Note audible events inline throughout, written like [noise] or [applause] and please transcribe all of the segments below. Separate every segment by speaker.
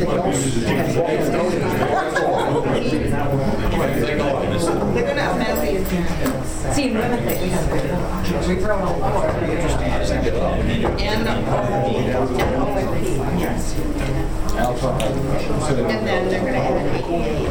Speaker 1: They're gonna amend the agenda.
Speaker 2: See, in women, they- we have, we throw it all over.
Speaker 1: And, and then they're gonna add an
Speaker 2: ADA.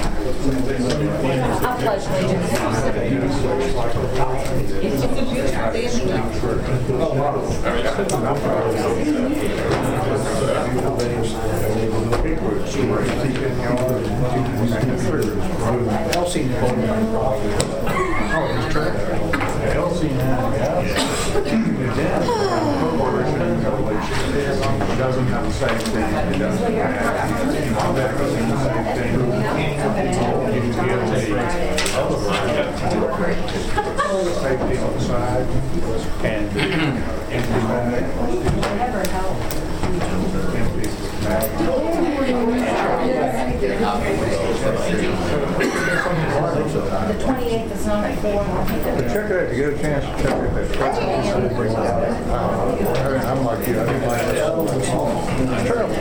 Speaker 2: pledge allegiance.
Speaker 3: Doesn't have the same thing. Have the side and.
Speaker 2: The 28th is not at 4.
Speaker 3: Check it out, you get a chance to check it out. I'm like you, I think like Terrible.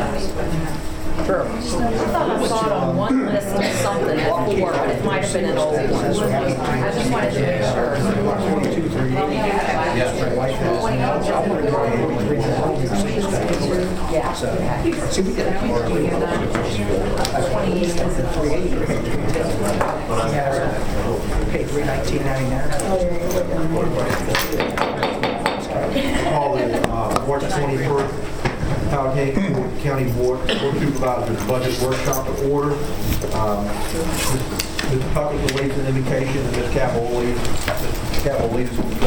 Speaker 3: Terrible.
Speaker 2: I thought I saw it on one list of something 4, but it might have been an old one. I just wanted to make sure.
Speaker 4: Pay three nineteen ninety-nine.
Speaker 5: Call the uh, March 21st Powhatan County Board Board of Supervisors Budget Workshop to order. Um, Mr. Puckett will lead an invocation, and Ms. Cabell will lead, Ms. Cabell will lead us in the.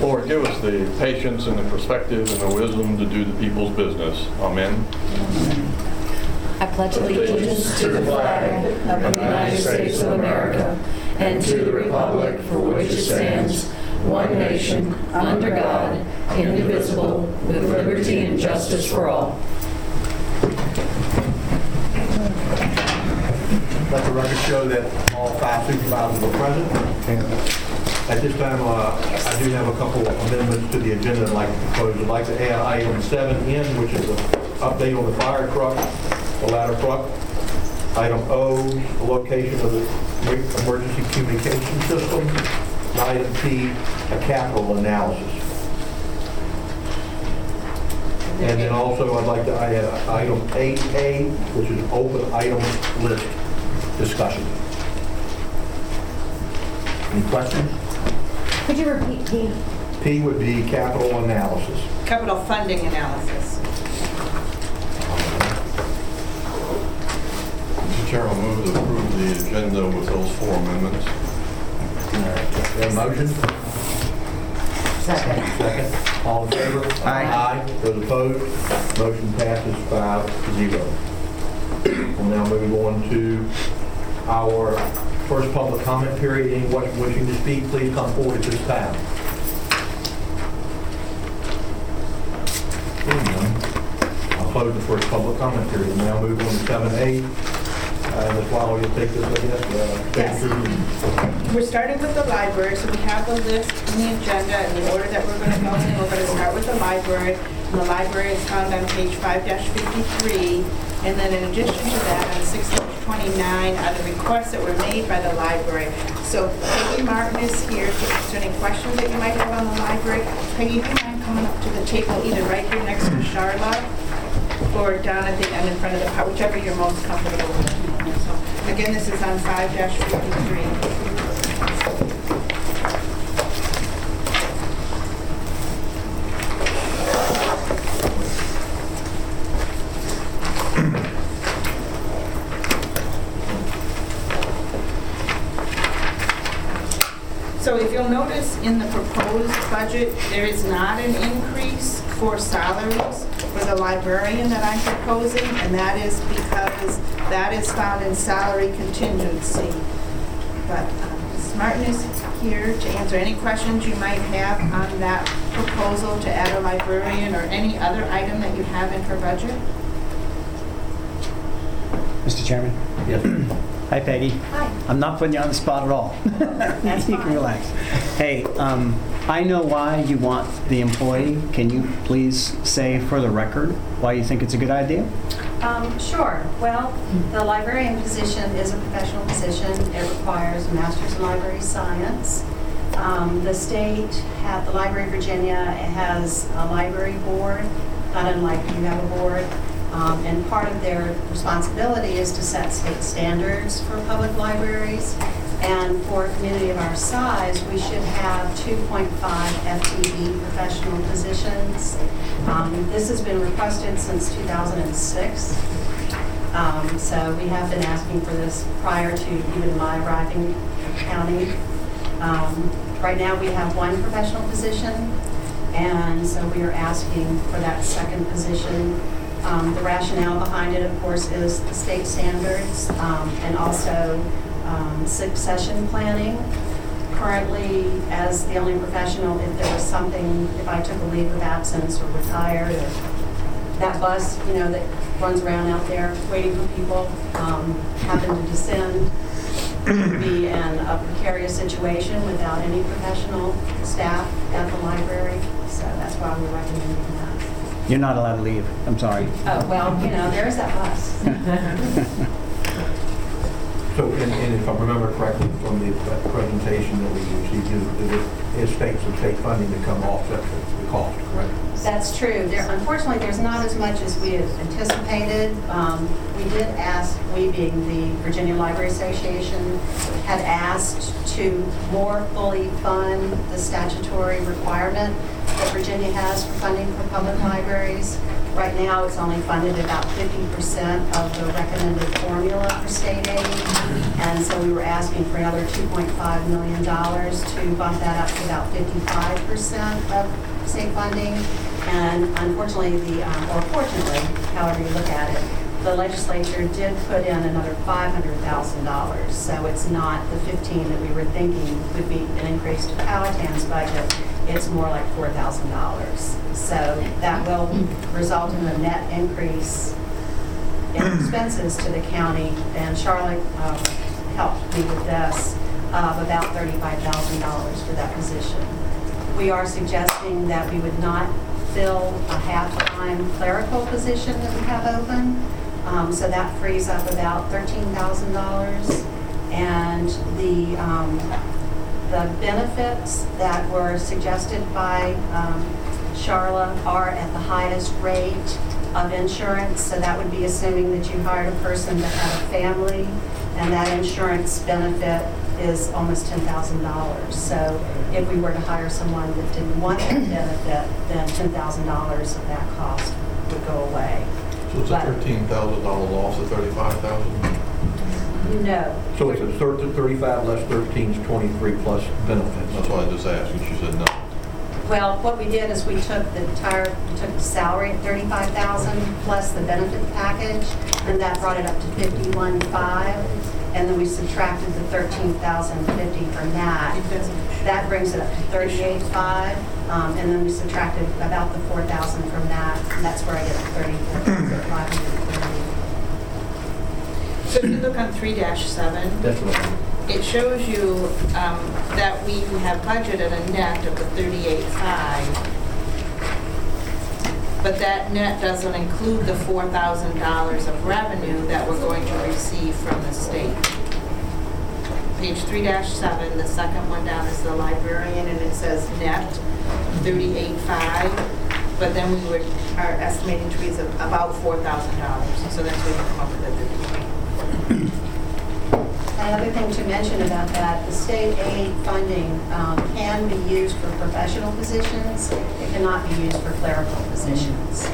Speaker 6: Lord, give us the patience and the perspective and the wisdom to do the people's business. Amen.
Speaker 2: I pledge allegiance to the flag of the United States of America and to the republic for which it stands, one nation, under God, indivisible, with liberty and justice for all.
Speaker 5: Let the record show that all five supervisors are present. At this time, uh, I do have a couple amendments to the agenda I'd like to propose. I'd like to add item 7N, which is an update on the fire truck, the ladder truck. Item O, the location of the emergency communication system. And Item P, a capital analysis. And then also, I'd like to add item 8A, which is open item list discussion. Any questions?
Speaker 2: Could you repeat, P?
Speaker 5: P would be capital analysis.
Speaker 1: capital funding analysis.
Speaker 6: Mr. Chair, I'll move to approve the agenda with those four amendments.
Speaker 5: Motion?
Speaker 2: Second.
Speaker 5: Second. All in favor?
Speaker 4: Aye.
Speaker 5: Aye. Those opposed? Motion passes five to zero. We'll now move on to our first public comment period. Anyone wishing to speak, please come forward at this time. I'll close the first public comment period. Now move on to 7A, and the flower uh, you take this? Uh,
Speaker 1: Yes. We're starting with the library, so we have the list in the agenda and the order that we're going to go in. We're going to start with the library. And The library is found on page 5-53. And then in addition to that, on 6-29 are the requests that were made by the library. So Peggy Martin is here to answer any questions that you might have on the library. Peggy, if you mind coming up to the table, either right here next to Charlotte or down at the end in front of the, whichever you're most comfortable with. Again, this is on 5-53. So if you'll notice in the proposed budget, there is not an increase for salaries the librarian that I'm proposing, and that is because that is found in salary contingency. But um, Martin is here to answer any questions you might have on that proposal to add a librarian or any other item that you have in her budget.
Speaker 7: Mr. Chairman?
Speaker 5: Yes.
Speaker 7: Hi Peggy.
Speaker 1: Hi.
Speaker 7: I'm not putting you on the spot at all. [laughs] You can relax. Hey, um, I know why you want the employee. Can you please say for the record why you think it's a good idea?
Speaker 8: Um, Sure. Well, the librarian position is a professional position. It requires a master's in library science. Um, The state, ha- the Library of Virginia has a library board, not unlike you have a board. Um, And part of their responsibility is to set state standards for public libraries. And for a community of our size, we should have 2.5 FTE professional positions. Um, This has been requested since 2006. Um, So we have been asking for this prior to even my arriving at county. Um, Right now, we have one professional position, and so we are asking for that second position. Um, The rationale behind it, of course, is the state standards um, and also um, succession planning. Currently, as the only professional, if there was something, if I took a leave of absence or retired, or that bus, you know, that runs around out there waiting for people, um, happened to descend, be in a precarious situation without any professional staff at the library. So that's why we're recommending that.
Speaker 7: You're not allowed to leave. I'm sorry.
Speaker 8: Oh, well, you know, there's that bus.
Speaker 5: So, and and if I remember correctly from the uh, presentation that we received, you- there is state, some state funding to come offset the the cost, correct?
Speaker 8: That's true. There, unfortunately, there's not as much as we had anticipated. Um, We did ask, we being the Virginia Library Association, had asked to more fully fund the statutory requirement that Virginia has for funding for public libraries. Right now, it's only funded about 50% of the recommended formula for state aid. And so we were asking for another $2.5 million to bump that up to about 55% of state funding. And unfortunately, the, um, or fortunately, however you look at it, the legislature did put in another $500,000. So it's not the 15 that we were thinking would be an increase to Powhatan's budget. It's more like $4,000. So that will result in a net increase in expenses to the county. And Charlotte um, helped me with this, of about $35,000 for that position. We are suggesting that we would not fill a half-time clerical position that we have open. Um, So that frees up about $13,000. And the, um, the benefits that were suggested by um, Charla are at the highest rate of insurance. So that would be assuming that you hired a person that had a family, and that insurance benefit is almost $10,000. So if we were to hire someone that didn't want that [clears throat] benefit, then $10,000 of that cost would go away.
Speaker 9: So it's a
Speaker 8: But-
Speaker 9: thirteen thousand dollar loss of thirty-five thousand?
Speaker 8: No,
Speaker 5: So it's a thir- 35 less 13 is 23 plus benefits.
Speaker 9: That's why I just asked, and she said no.
Speaker 8: Well, what we did is we took the entire, we took the salary at 35,000 plus the benefit package, and that brought it up to 51.5, and then we subtracted the 13,050 from that.
Speaker 1: It.
Speaker 8: That brings it up to 38.5, um, and then we subtracted about the 4,000 from that, and that's where I get the 34,530.
Speaker 1: So if you look on three seven,
Speaker 5: That's
Speaker 1: it shows you um, that we have budgeted a net of the thirty-eight five. But that net doesn't include the four thousand dollars of revenue that we're going to receive from the state. Page three seven, the second one down is the librarian, and it says net thirty-eight five. But then we would, are estimating to be about four thousand dollars, so that's where we come up with the thirty-eight.
Speaker 8: Another thing to mention about that, the state aid funding um, can be used for professional positions. It cannot be used for clerical positions.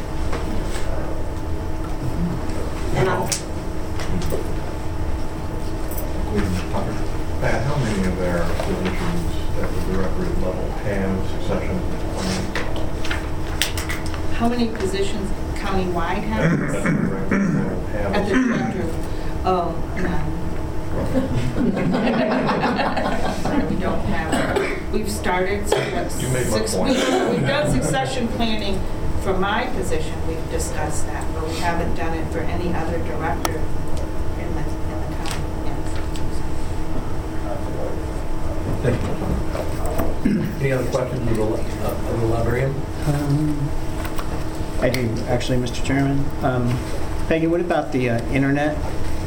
Speaker 8: And I'm,
Speaker 6: Pat, how many of our positions at the director level have succession planning?
Speaker 1: How many positions countywide has?
Speaker 6: At the director level have
Speaker 1: At the director, oh, we don't have, we've started, we have
Speaker 6: You made my point.
Speaker 1: we- We've done succession planning for my position, we've discussed that, but we haven't done it for any other director in the, in the county. Yes.
Speaker 5: Thank you. Any other questions of the li- of the librarian?
Speaker 7: Um, I do, actually, Mr. Chairman. Um, Peggy, what about the uh, internet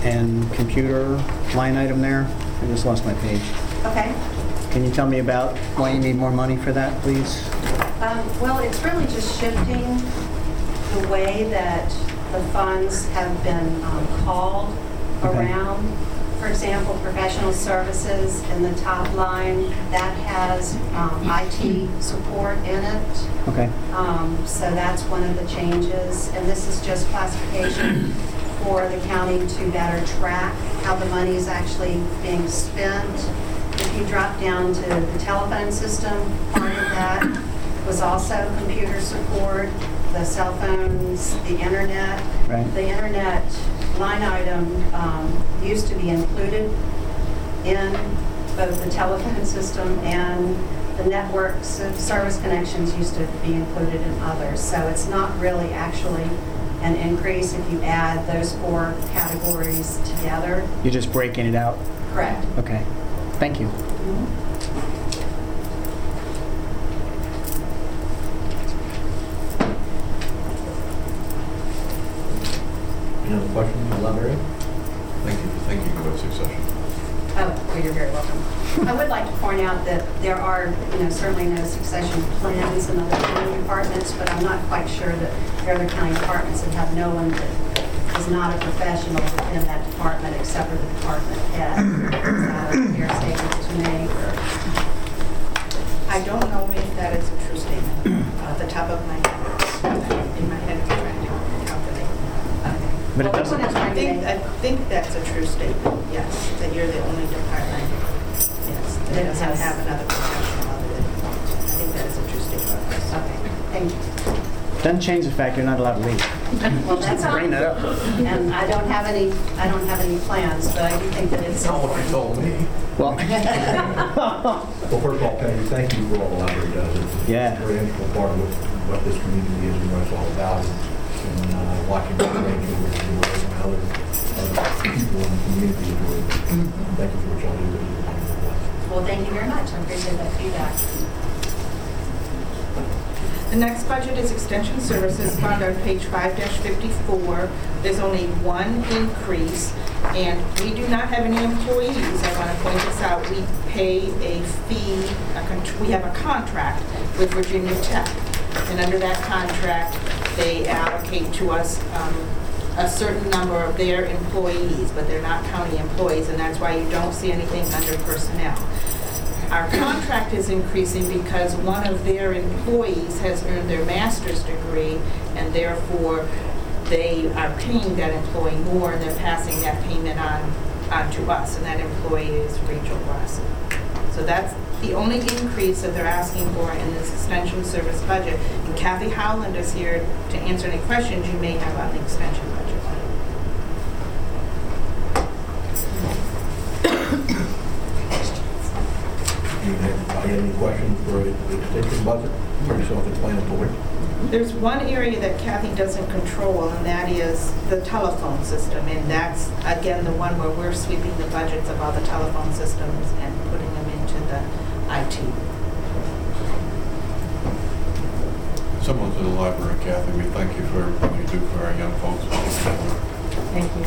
Speaker 7: and computer line item there? I just lost my page.
Speaker 8: Okay.
Speaker 7: Can you tell me about why you need more money for that, please?
Speaker 8: Um, Well, it's really just shifting the way that the funds have been um, called
Speaker 7: Okay.
Speaker 8: around. For example, professional services in the top line, that has um, IT support in it.
Speaker 7: Okay,
Speaker 8: Um, So that's one of the changes. And this is just classification for the county to better track how the money is actually being spent. If you drop down to the telephone system, part of that was also computer support, the cell phones, the internet.
Speaker 7: Right.
Speaker 8: The internet line item um, used to be included in both the telephone system and the network s- service connections used to be included in others. So it's not really actually an increase if you add those four categories together.
Speaker 7: you're just breaking it out?
Speaker 8: Correct.
Speaker 7: Okay, thank you.
Speaker 5: Any other questions of the librarian?
Speaker 6: Thank you, thank you for that succession.
Speaker 8: Oh, you're very welcome. I would like to point out that there are, you know, certainly no succession plans in other county departments, but I'm not quite sure that there are other county departments that have no one that is not a professional within that department except for the department head. Statement to make? or-
Speaker 1: I don't know if that is a true statement, off the top of my head. In my head, I'm trying to calculate.
Speaker 8: Okay.
Speaker 7: But it
Speaker 8: Well,
Speaker 7: doesn't-
Speaker 1: I think, I think that's a true statement, yes, that you're the only department, yes, that
Speaker 8: That
Speaker 1: doesn't
Speaker 8: has-
Speaker 1: have another professional other than, I think that is a true statement.
Speaker 8: Okay, thank you.
Speaker 7: Doesn't change the fact you're not allowed to leave.
Speaker 8: Well, that's
Speaker 7: Bring that up.
Speaker 8: And I don't have any, I don't have any plans, but I do think that it's Not what you important.
Speaker 6: told me.
Speaker 7: Well, [laughs]
Speaker 5: Well, first of all, Peggy, thank you for all the library does. It's
Speaker 7: Yeah.
Speaker 5: a very integral part of what, what this community is and what it's all about. And uh, the range of what you do and how other other people in the community are. Thank you for what y'all do. It's a wonderful place.
Speaker 8: Well, thank you very much. I appreciate that feedback.
Speaker 1: The next budget is Extension Services Fund on page 5-54. There's only one increase, and we do not have any employees. I want to point this out. We pay a fee, a we have a contract with Virginia Tech, and under that contract, they allocate to us um, a certain number of their employees, but they're not county employees, and that's why you don't see anything under personnel. Our contract is increasing because one of their employees has earned their master's degree, and therefore, they are paying that employee more, and they're passing that payment on, on to us, and that employee is Rachel Grassi. So that's the only increase that they're asking for in this extension service budget. And Kathy Howland is here to answer any questions you may have on the extension budget.
Speaker 5: Have, any questions for the extension budget? Pretty self-explanatory.
Speaker 1: There's one area that Kathy doesn't control, and that is the telephone system. And that's, again, the one where we're sweeping the budgets of all the telephone systems and putting them into the IT.
Speaker 6: Similar to the library, Kathy, we thank you for everything you do for our young folks.
Speaker 2: Thank you.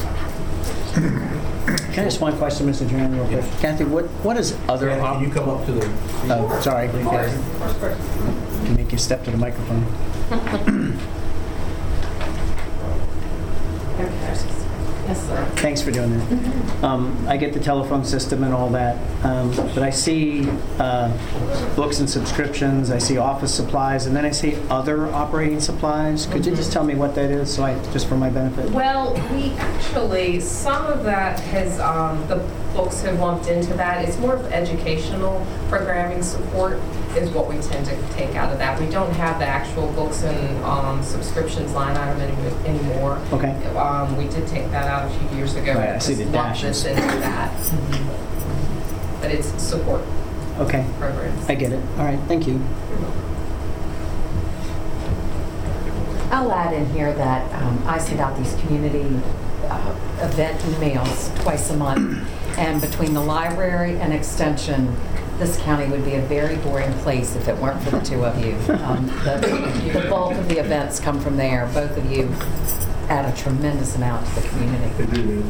Speaker 7: can I ask one question, Mr. Chairman, real quick? Kathy, what, what is other,
Speaker 5: Can
Speaker 7: op-
Speaker 5: you come up to the?
Speaker 7: oh, sorry. Can make you step to the microphone.
Speaker 2: Yes, sir.
Speaker 7: Thanks for doing that. Um, I get the telephone system and all that, um, but I see uh, books and subscriptions, I see office supplies, and then I see other operating supplies. Could you just tell me what that is, so I, just for my benefit?
Speaker 10: Well, we actually, some of that has, um, the books have lumped into that. It's more of educational programming support is what we tend to take out of that. We don't have the actual books and um, subscriptions line item any- anymore.
Speaker 7: Okay.
Speaker 10: Um, We did take that out a few years ago.
Speaker 7: Right, I see
Speaker 10: Just
Speaker 7: the
Speaker 10: lump
Speaker 7: dashes.
Speaker 10: this into that. But it's support.
Speaker 7: okay.
Speaker 10: programs.
Speaker 7: I get it. All right, thank you.
Speaker 2: I'll add in here that um, I send out these community uh, event emails twice a month, and between the library and extension, this county would be a very boring place if it weren't for the two of you. Um, The the bulk of the events come from there. Both of you add a tremendous amount to the
Speaker 5: They
Speaker 2: community.
Speaker 5: do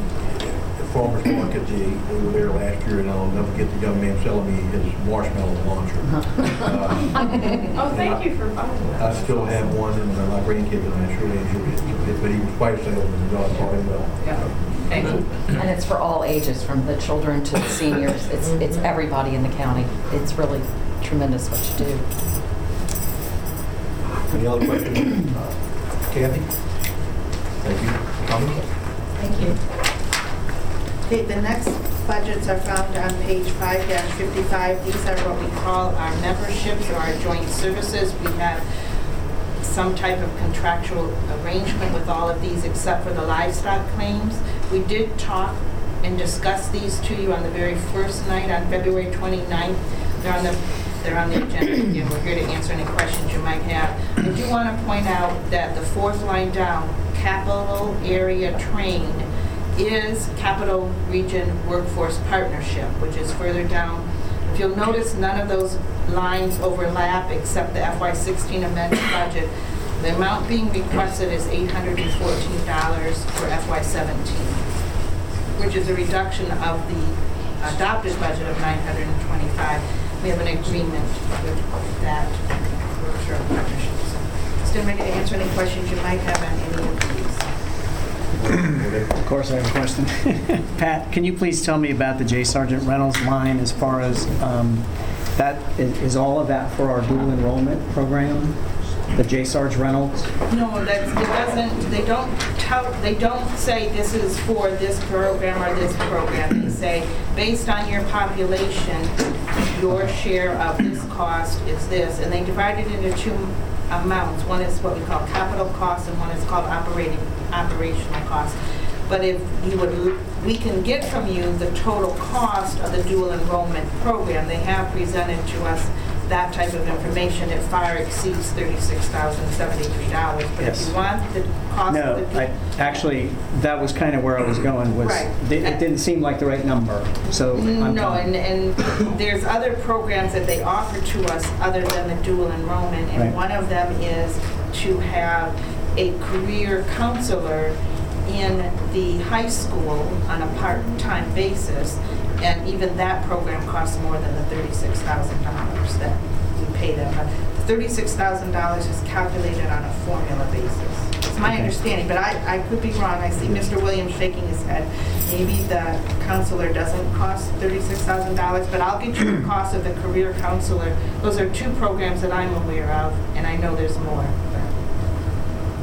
Speaker 5: the farmer's market, the, they were there last year, and I'll never get the young man selling me his marshmallow launcher. Uh, [laughs]
Speaker 10: Oh, thank you for buying that.
Speaker 5: I still have one, and my grandkids, and I surely enjoy it, but he was quite a salesman, and God taught him well.
Speaker 10: Yeah, thank.
Speaker 2: And it's for all ages, from the children to the seniors. It's it's everybody in the county. It's really tremendous what you do.
Speaker 5: Any other questions? Uh, [coughs] Kathy? Thank you. Comments?
Speaker 10: Thank you.
Speaker 1: Okay, the next budgets are found on page five fifty-five. These are what we call our memberships or our joint services. We have some type of contractual arrangement with all of these except for the livestock claims. We did talk and discuss these to you on the very first night on February 29th. They're on the, they're on the agenda. [clears throat] Again, we're here to answer any questions you might have. I do want to point out that the fourth line down, capital area train, is Capital Region Workforce Partnership, which is further down. You'll notice, none of those lines overlap except the FY16 amended budget. The amount being requested is $814 for FY17, which is a reduction of the adopted budget of 925. We have an agreement with that Still ready to answer any questions you might have on any of these.
Speaker 7: Of course, I have a question. [laughs] Pat, can you please tell me about the J. Sargeant Reynolds line as far as, um, that, is is all of that for our dual enrollment program? The J. Sarge Reynolds?
Speaker 1: No, that's, it doesn't, they don't tell, they don't say this is for this program or this program. They say, based on your population, your share of this cost is this, and they divide it into two amounts. One is what we call capital cost and one is called operating, operational costs. But if you would, we can get from you the total cost of the dual enrollment program. They have presented to us that type of information. It far exceeds thirty-six thousand seventy-three dollars. But if
Speaker 7: Yes.
Speaker 1: you want the cost
Speaker 7: No,
Speaker 1: of the.
Speaker 7: I, actually, that was kind of where I was going, was,
Speaker 1: Right.
Speaker 7: it it didn't seem like the right number, so. I'm
Speaker 1: No,
Speaker 7: fine.
Speaker 1: and, and there's other programs that they offer to us other than the dual enrollment.
Speaker 7: Right.
Speaker 1: And one of them is to have a career counselor in the high school on a part-time basis. And even that program costs more than the thirty-six thousand dollars that we pay them. But the thirty-six thousand dollars is calculated on a formula basis. It's my understanding, but I, I could be wrong. I see Mr. Williams shaking his head. Maybe the counselor doesn't cost thirty-six thousand dollars, but I'll get you the [clears throat] cost of the career counselor. Those are two programs that I'm aware of, and I know there's more.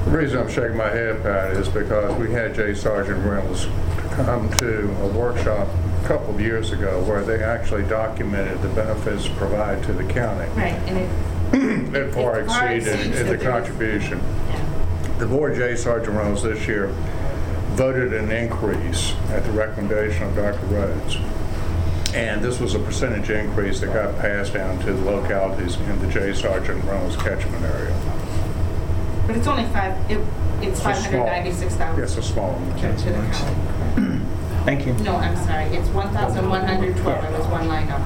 Speaker 3: The reason I'm shaking my head, Pat, is because we had J. Sargeant Reynolds come to a workshop a couple of years ago where they actually documented the benefits provided to the county.
Speaker 1: Right, and it, [clears throat]
Speaker 3: It far
Speaker 1: It far
Speaker 3: exceeded
Speaker 1: exceeds the
Speaker 3: contribution.
Speaker 1: yeah.
Speaker 3: The board, J. Sargeant Reynolds, this year voted an increase at the recommendation of Dr. Rhodes. And this was a percentage increase that got passed down to the localities in the J. Sargeant Reynolds catchment area.
Speaker 1: But it's only five, it, it's
Speaker 3: It's a
Speaker 1: five
Speaker 3: small-
Speaker 1: hundred ninety-six thousand.
Speaker 3: It's a small one.
Speaker 1: To the county.
Speaker 7: Thank you.
Speaker 1: No, I'm sorry, it's one thousand one hundred twelve, I was one line up.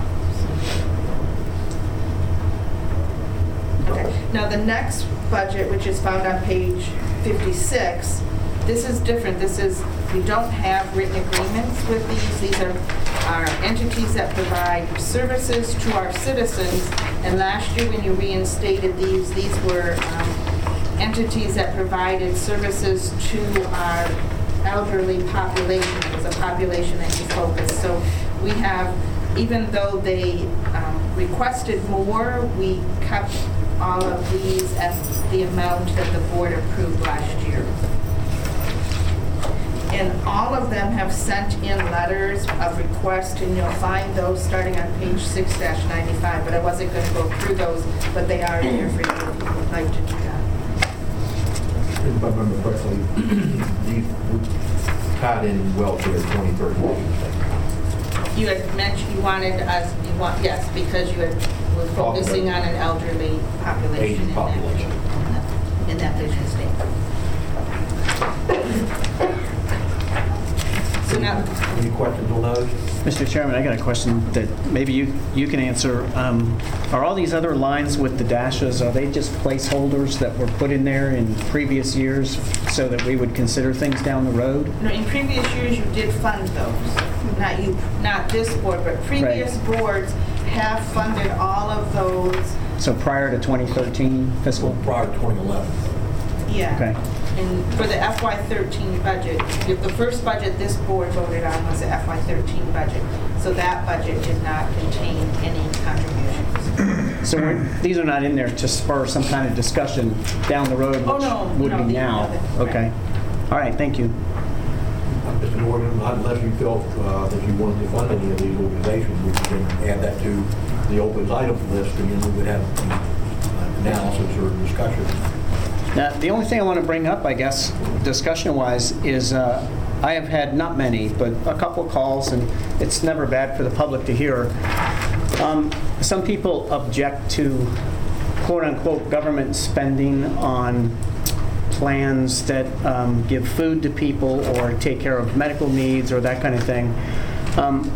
Speaker 1: Okay, now the next budget, which is found on page fifty-six, this is different, this is, we don't have written agreements with these, these are, are entities that provide services to our citizens, and last year when you reinstated these, these were, um, entities that provided services to our elderly population. It was a population that you focused. So we have, even though they um, requested more, we kept all of these at the amount that the board approved last year. And all of them have sent in letters of request, and you'll find those starting on page six ninety-five, but I wasn't gonna go through those, but they are here for you if you would like to.
Speaker 5: If I remember correctly, were tied in the 2013.
Speaker 1: You had mentioned, you wanted us, you want, yes, because you had, were focusing on an elderly population.
Speaker 5: Aging
Speaker 1: in that-
Speaker 5: population.
Speaker 1: in that- In that vision statement. So
Speaker 5: Any questions on those?
Speaker 7: Mr. Chairman, I got a question that maybe you, you can answer. Um, Are all these other lines with the dashes, are they just placeholders that were put in there in previous years so that we would consider things down the road?
Speaker 1: No, in previous years, you did fund those. Not you, not this board, but previous boards have funded all of those,
Speaker 7: So prior to 2013 fiscal?
Speaker 5: Prior to 2011.
Speaker 1: yeah.
Speaker 7: Okay.
Speaker 1: And for the FY13 budget, if the first budget this board voted on was the FY13 budget. So that budget did not contain any contributions.
Speaker 7: So we're- these are not in there to spur some kind of discussion down the road,
Speaker 1: Oh, no,
Speaker 7: which would
Speaker 1: no,
Speaker 7: be
Speaker 1: the-
Speaker 7: now?
Speaker 1: no, the-
Speaker 7: Okay. All right, thank you.
Speaker 5: Mr. Morgan, unless you felt uh, that you wanted to fund any of these organizations, we can add that to the open item list, and then we would have uh, analysis or discussion.
Speaker 7: Now, the only thing I want to bring up, I guess, discussion-wise, is uh, I have had not many, but a couple calls, and it's never bad for the public to hear. Um, Some people object to quote-unquote government spending on plans that um, give food to people or take care of medical needs or that kind of thing. Um,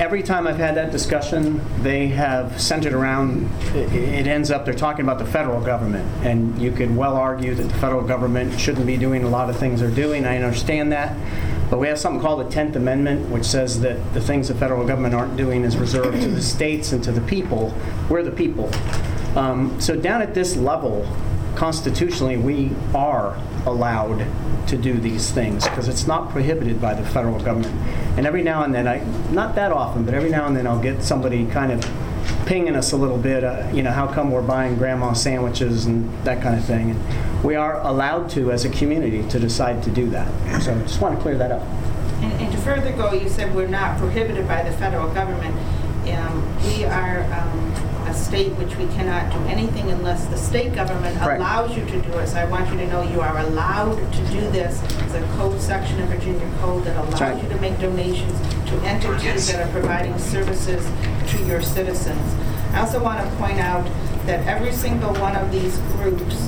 Speaker 7: Every time I've had that discussion, they have centered around, it ends up, they're talking about the federal government. And you could well argue that the federal government shouldn't be doing a lot of things they're doing. I understand that. But we have something called the 10th Amendment, which says that the things the federal government aren't doing is reserved to the states and to the people. We're the people. Um, So down at this level, constitutionally, we are allowed to do these things because it's not prohibited by the federal government. And every now and then, I, not that often, but every now and then I'll get somebody kind of pinging us a little bit, uh, you know, how come we're buying grandma sandwiches and that kind of thing. And we are allowed to, as a community, to decide to do that. So I just want to clear that up.
Speaker 1: And and to further go, you said we're not prohibited by the federal government. Um, We are um, a state which we cannot do anything unless the state government
Speaker 7: Correct.
Speaker 1: allows you to do it. So I want you to know you are allowed to do this. It's a code section of Virginia code that
Speaker 7: right.
Speaker 1: allows you to make donations to entities that are providing services to your citizens. I also want to point out that every single one of these groups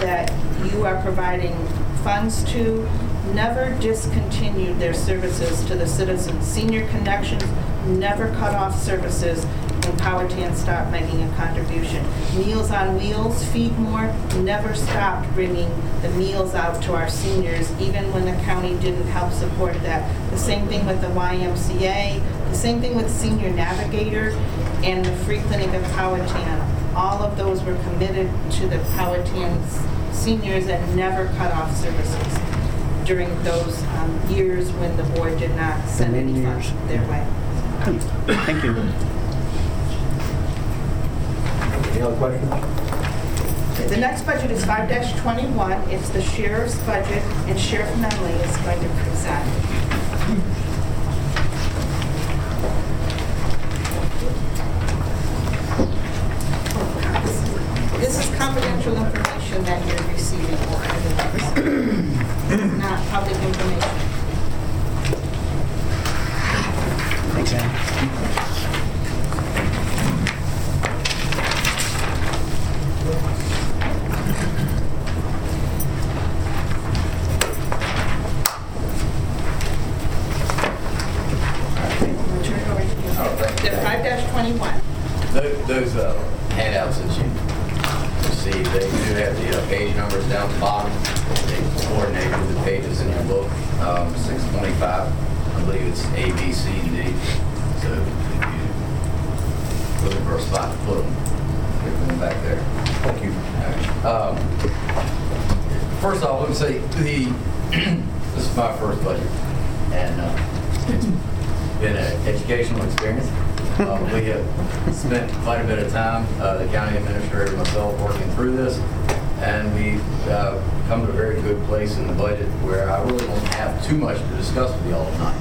Speaker 1: that you are providing funds to never discontinued their services to the citizens. Senior Connections never cut off services when Powhatan stopped making a contribution. Meals on Wheels, Feed More, never stopped bringing the meals out to our seniors, even when the county didn't help support that. The same thing with the YMCA, the same thing with Senior Navigator and the Free Clinic of Powhatan. All of those were committed to the Powhatan seniors and never cut off services during those um, years when the board did not send any
Speaker 7: many
Speaker 1: funds their way.
Speaker 7: Thank you.
Speaker 5: Any other questions?
Speaker 1: The next budget is 5-21. It's the sheriff's budget, and Sheriff Nunnally is going to present. This is confidential information that you're receiving. It's not public information.
Speaker 7: Thanks, Ann.
Speaker 1: I'll turn it over to you.
Speaker 11: Oh, thank you.
Speaker 1: They're 5-21.
Speaker 11: Tho- Those uh, handouts that you see, they do have the uh, page numbers down at the bottom. They coordinate with the pages in your book. Um, 625, I believe it's A, B, C, and D. So if you looking for a spot to put them, get them back there.
Speaker 5: Thank you.
Speaker 11: Um, First off, let me say, the, this is my first budget, and uh, it's been an educational experience. Uh, We have spent quite a bit of time, uh, the county administrator and myself, working through this, and we've uh, come to a very good place in the budget where I really don't have too much to discuss with you all tonight.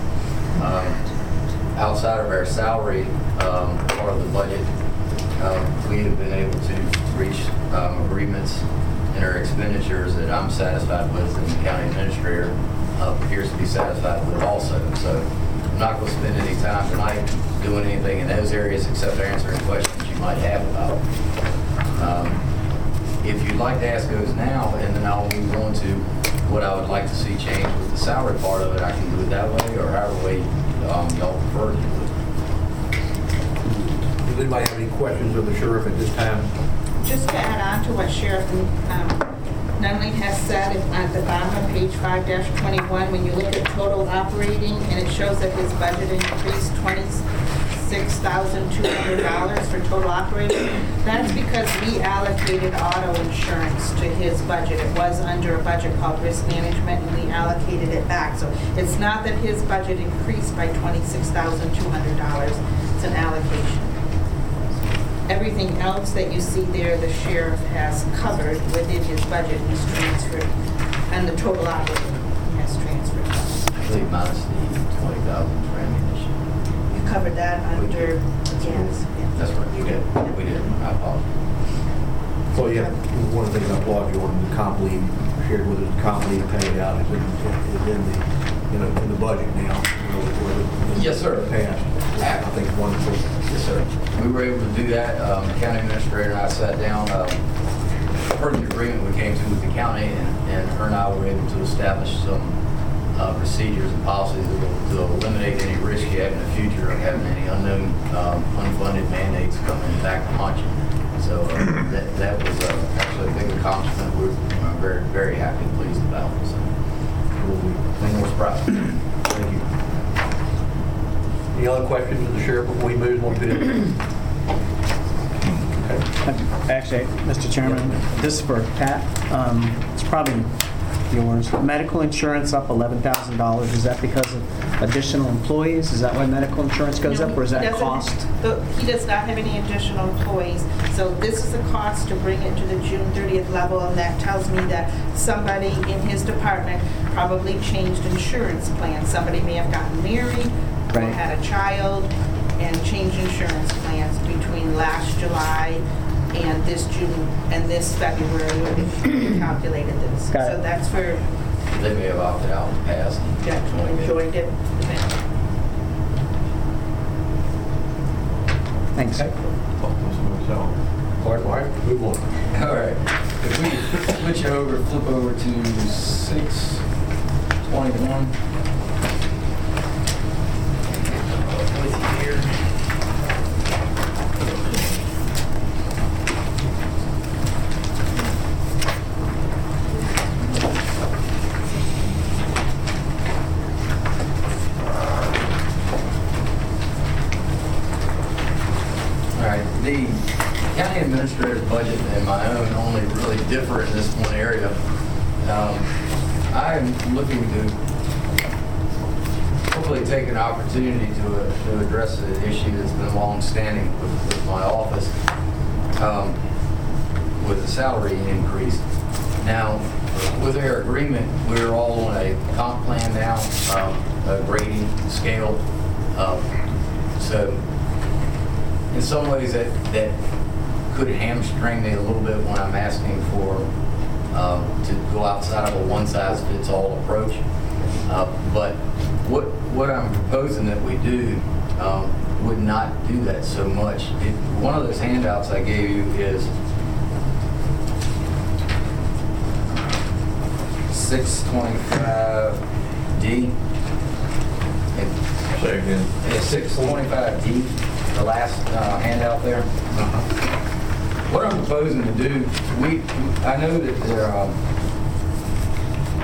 Speaker 11: Um, Outside of salary um, part of the budget, uh, we have been able to reach um, agreements in our expenditures that I'm satisfied with and the county administrator uh, appears to be satisfied with also. So I'm not going to spend any time tonight doing anything in those areas except answering questions you might have about. Um, If you'd like to ask those now, and then I'll move on to what I would like to see change with the salary part of it, I can do it that way, or however way um, y'all prefer.
Speaker 5: Anybody have any questions of the sheriff at this time?
Speaker 1: Just to add on to what Sheriff um, Nunnally has said, at the bottom of page 5-21, when you look at total operating, and it shows that his budget increased $26,200 for total operating, that's because we allocated auto insurance to his budget. It was under a budget called risk management, and we allocated it back. So it's not that his budget increased by $26,200, it's an allocation. Everything else that you see there, the sheriff has covered within his budget, he's transferred, and the total operating, he has transferred.
Speaker 11: I think minus the 20,000 for ammunition.
Speaker 1: You covered that under, yes.
Speaker 11: That's right, we did, we did, I apologize.
Speaker 5: So yeah, one of the things I applaud you on the comp leave, shared with us, the comp leave paid out is in, is in the, you know, in the budget now. you know, where the-
Speaker 11: Yes, sir.
Speaker 5: Passed. I think it's wonderful.
Speaker 11: Yes, sir. We were able to do that. Um, The county administrator and I sat down, um, per the agreement we came to with the county, and and her and I were able to establish some uh, procedures and policies that will to eliminate any risk you have in the future of having any unknown, um, unfunded mandates coming back to haunt you. So uh, that that was uh, actually a big accomplishment. We're uh, very, very happy and pleased about. So no more surprise.
Speaker 5: Thank you. Any other questions of the sheriff before we move on to the?
Speaker 7: Actually, Mr. Chairman, this is for Pat. Um, It's probably yours. Medical insurance up $11,000. Is that because of additional employees? Is that why medical insurance goes up, or is that
Speaker 1: doesn't-
Speaker 7: cost?
Speaker 1: the- He does not have any additional employees, so this is the cost to bring it to the June 30th level, and that tells me that somebody in his department probably changed insurance plans. Somebody may have gotten married,
Speaker 7: Right.
Speaker 1: had a child and change insurance plans between last July and this June, and this February, if you [clears throat] calculated this.
Speaker 7: Got
Speaker 1: So
Speaker 7: it.
Speaker 1: that's where
Speaker 11: They may have opted out in the past.
Speaker 1: Enjoyed it.
Speaker 7: Thanks.
Speaker 5: Clark, why? Move on.
Speaker 11: All right. If we switch over, flip over to 621. I gave you is 625D.
Speaker 5: Say again.
Speaker 11: It's 625D, the last uh, handout there. What I'm proposing to do, we, I know that there um,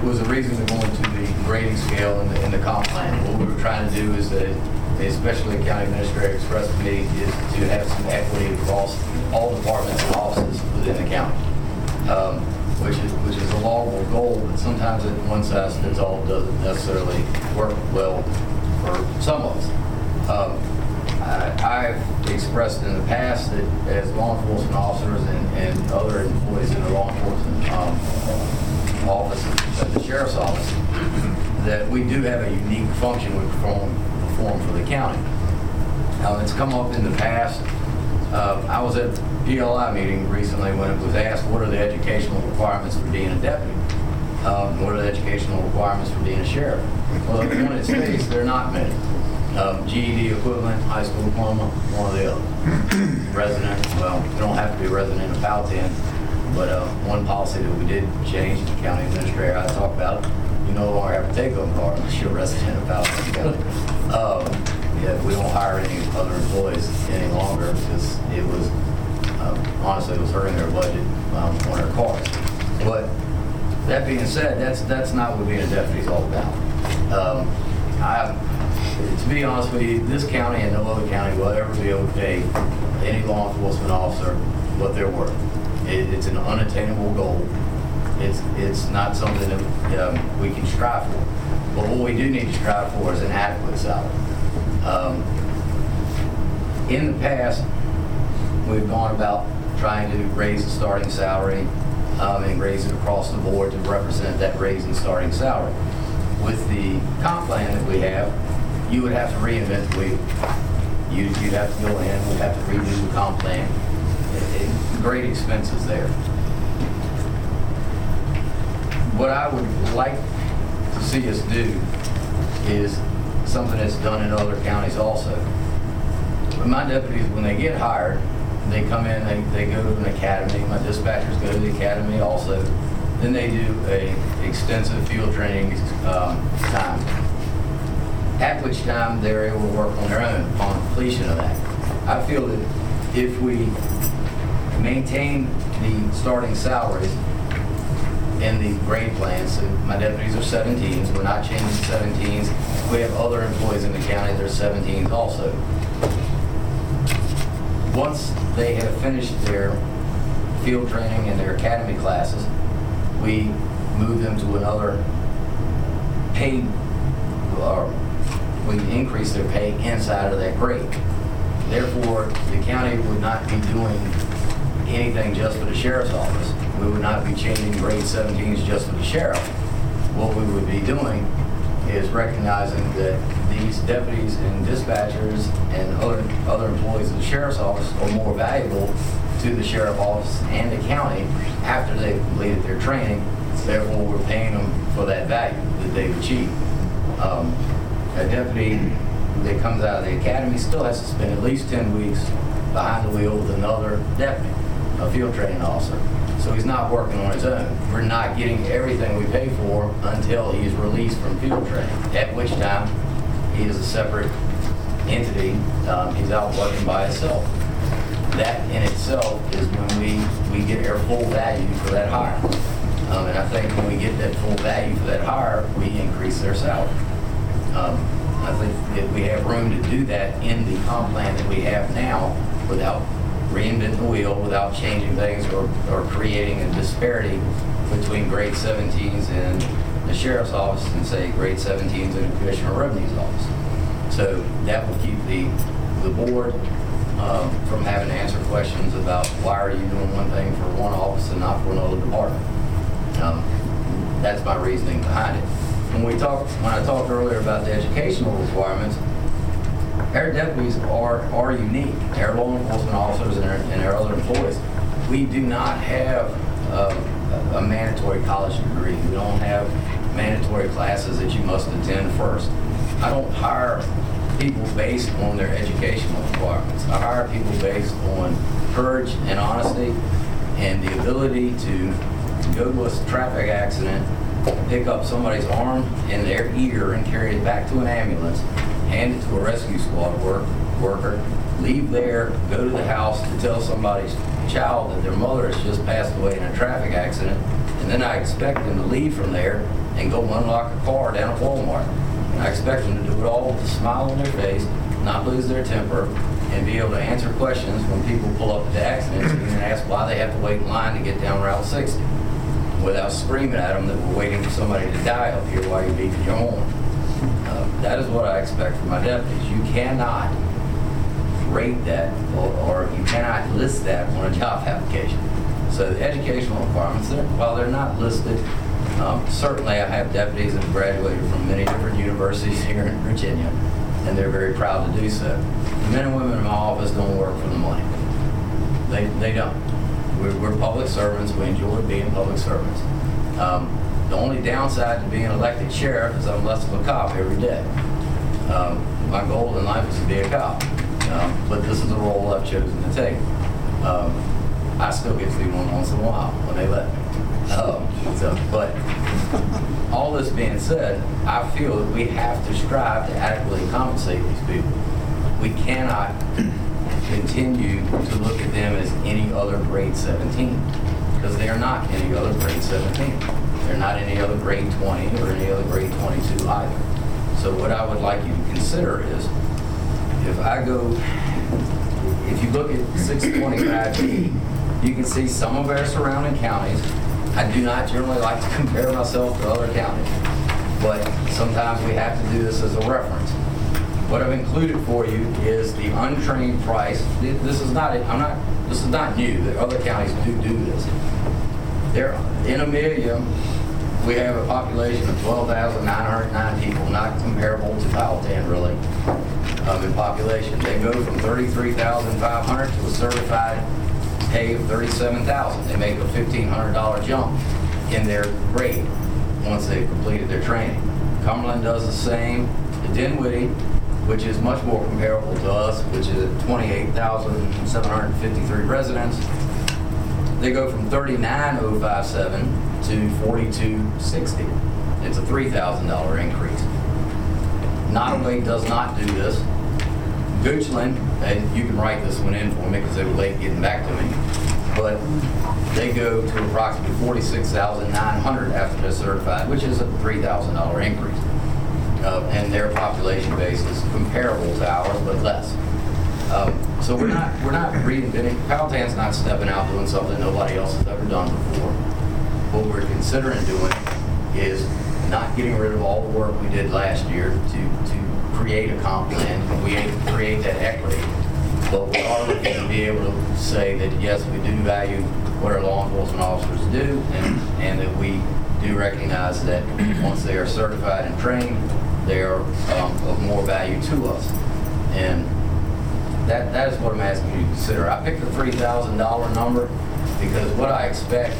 Speaker 11: was a reason to go into the grading scale in the, in the comp plan. What we were trying to do is that, especially county administrator expressed to me, is to have some equity across all departments and offices within the county. Um, Which is, which is a laudable goal, but sometimes it one size fits all doesn't necessarily work well for some of us. Um, I- I've expressed in the past that as law enforcement officers and, and other employees in the law enforcement um, office, the sheriff's office, that we do have a unique function we perform, for the county. Now, it's come up in the past. Uh, I was at PLI meeting recently when it was asked, what are the educational requirements for being a deputy? Um, What are the educational requirements for being a sheriff? Well, when it states, they're not many. Um, GED equivalent, high school diploma, one or the other. [coughs] Resident, well, you don't have to be a resident of Powhatan, but uh, one policy that we did change, the county administrator I talked about, you no longer have a take-home car unless you're a resident of Powhatan County. Um, Yeah, we don't hire any other employees any longer because it was, um, honestly, it was hurting their budget um, on their cars. But that being said, that's, that's not what being a deputy is all about. Um, I, to be honest with you, this county and no other county will ever be able to pay any law enforcement officer what they're worth. It, it's an unattainable goal. It's, it's not something that um, we can strive for. But what we do need to strive for is an adequate salary. Um, in the past, we've gone about trying to raise the starting salary um, and raise it across the board to represent that raise in starting salary. With the comp plan that we have, you would have to reinvent the wheel. You- You'd have to go in, we'd have to redo the comp plan. It- it- Great expenses there. What I would like see us do is something that's done in other counties also. But My deputies, when they get hired, they come in, they, they go to an academy, my dispatchers go to the academy also. Then they do a extensive field training um, time, at which time they're able to work on their own upon completion of that. I feel that if we maintain the starting salaries in the grade plans, so my deputies are 17s, we're not changing 17s. We have other employees in the county that are 17s also. Once they have finished their field training and their academy classes, we move them to another paid, or we increase their pay inside of that grade. Therefore, the county would not be doing anything just for the sheriff's office. We would not be changing grade 17s just for the sheriff. What we would be doing is recognizing that these deputies and dispatchers and other, other employees of the sheriff's office are more valuable to the sheriff's office and the county after they've completed their training. Therefore, we're paying them for that value that they've achieved. Um, a deputy that comes out of the academy still has to spend at least 10 weeks behind the wheel with another deputy, a field training officer. So he's not working on his own. We're not getting everything we pay for until he's released from field training, at which time he is a separate entity. Um, He's out working by himself. That in itself is when we, we get our full value for that hire. Um, And I think when we get that full value for that hire, we increase their salary. Um, I think that we have room to do that in the comp plan that we have now without reinventing the wheel, without changing things or, or creating a disparity between grade 17s and the sheriff's office and say grade 17s and the commissioner of revenue's office. So that will keep the, the board um, from having to answer questions about why are you doing one thing for one office and not for another department. Um, That's my reasoning behind it. When we talked, when I talked earlier about the educational requirements, our deputies are, are unique, our law enforcement officers and our, and our other employees. We do not have a mandatory college degree. We don't have mandatory classes that you must attend first. I don't hire people based on their educational requirements. I hire people based on courage and honesty and the ability to go to a traffic accident, pick up somebody's arm and their ear and carry it back to an ambulance, hand it to a rescue squad work, worker, leave there, go to the house to tell somebody's child that their mother has just passed away in a traffic accident, and then I expect them to leave from there and go unlock a car down at Walmart. And I expect them to do it all with a smile on their face, not lose their temper, and be able to answer questions when people pull up accident scene and ask why they have to wait in line to get down Route 60 without screaming at them that we're waiting for somebody to die up here while you're beeping your horn. Uh, That is what I expect from my deputies. You cannot rate that, or, or you cannot list that on a job application. So the educational requirements, they're- while they're not listed, um, certainly I have deputies that have graduated from many different universities [laughs] here in Virginia, and they're very proud to do so. The men and women in my office don't work for the money. They, they don't. We're, we're public servants. We enjoy being public servants. Um, the only downside to being elected sheriff is I'm less of a cop every day. Um, my goal in life is to be a cop, um, but this is a role I've chosen to take. Um, I still get to be one once in a while when they let me. Um, so, but all this being said, I feel that we have to strive to adequately compensate these people. We cannot continue to look at them as any other grade 17 because they are not any other grade 17. They're not any other grade 20 or any other grade 22 either. So what I would like you to consider is if I go, if you look at 625B, you can see some of our surrounding counties. I do not generally like to [laughs] compare myself to other counties, but sometimes we have to do this as a reference. What I've included for you is the untrained price. This is not, I'm not, this is not new. The other counties do do this. There, in a Amelia, we have a population of 12,909 people, not comparable to Powhatan really, um, in population. They go from 33,500 to a certified pay of 37,000. They make a $1,500 jump in their grade once they've completed their training. Cumberland does the same. Dinwiddie, which is much more comparable to us, which is 28,753 residents, they go from 39,057 to 4260. It's a $3,000 increase. Nottoway does not do this. Goochland, and you can write this one in for me because they were late getting back to me, but they go to approximately 46,900 after they're certified, which is a $3,000 increase. Uh, and their population base is comparable to ours, but less. Um, So we're not, we're not reinventing, Powhatan's not stepping out doing something nobody else has ever done before. What we're considering doing is not getting rid of all the work we did last year to, to create a comp plan, we to create that equity. But we are looking to be able to say that, yes, we do value what our law enforcement officers do, and, and that we do recognize that once they are certified and trained, they are um, of more value to us. And that, that is what I'm asking you to consider. I picked the three thousand dollar number because what I expect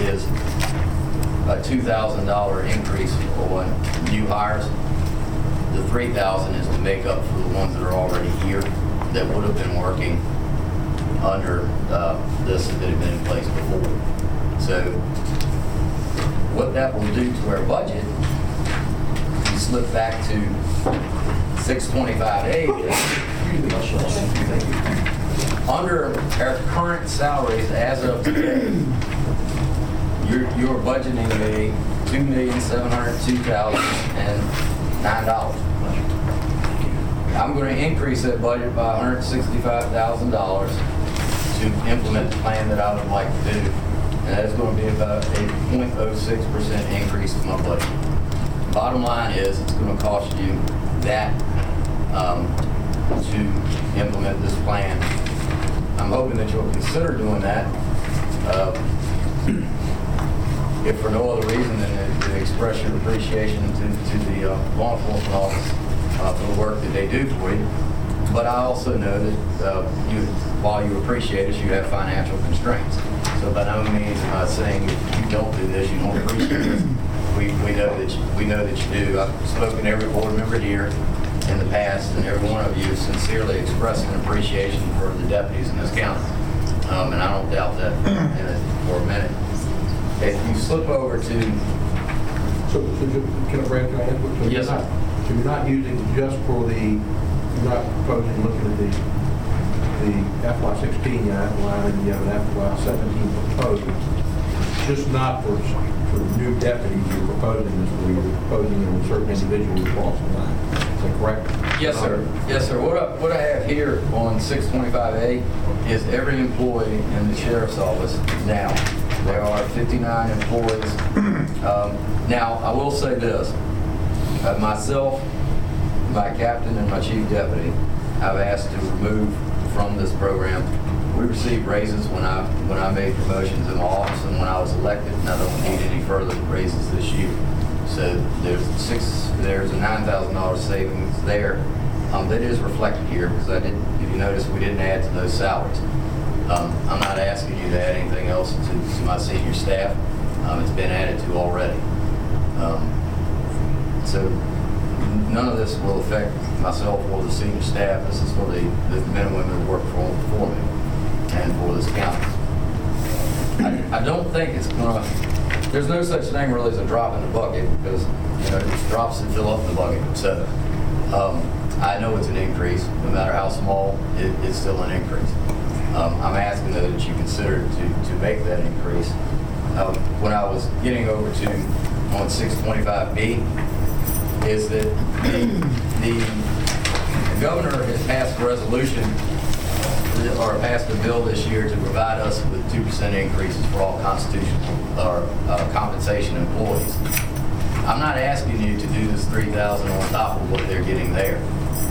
Speaker 11: is a two thousand dollar increase on new hires. The three thousand is to make up for the ones that are already here that would have been working under uh, this that had been in place before. So what that will do to our budget, you slip back to 625A, under our current salaries as of today, you're, you're budgeting me two million, seven hundred two thousand and nine dollars. I'm gonna increase that budget by hundred sixty-five thousand dollars to implement the plan that I would like to do. And that is gonna be about a 0.06 percent increase to my budget. Bottom line is, it's gonna cost you that, um, to implement this plan. I'm hoping that you'll consider doing that. Uh, If for no other reason than to- to express your appreciation to, to the uh, law enforcement office uh, for the work that they do for you. But I also know that uh, you, while you appreciate us, you have financial constraints. So by no means am I saying if you don't do this, you don't appreciate us. We, we know that, you- we know that you do. I've spoken to every board member here in the past, and every one of you sincerely expressed an appreciation for the deputies in this county. Um, And I don't doubt that for a minute. If you slip over to,
Speaker 5: So, so ju- can I, Brad, can I input? So you're
Speaker 11: Yes, sir.
Speaker 5: not- So you're not using just for the, you're not proposing, looking at the, the FY sixteen you outlined, and you have an FY seventeen proposed. Just not for, for new deputies you're proposing this, where you're proposing a certain individual who falls in line. Is that correct?
Speaker 11: yes, sir, yes, sir. What I, what I have here on 625A is every employee in the sheriff's office now. There are 59 employees. [clears throat] Um, Now, I will say this, Uh, myself, my captain, and my chief deputy, I've asked to remove from this program. We received raises when I, when I made promotions in my office and when I was elected, and I don't need any further raises this year. So there's six, there's a nine thousand dollar savings there. Um, that is reflected here, because I didn't. if you notice, we didn't add to those salaries. Um, I'm not asking you to add anything else to, to my senior staff. Um, it's been added to already. Um, so none of this will affect myself or the senior staff. This is for the, the men and women who work for, for me and for this county. I, I don't think it's gonna, there's no such thing really as a drop in the bucket because, you know, it's drops that fill up the bucket. So, um, I know it's an increase, no matter how small, it, it's still an increase. Um, I'm asking though that you consider to, to make that increase. Um, when I was getting over to on 625B, is that the, the governor has passed a resolution or passed a bill this year to provide us with 2% increases for all constitutional or uh, compensation employees. I'm not asking you to do this 3,000 on top of what they're getting there.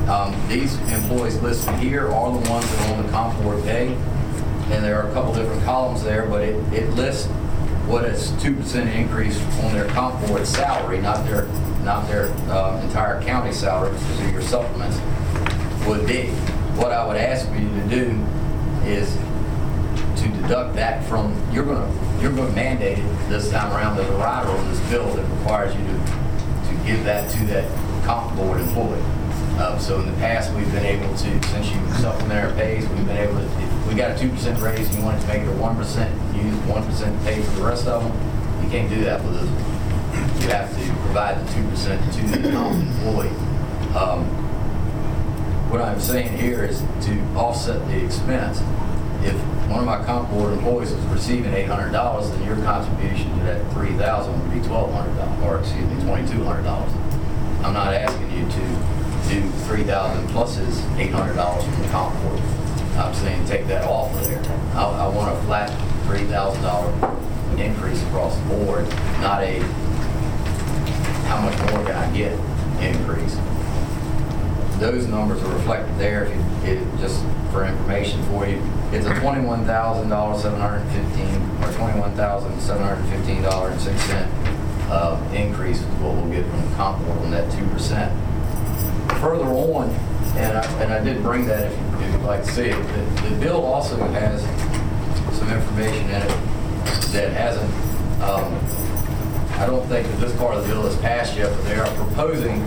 Speaker 11: Um, These employees listed here are the ones that are on the comp board pay, and there are a couple different columns there, but it, it lists what is 2% increase on their comp board salary, not their, not their um, entire county salary, which is your supplements, would be. What I would ask you to do is to deduct that from, you're gonna, you're gonna mandate it this time around, there's a rider on this bill that requires you to, to give that to that comp board employee. Uh, so in the past, we've been able to, since you supplement our pays, we've been able to, if we got a two percent raise, and you wanted to make it a one percent, use one to percent pay for the rest of them, you can't do that with this. You have to provide the two percent to the employee. Um, what I'm saying here is to offset the expense. If one of my comp board employees is receiving eight hundred dollars, then your contribution to that 3,000 would be twelve hundred dollars, or excuse me, twenty-two hundred dollars. I'm not asking you to do three thousand plus his eight hundred dollars from the. I'm saying take that off of there. I, I want a flat three thousand dollar increase across the board, not a how much more can I get increase those numbers are reflected there, if you, it, just for information for you. It's a twenty-one thousand dollars, seven hundred fifteen, or twenty-one thousand, seven hundred fifteen dollar and six cent, uh, increase is what we'll get from the comp board on that two percent. Further on, and I, and I did bring that if if you'd like to see it, the, the bill also has some information in it that hasn't, um, I don't think that this part of the bill is passed yet, but they are proposing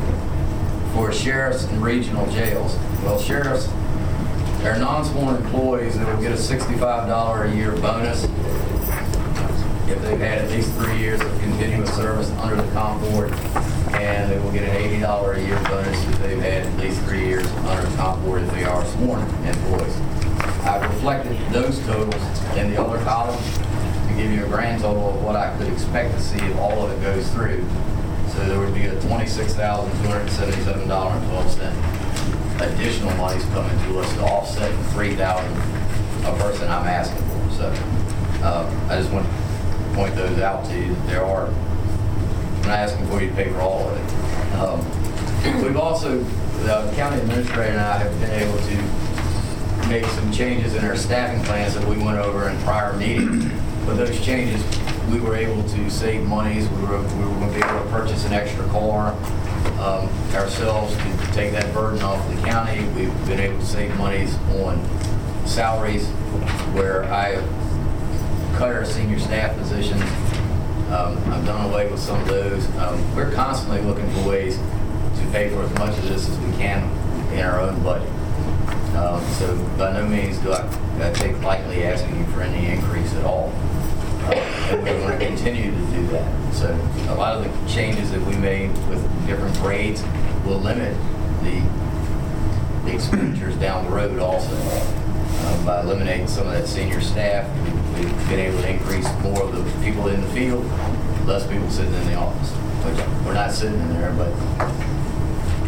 Speaker 11: for sheriffs and regional jails. Well, sheriffs, they're non-sworn employees that will get a $65 a year bonus if they've had at least three years of continuous service under the comp board, and they will get an $80 a year bonus if they've had at least three years under comp board if they are sworn employees. I've reflected those totals in the other column to give you a grand total of what I could expect to see if all of it goes through. So there would be a twenty-six thousand, two hundred seventy-seven dollar and twelve cent additional monies coming to us to offset the three thousand a person I'm asking for. So, uh, I just want to point those out to you. that There are, Not asking for you to pay for all of it. Um, We've also, the county administrator and I have been able to make some changes in our staffing plans that we went over in prior meetings. With those changes, we were able to save monies, we were, we were gonna be able to purchase an extra car um, ourselves to take that burden off the county. We've been able to save monies on salaries where I cut our senior staff positions. Um, I've done away with some of those. Um, We're constantly looking for ways to pay for as much of this as we can in our own budget. Um, So by no means do I I take lightly asking you for any increase at all. Uh, And we're going to continue to do that. So a lot of the changes that we made with different grades will limit the the expenditures down the road also. Um, By eliminating some of that senior staff, we've been able to increase more of the people in the field, less people sitting in the office. Which, we're not sitting in there, but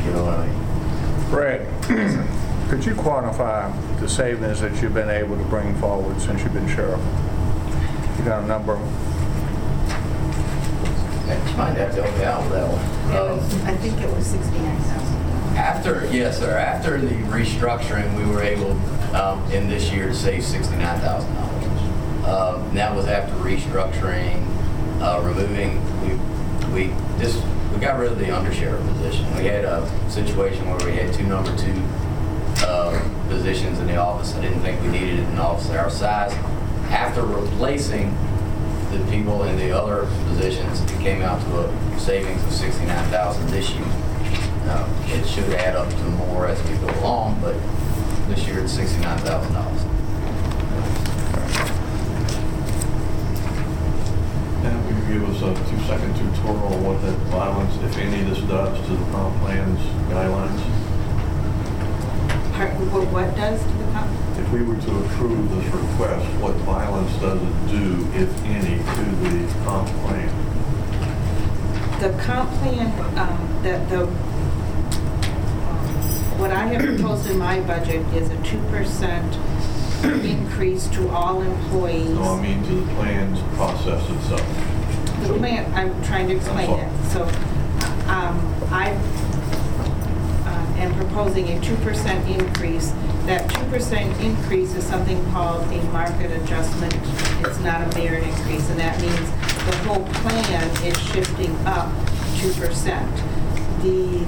Speaker 11: you know what I mean.
Speaker 3: Brad, [clears throat] could you quantify the savings that you've been able to bring forward since you've been sheriff? You got a number?
Speaker 11: You might have to help me out with that one. Um,
Speaker 1: I think it was 69,000.
Speaker 11: After, yes, sir, after the restructuring, we were able, um, in this year, to save sixty-nine thousand dollars. Um, that was after restructuring, uh, removing, we, we just, we got rid of the undersheriff position. We had a situation where we had two number two, uh, positions in the office. I didn't think we needed it in an office our size. After replacing the people in the other positions, it came out to a savings of sixty-nine thousand this year. Uh, It should add up to more as we go along, but this year it's $69,000.
Speaker 6: Now, will you give us a two-second tutorial what that violence, if any, this does to the comp plan's guidelines?
Speaker 1: Part- What what does to the comp?
Speaker 6: If we were to approve this request, what violence does it do, if any, to the comp plan?
Speaker 1: The comp plan, um, that the, what I have proposed in my budget is a 2% increase to all employees.
Speaker 6: No, I mean to the plan's process itself.
Speaker 1: Plan, I'm trying to explain
Speaker 6: sorry.
Speaker 1: it. So um, I uh, am proposing a 2% increase. That 2% increase is something called a market adjustment. It's not a merit increase, and that means the whole plan is shifting up 2%. The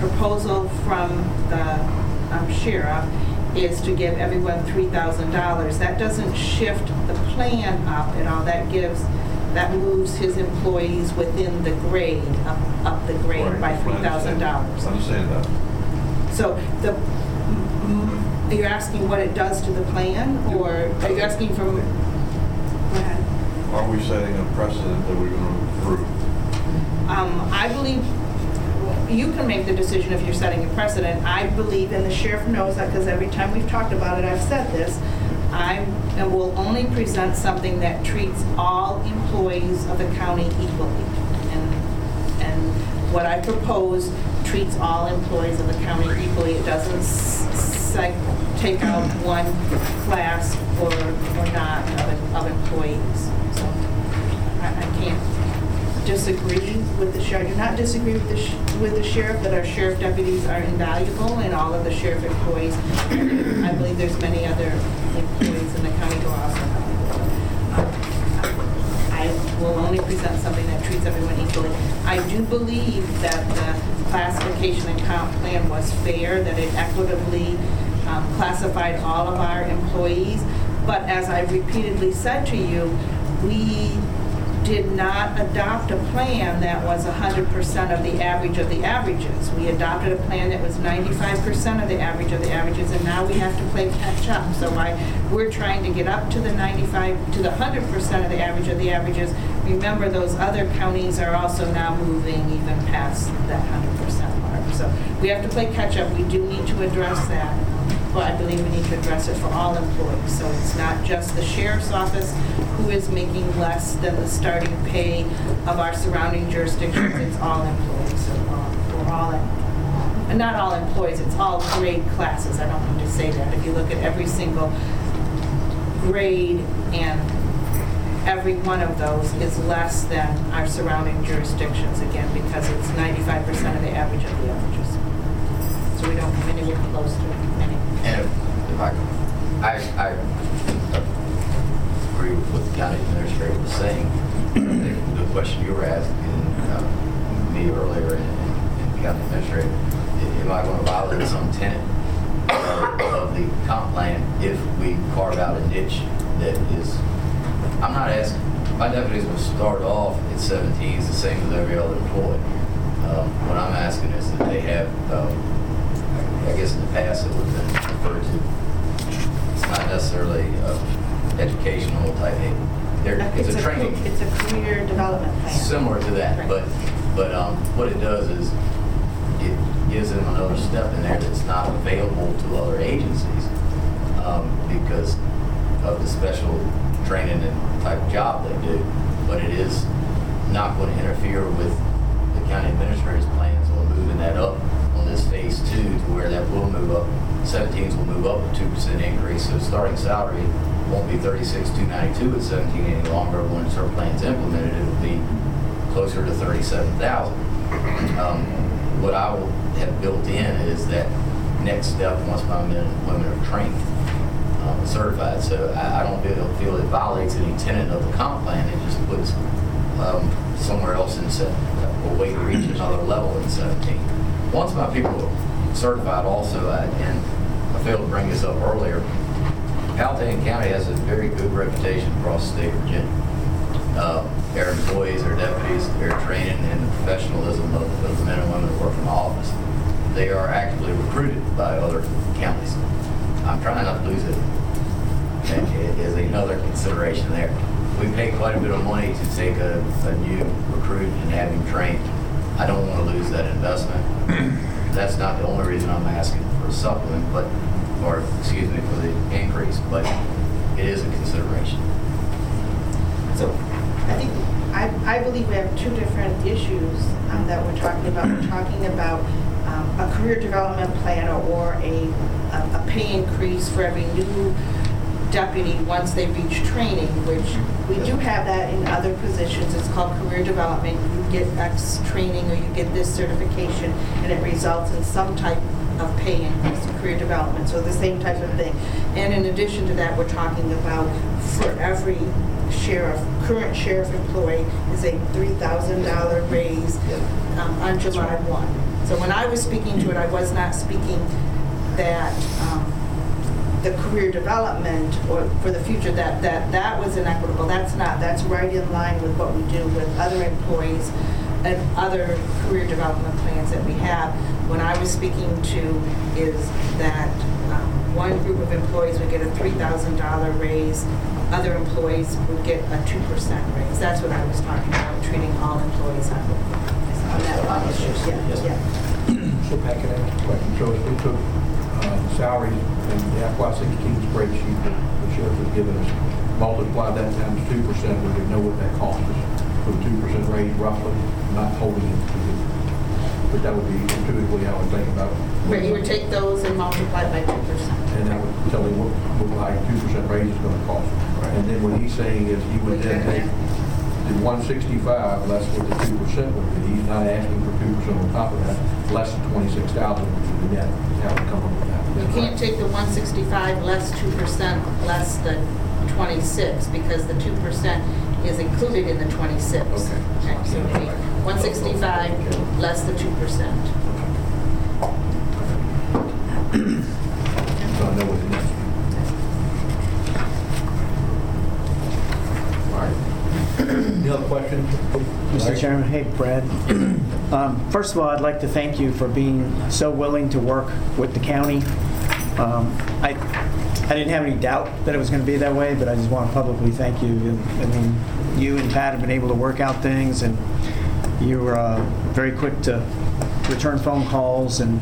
Speaker 1: proposal from the um, sheriff is to give everyone $3,000. That doesn't shift the plan up at all. That gives, that moves his employees within the grade, up, up the grade
Speaker 6: Right,
Speaker 1: by
Speaker 6: I
Speaker 1: $3,000.
Speaker 6: Understand that.
Speaker 1: So the, mm, are you asking what it does to the plan, or are you asking from, go ahead.
Speaker 6: Are we setting a precedent that we're going to approve?
Speaker 1: Um, I believe, you can make the decision if you're setting a precedent. I believe, and the sheriff knows that, because every time we've talked about it, I've said this, I will only present something that treats all employees of the county equally. And, and what I propose treats all employees of the county equally. It doesn't take out one class or, or not of, of employees. So I, I can't disagree with the sheriff, I do not disagree with the, with the sheriff, that our sheriff deputies are invaluable and all of the sheriff employees. [clears throat] I believe there's many other employees in the county who are also valuable. I will only present something that treats everyone equally. I do believe that the classification and comp plan was fair, that it equitably um, classified all of our employees. But as I repeatedly said to you, we did not adopt a plan that was 100% of the average of the averages. We adopted a plan that was 95% of the average of the averages, and now we have to play catch up. So I, we're trying to get up to the 95, to the 100% of the average of the averages. Remember, those other counties are also now moving even past that 100% mark. So we have to play catch up. We do need to address that. Well, I believe we need to address it for all employees. So it's not just the sheriff's office who is making less than the starting pay of our surrounding jurisdictions. It's all employees. So uh, we're all, and not all employees, it's all grade classes. I don't mean to say that. If you look at every single grade and every one of those is less than our surrounding jurisdictions, again, because it's 95% of the average of the averages. So we don't come anywhere close to any.
Speaker 11: And if if I, I, I agree with what the county administrator was saying. The question you were asking uh, me earlier and and the county administrator, am I going to violate some tenet of of the comp plan if we carve out a niche that is, I'm not asking, my deputies will start off at 17, it's the same as every other employee. Um, What I'm asking is that they have, um, I guess in the past it would have been referred to, it's not necessarily uh, educational type, they're- it's a training.
Speaker 1: It's a career development plan.
Speaker 11: Similar to that,
Speaker 1: Right.
Speaker 11: but, but um, what it does is, it gives them another step in there that's not available to other agencies um, because of the special training and type of job they do. But it is not going to interfere with the county administrator's plans on moving that up on this phase two to where that will move up. 17s will move up a 2% increase, so starting salary won't be 36,292 at 17 any longer. Once our plan's implemented, it'll be closer to 37,000. Um, What I will have built in is that next step, once my men and women are trained, um, certified. So I I don't feel feel it violates any tenet of the comp plan. It just puts um, somewhere else in a way to reach another level in 17. Once my people are certified also, I- and I failed to bring this up earlier, Powhatan County has a very good reputation across the state of Virginia. Uh, Their employees, their deputies, their training, and the professionalism of of the men and women that work in the office. they are actively recruited by other counties. I'm trying not to lose it. And it is another consideration there. We pay quite a bit of money to take a, a new recruit and have him trained. I don't want to lose that investment. That's not the only reason I'm asking for a supplement, but, or, excuse me, for the increase, but it is a consideration.
Speaker 1: So I think, I, I believe we have two different issues um, that we're talking about. We're talking about um, a career development plan or a, a a pay increase for every new deputy once they reach training, which we do have that in other positions. It's called career development. You get X training or you get this certification and it results in some type of pay increase, career development, so the same type of thing. And in addition to that, we're talking about for every sheriff, current sheriff employee is a $3,000 raise um, on July 1. So when I was speaking to it, I was not speaking that um, the career development or for the future, that, that, that was inequitable. That's not, that's right in line with what we do with other employees and other career development plans that we have. When I was speaking to is that um, one group of employees would get a $3,000 raise, other employees would get a 2% raise. That's what I was talking about, treating all employees on, on that one issue. Yeah,
Speaker 11: Yes,
Speaker 1: yeah.
Speaker 5: So Pat, can I ask a question? So if we took uh, salaries and the FY sixteen spreadsheet that the sheriff has given us, multiply that times two percent, we would know what that cost us for the two percent raise roughly, not holding it to the, but that would be intuitively how I would think about it.
Speaker 1: But you would take those and multiply by 2%.
Speaker 5: And that would tell him what, what like two percent raise is gonna cost. And then what he's saying is he would then take the one sixty-five less what the two percent would be. He's not asking for two percent on top of that, less than twenty-six thousand would be the net, how would come up with that.
Speaker 1: You can't take the 165 less 2% less the 26, because the 2% is included in the 26.
Speaker 5: Okay.
Speaker 1: Okay, so 165 less the 2%.
Speaker 5: So I know what the next. All right. Any other questions?
Speaker 7: Mr. Chairman, hey, Brad. Um, First of all, I'd like to thank you for being so willing to work with the county. Um, I I didn't have any doubt that it was going to be that way, but I just want to publicly thank you. I mean, you and Pat have been able to work out things, and you were uh, very quick to return phone calls and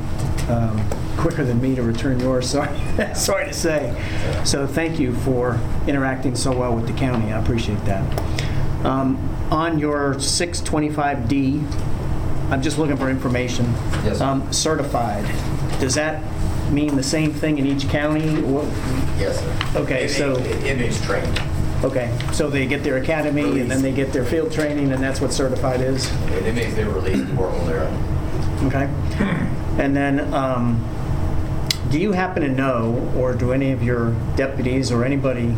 Speaker 7: um, quicker than me to return yours, [laughs] sorry sorry to say. So thank you for interacting so well with the county. I appreciate that. Um, On your 625D, I'm just looking for information.
Speaker 11: Yes.
Speaker 7: Um, Certified, does that mean the same thing in each county? What-
Speaker 11: Yes, sir.
Speaker 7: Okay,
Speaker 11: It-
Speaker 7: so-
Speaker 11: It it means trained.
Speaker 7: Okay, so they get their academy, and then they get their field training, and that's what certified is?
Speaker 11: It it means they're released to work on their own.
Speaker 7: Okay. And then, um, do you happen to know, or do any of your deputies or anybody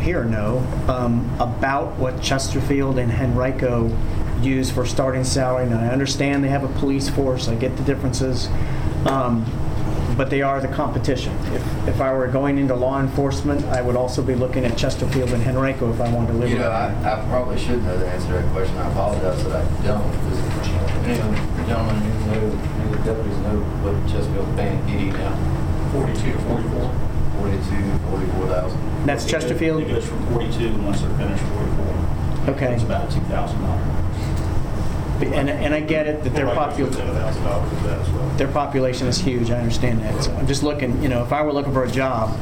Speaker 7: here know, um, about what Chesterfield and Henrico use for starting salary? And I understand they have a police force, I get the differences, um, but they are the competition. If, if I were going into law enforcement, I would also be looking at Chesterfield and Henrico if I wanted to live
Speaker 11: You know, I, I probably should know the answer to that question. I apologize that I don't. Does any of the gentlemen who know, any of the deputies know what Chesterfield paying PD now?
Speaker 12: 42 to 44.
Speaker 11: 42, 44,000.
Speaker 7: That's Chesterfield?
Speaker 12: It goes from 42 once they're finished 44.
Speaker 7: Okay.
Speaker 12: It's about $2,000.
Speaker 7: And, and I get it that their population.
Speaker 12: $10,000 of that as well.
Speaker 7: their population is huge, I understand that. So I'm just looking, you know, if I were looking for a job,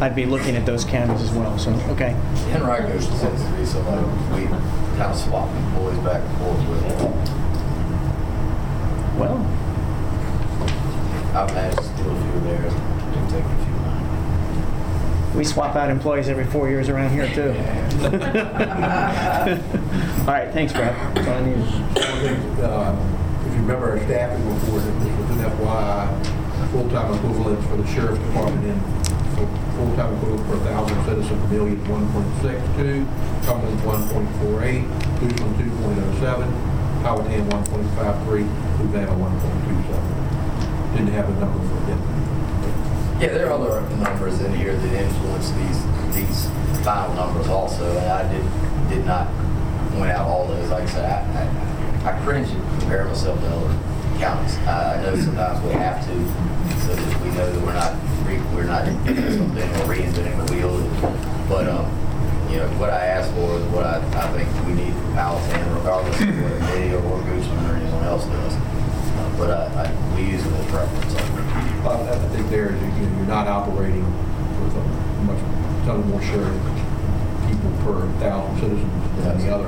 Speaker 7: I'd be looking at those counties as well, so, okay.
Speaker 11: Henrico tends to be somebody we kind of swap employees back and forth with.
Speaker 7: Well,
Speaker 11: I've managed to steal a few of theirs, and take a few of mine.
Speaker 7: We swap out employees every four years around here, too. [laughs] All right, thanks, Brad. That's all I.
Speaker 5: Uh, If you remember our staffing report, it was an FYI, full-time equivalents for the sheriff's department in, full-time equivalent per thousand million, one point six two, Cumberland, one point four eight, Cleveland, two point oh seven, Powhatan, one point five three, Louisiana, one point two seven. Didn't have a number for them.
Speaker 11: Yeah, there are other numbers in here that influence these, these final numbers also, and I did, did not point out all those. Like I said, I, I- I cringe to compare myself to other counties. I know sometimes we have to, so that we know that we're not, re- we're not doing something or reinventing the wheel. But, um, you know, what I asked for is what I, I think we need from Powhatan, regardless of what me or what or anyone else does. Uh, But I, I, we use it as reference.
Speaker 5: Uh, I think there is, you know, you're not operating with a much, ton more shared people per thousand citizens than the other.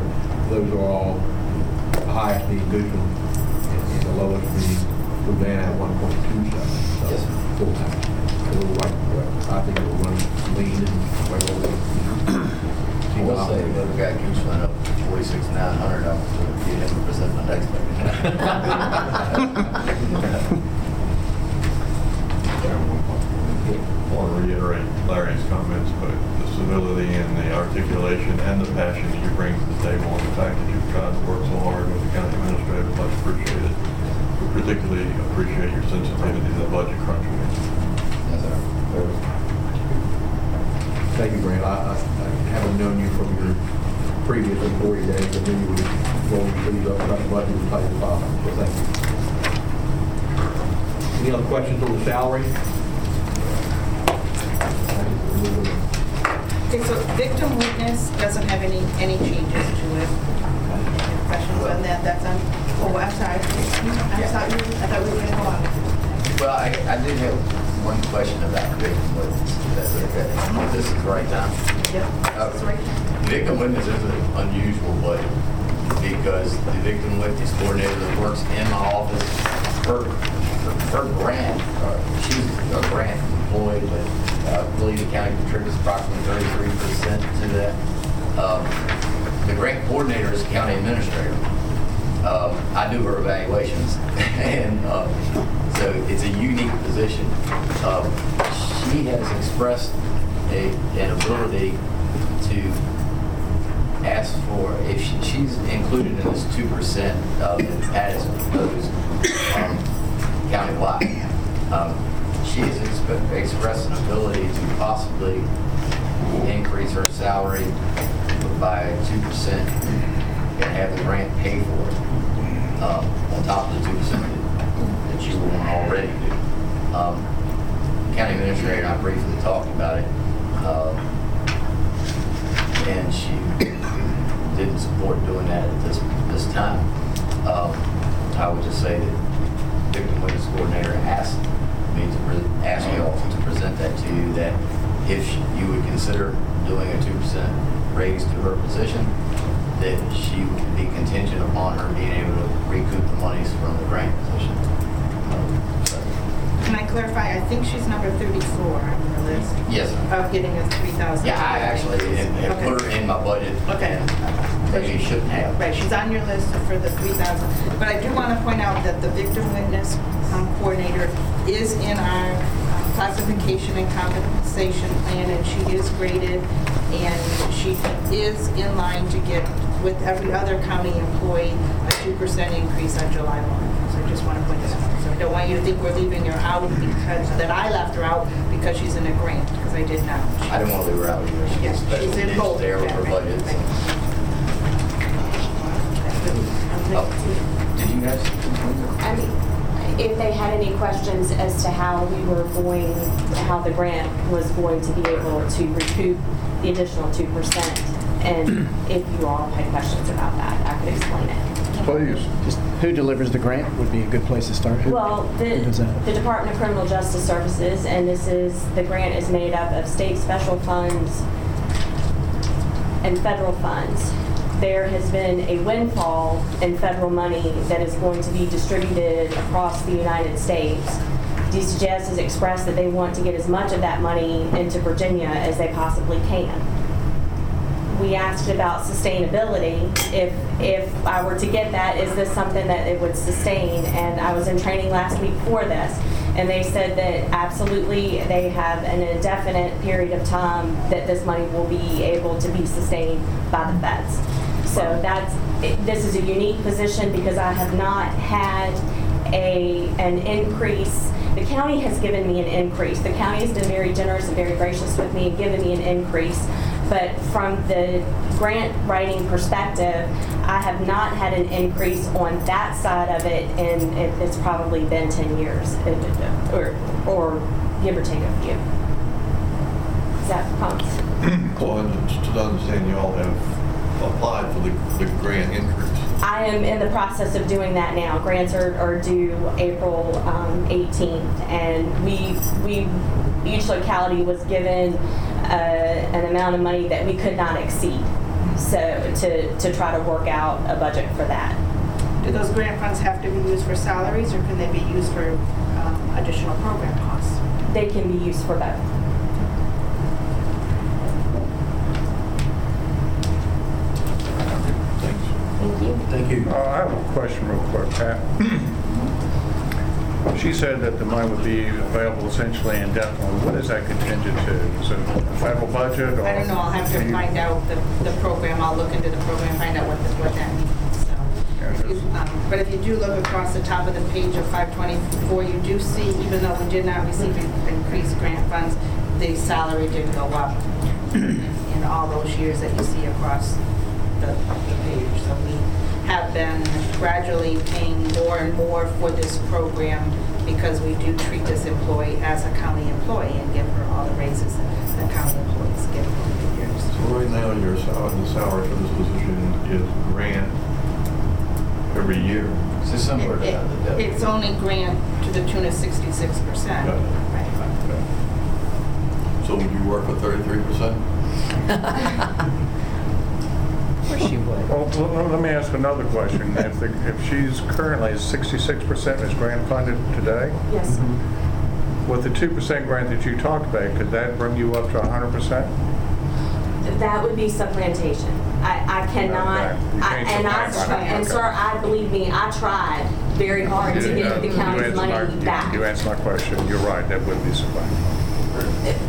Speaker 5: Those are all highest being Goochland and and the lowest being Urbana at one point two seven.
Speaker 11: Yes.
Speaker 5: Full time. So like, uh, I think it will run lean and well over.
Speaker 11: I will say, that we got Goochman up forty-six, nine hundred, I'm going to get him to present my next budget. [laughs] [laughs]
Speaker 6: I want to reiterate Larry's comments, but the civility and the articulation and the passion that you bring to the table and the fact that you've tried to work so hard with the county administrator, much appreciated. We particularly appreciate your sensitivity to the budget crunch.
Speaker 11: Yes, sir.
Speaker 5: Thank you, Grant. I, I I haven't known you from your previous employee days, I knew you would roll your sleeves up about the budget and type of file, so thank you. Any other questions on the salary?
Speaker 1: Okay, so victim witness doesn't have any, any changes to it. Any Questions on that, that's on, oh, I'm sorry. I'm sorry, I thought we were gonna go on.
Speaker 11: Well, I, I did have one question about victim witness. That's okay. I know this is the right time.
Speaker 1: Yep,
Speaker 11: Uh,
Speaker 1: that's right.
Speaker 11: Victim witness is an unusual budget because the victim witness coordinator that works in my office, her, her grant, uh, she's a grant employee, but uh, believe the county contributes approximately thirty-three percent to that. Um, The grant coordinator is the county administrator. Um, I do her evaluations, [laughs] and uh, so it's a unique position. Um, She has expressed a, an ability to ask for, if she- she's included in this two percent uh, that Pat has proposed um, countywide. She expressed an ability to possibly increase her salary by two percent and have the grant pay for it, um, on top of the two percent that you will already do. Um, County administrator and I briefly talked about it, um, and she didn't support doing that at this, this time. Um, I would just say that victim witness coordinator asked me to, pre- ask you all to present that to you, that if you would consider doing a two percent raise to her position, that she would be contingent upon her being able to recoup the monies from the grant position. Um, so,
Speaker 1: Can I clarify, I think she's number 34 on the list
Speaker 11: Yes,
Speaker 1: of getting a 3,000.
Speaker 11: Yeah, I actually had had put her in my budget.
Speaker 1: Okay.
Speaker 11: and Maybe shouldn't have.
Speaker 1: Right, she's on your list for the 3,000. But I do want to point out that the victim witness um, coordinator is in our um, classification and compensation plan, and she is graded, and she is in line to get, with every other county employee, a 2% increase on July 1. So I just want to point that out. So I don't want you to think we're leaving her out because, that I left her out because she's in a grant, because I did not.
Speaker 11: I didn't want to leave her out either.
Speaker 1: Yes, she's in both.
Speaker 11: there with her budget.
Speaker 1: right, right.
Speaker 11: Oh, Did you guys?
Speaker 13: I mean, if they had any questions as to how we were going, how the grant was going to be able to recoup the additional 2%, and if you all had questions about that, I could explain it.
Speaker 3: Please.
Speaker 7: Just who delivers the grant would be a good place to start. Who-
Speaker 13: Well, the,
Speaker 7: who does that?
Speaker 13: the Department of Criminal Justice Services, and this is, the grant is made up of state special funds and federal funds. There has been a windfall in federal money that is going to be distributed across the United States. DCJS has expressed that they want to get as much of that money into Virginia as they possibly can we asked about sustainability. If, if I were to get that, is this something that it would sustain? And I was in training last week for this, and they said that absolutely, they have an indefinite period of time that this money will be able to be sustained by the feds. So that's, it- this is a unique position because I have not had a, an increase. The county has given me an increase. The county has been very generous and very gracious with me and given me an increase. But from the grant writing perspective, I have not had an increase on that side of it, and it- it's probably been 10 years, or, or give or take a few. Does that?
Speaker 6: Well, and just to understand, you all have applied for the, the grant increase.
Speaker 13: I am in the process of doing that now. Grants are, are due April um, 18th, and we, we, each locality was given uh, an amount of money that we could not exceed. So to, to try to work out a budget for that.
Speaker 1: Do those grant funds have to be used for salaries, or can they be used for um, additional program costs?
Speaker 13: They can be used for both.
Speaker 6: Thanks.
Speaker 13: Thank you.
Speaker 5: Thank you.
Speaker 3: Uh, I have a question real quick, Pat. [clears throat] She said that the money would be available essentially indefinitely. What is that contingent to? Is it the federal budget or?
Speaker 1: I don't know, I'll have to find out the, the program, I'll look into the program, find out what, the- what that means, so.
Speaker 3: Yeah,
Speaker 1: If you- um, But if you do look across the top of the page of 524, you do see, even though we did not receive increased grant funds, the salary did go up [clears throat] in all those years that you see across the, the page. So we have been gradually paying more and more for this program because we do treat this employee as a county employee and give her all the raises that county employees get over the years.
Speaker 6: So right now, your salary, the salary for this position is grant every year.
Speaker 11: So similar
Speaker 1: It-
Speaker 11: the
Speaker 1: it-
Speaker 11: deputy.
Speaker 1: It's only grant to the tune of 66%.
Speaker 6: Got it.
Speaker 1: Right.
Speaker 6: So would you work for thirty-three percent?
Speaker 4: Of [laughs] course she would.
Speaker 3: Well, let me ask another question. If, the- if she's currently 66% is grant funded today,
Speaker 13: Yes. Mm-hmm.
Speaker 3: with the 2% grant that you talked about, could that bring you up to 100%?
Speaker 13: That would be supplantation. I, I cannot,
Speaker 3: Okay. You
Speaker 13: I-
Speaker 3: can't
Speaker 13: and I,
Speaker 3: supplant money,
Speaker 13: and
Speaker 3: okay.
Speaker 13: sir, I, believe me, I tried very hard to
Speaker 3: You-
Speaker 13: get the
Speaker 3: you
Speaker 13: county's
Speaker 3: answered
Speaker 13: money
Speaker 3: my- you-
Speaker 13: back.
Speaker 3: You answered my question. You're right, that would be supplanted.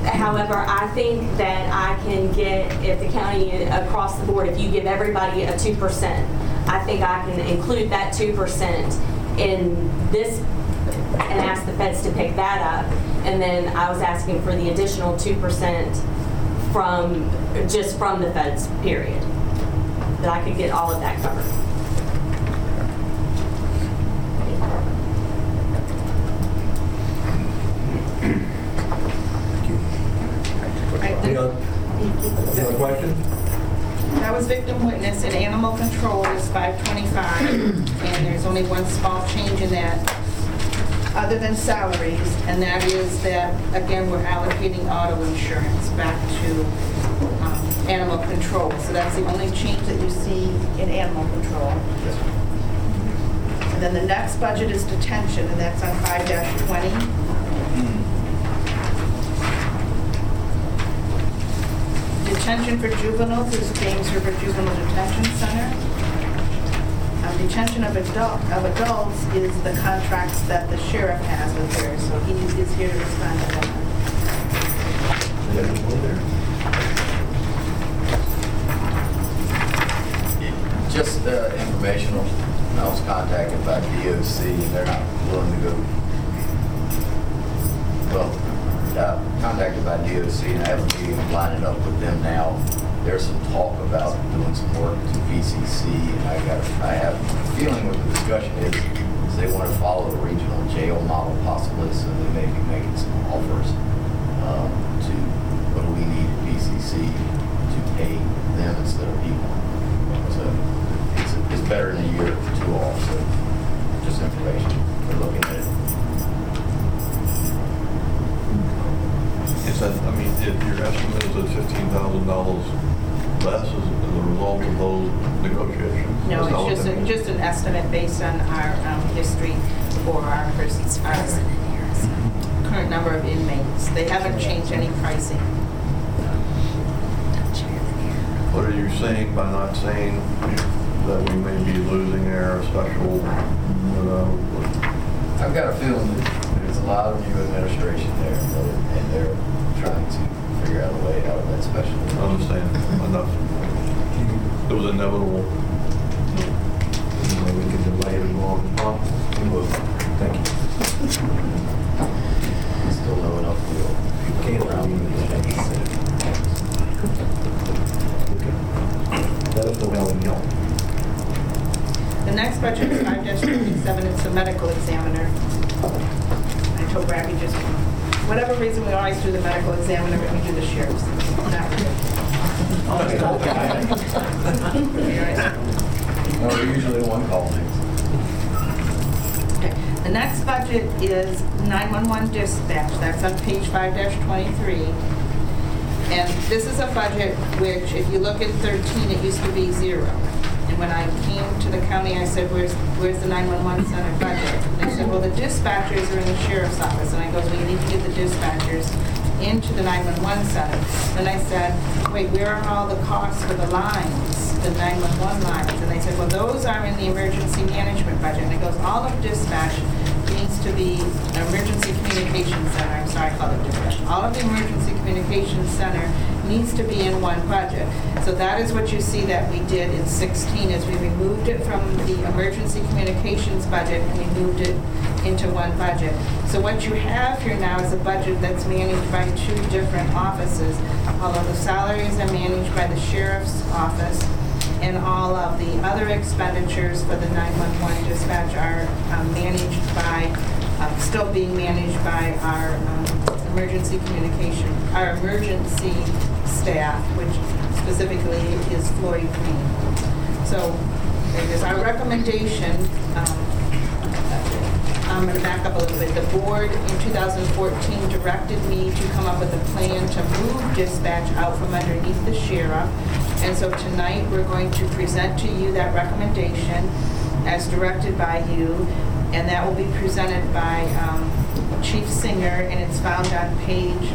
Speaker 13: However, I think that I can get, if the county across the board, if you give everybody a two percent, I think I can include that two percent in this and ask the feds to pick that up. And then I was asking for the additional two percent from, just from the feds, period. That I could get all of that covered.
Speaker 1: Right,
Speaker 5: Any
Speaker 1: the-
Speaker 5: other, any other questions?
Speaker 1: That victim witness, and animal control is 525, and there's only one small change in that, other than salaries, and that is that, again, we're allocating auto insurance back to um, animal control. So that's the only change that you see in animal control. And then the next budget is detention, and that's on 5-20. Detention for juveniles is James River Juvenile Detention Center. Um, Detention of adult, of adults is the contracts that the sheriff has with her, so he is here to respond to that.
Speaker 11: Just uh, informational. I was contacted by DOC and they're not willing to go. Well, uh, contacted by DOC and I have a meeting lining up with them now. There's some talk about doing some work to VCC and I got, I have a feeling what the discussion is, is they want to follow the regional jail model possibly, so they may be making some offers um, to, what we need at VCC to pay them instead of people. So it's, it's better in a year two all, so just information. We're looking at it.
Speaker 6: Is that, I mean, if your estimate is at fifteen thousand dollars less as as a result of those negotiations?
Speaker 1: No,
Speaker 6: That's not what
Speaker 1: it's just,
Speaker 6: that
Speaker 1: a-
Speaker 6: means?
Speaker 1: just an estimate based on our um, history for our, pers- our current number of inmates. They haven't changed any pricing.
Speaker 6: What are you saying by not saying that we may be losing our special, uh,
Speaker 11: I've got a feeling that there's a lot of new administration there, and they're trying to figure out a way out of that special.
Speaker 6: I understand enough. It was inevitable.
Speaker 5: No. We can delay it as long as possible.
Speaker 11: We.
Speaker 5: Thank you.
Speaker 11: Still know enough to
Speaker 5: people
Speaker 11: can't around Let us
Speaker 1: know how we help. The next budget is 5-57. It's the medical examiner when we always do the medical sheriff's. Not really.
Speaker 11: No, we're usually one call things.
Speaker 1: Okay. The next budget is 911 dispatch, that's on page 5-23. And this is a budget which, if you look at 13, it used to be zero. And when I came to the county, I said, where's, where's the 911 center budget? Said, well, the dispatchers are in the sheriff's office. And I goes, well, you need to get the dispatchers into the 911 center. Then I said, wait, where are all the costs for the lines, the 911 lines? And they said, well, those are in the emergency management budget. And it goes, all of dispatch needs to be an emergency communications center, I'm sorry, I called it dispatch. All of the emergency communications center needs to be in one budget. So that is what you see that we did in 16, is we removed it from the emergency communications budget and we moved it into one budget. So what you have here now is a budget that's managed by two different offices. Although the salaries are managed by the sheriff's office, and all of the other expenditures for the 911 dispatch are um, managed by, uh, still being managed by our um, emergency communication, our emergency staff, which specifically is Floyd Green. So it is our recommendation, um, I'm going to back up a little bit. The board in 2014 directed me to come up with a plan to move dispatch out from underneath the sheriff. And so tonight, we're going to present to you that recommendation as directed by you, and that will be presented by um, Chief Singer, and it's found on page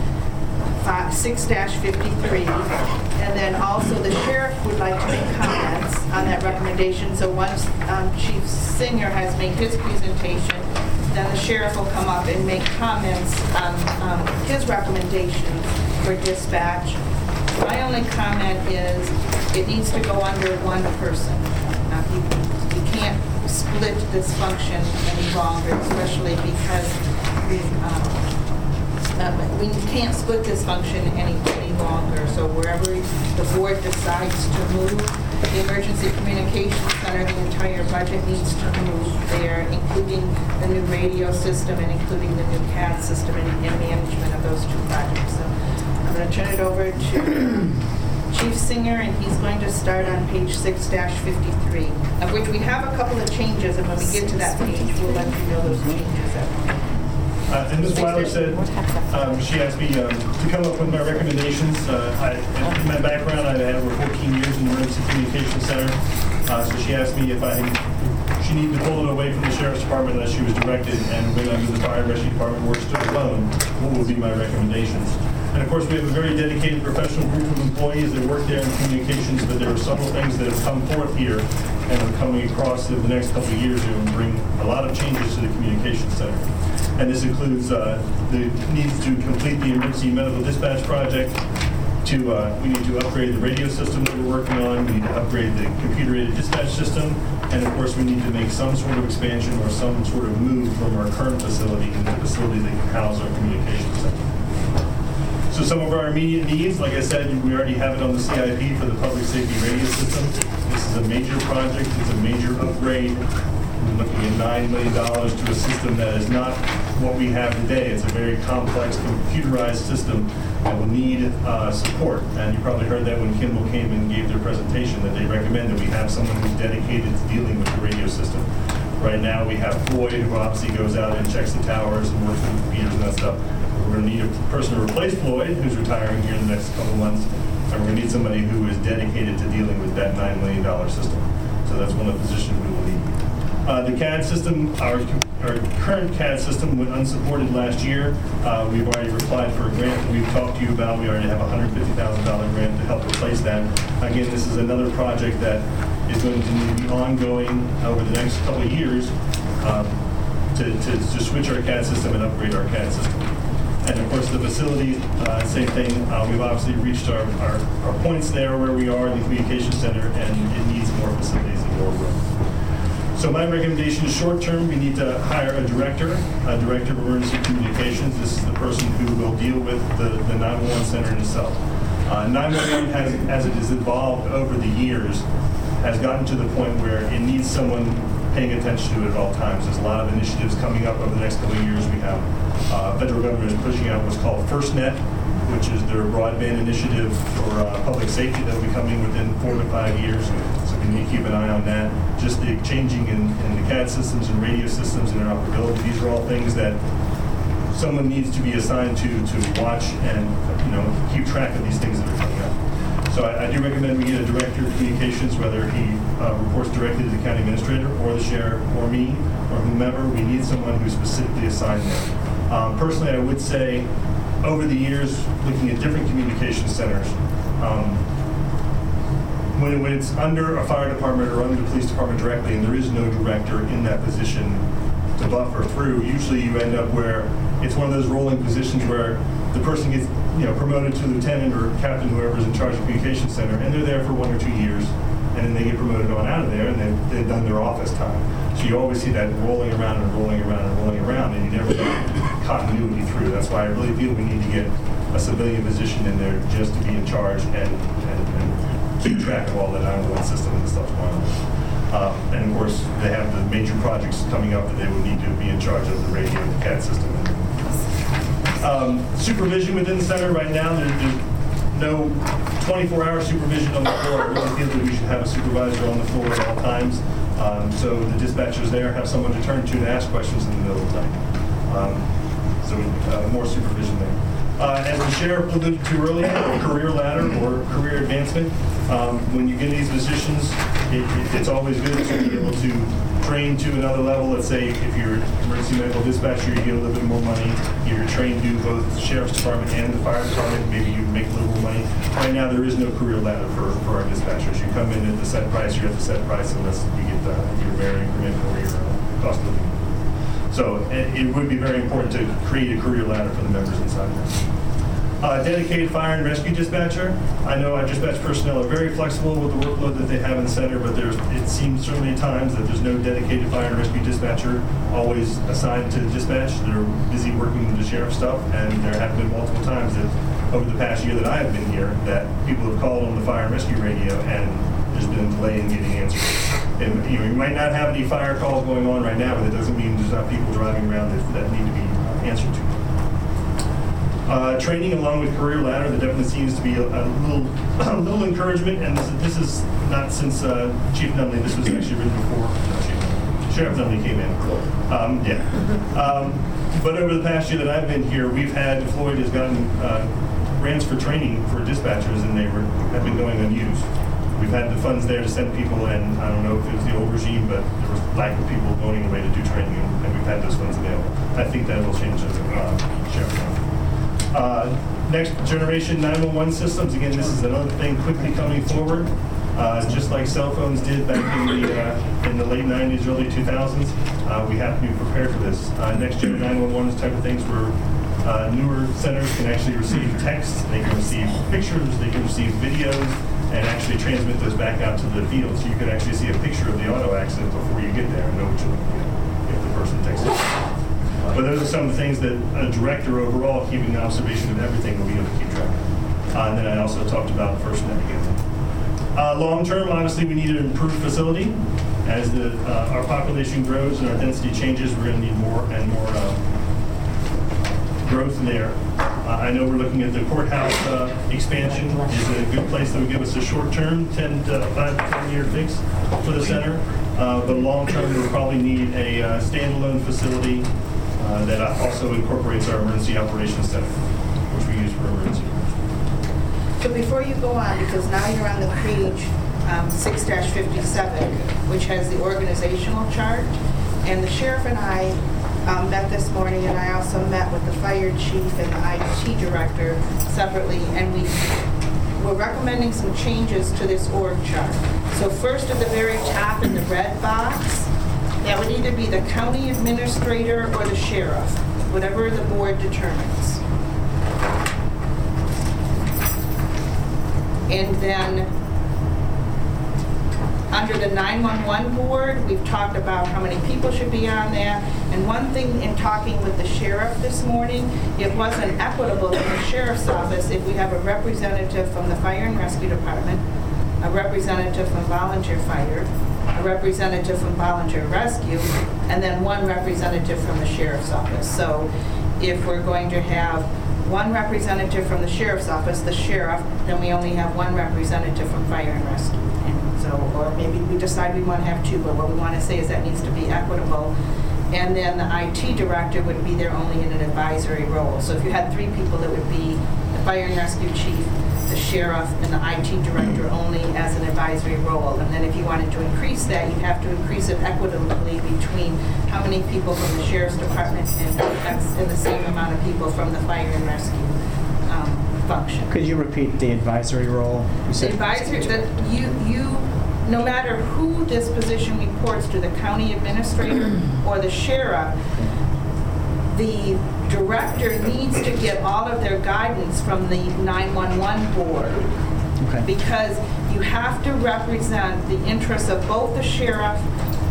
Speaker 1: 6-53. And then also, the sheriff would like to make comments on that recommendation. So once um, Chief Singer has made his presentation, then the sheriff will come up and make comments on um, his recommendations for dispatch. My only comment is, it needs to go under one person. Uh, You you can't split this function any longer, especially because um, we can't split this function any, any longer. So wherever the board decides to move the emergency communications center, the entire budget needs to move there, including the new radio system and including the new CAD system and and management of those two projects. So I'm going to turn it over to Chief Singer, and he's going to start on page 6-53, of which we have a couple of changes, and when we get to that page, we'll let you know those changes at
Speaker 14: Uh, And Ms. Weiler said, um, she asked me um, to come up with my recommendations. Uh, I- In my background, I've had over 14 years in the Emergency Communications Center, Uh, so she asked me if I, she needed to pull it away from the Sheriff's Department as she was directed, and it under the Fire Rescue Department where it stood alone, what would be my recommendations? And of course, we have a very dedicated professional group of employees that work there in communications, but there are several things that have come forth here and are coming across in the next couple of years that will bring a lot of changes to the communications center. And this includes uh, the needs to complete the emergency medical dispatch project, to, uh, we need to upgrade the radio system that we're working on, we need to upgrade the computer-aided dispatch system, and of course, we need to make some sort of expansion or some sort of move from our current facility into a facility that can house our communication center. So some of our immediate needs, like I said, we already have it on the CIP for the public safety radio system. This is a major project, it's a major upgrade. We're looking at $9 million to a system that is not what we have today. It's a very complex computerized system that will need uh, support. And you probably heard that when Kimball came and gave their presentation, that they recommend that we have someone who's dedicated to dealing with the radio system. Right now, we have Floyd, who obviously goes out and checks the towers and works with computers and that stuff. We're going to need a person to replace Floyd, who's retiring here in the next couple months, and we're going to need somebody who is dedicated to dealing with that $9 million system. So that's one of the positions we will need. Uh, The CAD system, our our current CAD system went unsupported last year. Uh, We've already applied for a grant that we've talked to you about. We already have a $150,000 grant to help replace that. Again, this is another project that is going to need to be ongoing over the next couple of years um, to to to switch our CAD system and upgrade our CAD system. And of course, the facility, uh, same thing. Uh, We've obviously reached our, our, our points there where we are in the communication center, and it needs more facilities and more room. So my recommendation is short-term, we need to hire a director, a director of emergency communications. This is the person who will deal with the, the 911 center itself. Uh, 911 has, as it has evolved over the years, has gotten to the point where it needs someone paying attention to it at all times. There's a lot of initiatives coming up over the next couple of years. We have, uh, federal government is pushing out what's called FirstNet, which is their broadband initiative for uh, public safety that will be coming within four to five years. We to keep an eye on that. Just the changing in, in the CAD systems and radio systems and interoperability, these are all things that someone needs to be assigned to, to watch and, you know, keep track of these things that are coming up. So I, I do recommend we get a director of communications, whether he uh, reports directly to the county administrator or the sheriff or me or whomever. We need someone who's specifically assigned there. Um, personally, I would say over the years, looking at different communication centers, um, when, when it's under a fire department or under the police department directly, and there is no director in that position to buffer through, usually you end up where it's one of those rolling positions where the person gets, you know, promoted to lieutenant or captain, whoever's in charge of communication center, and they're there for one or two years, and then they get promoted on out of there, and they've, they've done their office time. So you always see that rolling around and rolling around and rolling around, and you never get continuity through. That's why I really feel we need to get a civilian position in there just to be in charge and, and, and keep track of all the 911 system and stuff going on. Uh, and of course, they have the major projects coming up that they would need to be in charge of the radio and the CAD system. Um, supervision within the center right now, there, there's no 24-hour supervision on the floor. I really feel that we should have a supervisor on the floor at all times. Um, so the dispatchers there have someone to turn to to ask questions in the middle of the night. Um, so uh, more supervision there. Uh, as the sheriff alluded to earlier, career ladder or career advancement. Um, when you get these positions, it, it, it's always good to be able to train to another level. Let's say if you're emergency medical dispatcher, you get a little bit more money. You're trained to both the sheriff's department and the fire department. Maybe you make a little more money. Right now, there is no career ladder for, for our dispatchers. You come in at the set price, you're at the set price unless you get the, your merit increment or your cost of living. So it, it would be very important to create a career ladder for the members inside. Uh, dedicated fire and rescue dispatcher. I know our dispatch personnel are very flexible with the workload that they have in the center, but there's, it seems certainly times that there's no dedicated fire and rescue dispatcher always assigned to dispatch. They're busy working the sheriff stuff, and there have been multiple times that over the past year that I have been here, that people have called on the fire and rescue radio, and there's been a delay in getting answers. And, you know, you might not have any fire calls going on right now, but it doesn't mean there's not people driving around that, that need to be answered to. Uh, training along with career ladder, there definitely seems to be a, a little, [coughs] a little encouragement, and this is, this is not since uh, Chief Nunnally. This was actually written before no, Chief, Sheriff Nunnally came in. Um, yeah. Um, but over the past year that I've been here, we've had Floyd has gotten uh, grants for training for dispatchers, and they were have been going unused. We've had the funds there to send people, and I don't know if it was the old regime, but there was lack of people going away to do training, and, we've had those funds available. I think that will change as uh. Uh, Next generation 911 systems, again, this is another thing quickly coming forward. Uh, Just like cell phones did back in the, uh, in the late 90s, early 2000s, uh, we have to be prepared for this. Uh, Next gen 911 is type of things where uh, newer centers can actually receive text, they can receive pictures, they can receive videos, and actually transmit those back out to the field. So you can actually see a picture of the auto accident before you get there and know you're looking at if the person texted. But those are some of the things that a director overall, keeping an observation of everything, will be able to keep track of. Uh, and then I also talked about first net again. Uh, long term, obviously, we need an improved facility. As the, uh, our population grows and our density changes, we're going to need more and more uh, growth there. I know we're looking at the courthouse uh, expansion is it a good place that would give us a short term, 10 to 5 to 10 year fix for the center. Uh, but long term, we'll probably need a uh, standalone facility uh, that also incorporates our emergency operations center, which we use for emergency.
Speaker 1: So before you go on, because now you're on the page um, 6-57, which has the organizational chart, and the sheriff and I um, met this morning, and I also met with the fire chief and the IT director separately, and we we're recommending some changes to this org chart. So first at the very top in the red box, that would either be the county administrator or the sheriff, whatever the board determines. And then, under the 911 board, we've talked about how many people should be on there. And one thing in talking with the sheriff this morning, it wasn't equitable in the sheriff's office if we have a representative from the fire and rescue department, a representative from volunteer fire, a representative from volunteer rescue, and then one representative from the sheriff's office. So if we're going to have one representative from the sheriff's office, the sheriff, then we only have one representative from fire and rescue. So, or maybe we decide we want to have two, but what we want to say is that needs to be equitable. And then the IT director would be there only in an advisory role. So if you had three people, that would be the fire and rescue chief, the sheriff, and the IT director only as an advisory role. And then if you wanted to increase that, you'd have to increase it equitably between how many people from the sheriff's department and and the same amount of people from the fire and rescue um, function.
Speaker 7: Could you repeat the advisory role? You
Speaker 1: The
Speaker 7: said-
Speaker 1: advisory, that you, you, no matter who this position reports to, the county administrator [clears throat] or the sheriff, the director needs to get all of their guidance from the 911 board.
Speaker 7: Okay.
Speaker 1: Because you have to represent the interests of both the sheriff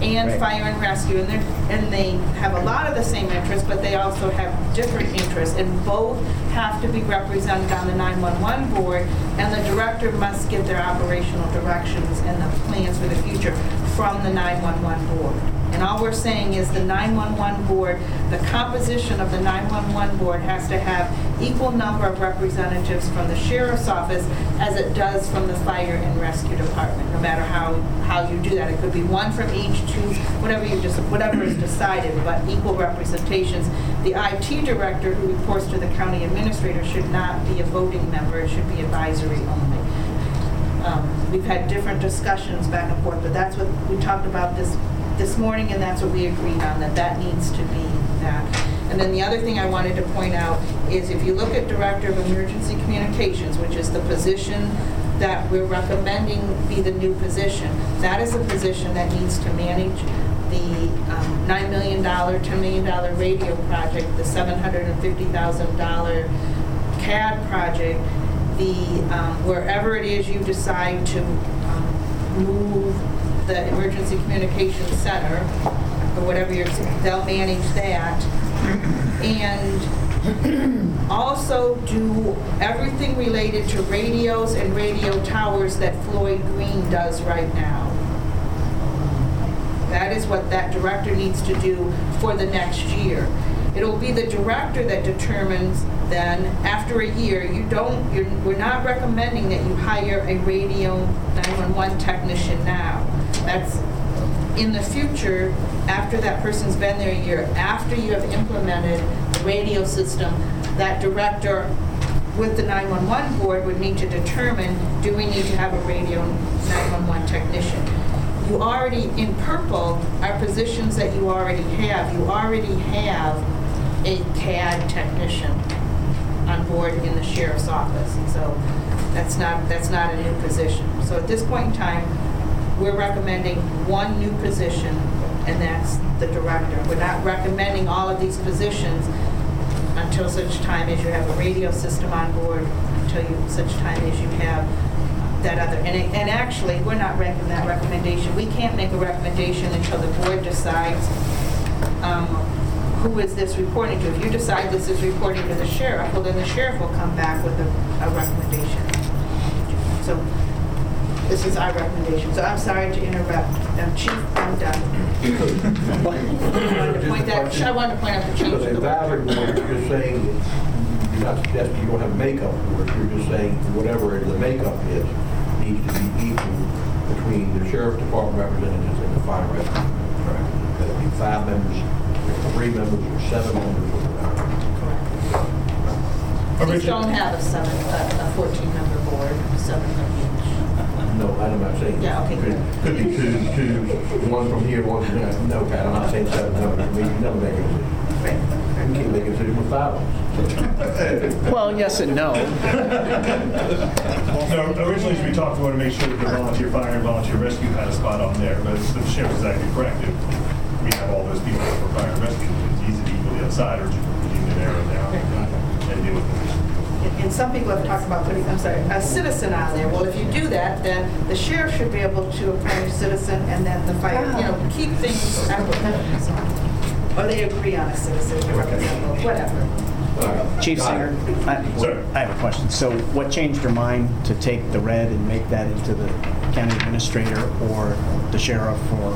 Speaker 1: and
Speaker 7: Right.
Speaker 1: fire and rescue. And and they have a lot of the same interests, but they also have different interests. And both have to be represented on the 911 board. And the director must get their operational directions and the plans for the future from the 911 board. And all we're saying is the 911 board, the composition of the 911 board has to have equal number of representatives from the sheriff's office as it does from the fire and rescue department, no matter how, how you do that. It could be one from each, two, whatever you just, whatever is decided, but equal representations. The IT director who reports to the county administrator should not be a voting member, it should be advisory only. Um, We've had different discussions back and forth, but that's what, we talked about this, this morning, and that's what we agreed on, that that needs to be that. And then the other thing I wanted to point out is if you look at Director of Emergency Communications, which is the position that we're recommending be the new position, that is a position that needs to manage the um, $9 million, $10 million radio project, the $750,000 CAD project, the, um, wherever it is you decide to um, move the Emergency Communications Center, or whatever you're, they'll manage that. And also do everything related to radios and radio towers that Floyd Green does right now. That is what that director needs to do for the next year. It'll be the director that determines then, after a year, you don't, you're, we're not recommending that you hire a radio 911 technician now. That's in the future, after that person's been there a year, after you have implemented the radio system, that director with the 911 board would need to determine, do we need to have a radio 911 technician? You already, in purple, are positions that you already have. You already have a CAD technician on board in the sheriff's office. So that's not, that's not a new position. So at this point in time, we're recommending one new position, and that's the director. We're not recommending all of these positions until such time as you have a radio system on board, until you, such time as you have that other, and, it- and actually, we're not making that recommendation. We can't make a recommendation until the board decides, um, who is this reporting to? If you decide this is reporting to the sheriff, well, then the sheriff will come back with a, a recommendation. So, this is our recommendation. So I'm sorry to interrupt. Um, Chief, I'm done. I wanted to point that, I wanted to point out the change
Speaker 5: So
Speaker 1: in
Speaker 5: the
Speaker 1: the
Speaker 5: advisory board, you're saying, you're not suggesting you don't have makeup for you're just saying whatever the makeup is needs to be equal between the sheriff department representatives and the fire rescue. Correct. That'd be five members, three members, or seven members, or whatever.
Speaker 1: These don't have a seven, a 14-member board, seven of each.
Speaker 5: No, I'm not saying.
Speaker 1: Yeah, okay,
Speaker 5: Could could be two, two, one from here, one from there. No, Pat, I'm not saying seven members, we can never make a decision. We can't make a decision with five of us.
Speaker 7: Well, yes and no.
Speaker 14: No, originally, as we talked, we want to make sure that the volunteer fire and volunteer rescue had a spot on there, but the sheriff is exactly correct. If we have all those people for fire and rescue, it's easy to equally outside or just leave it narrow down and deal with it.
Speaker 1: And and some people have talked about putting, I'm sorry, a citizen on there. Well, if you do that, then the sheriff should be able to appoint a citizen and then the fire, you know, ah. keep things equitable. Or they agree on a citizen to represent whatever.
Speaker 7: Chief Singer, I
Speaker 14: Sir.
Speaker 7: I have a question. So what changed your mind to take the red and make that into the county administrator or the sheriff or?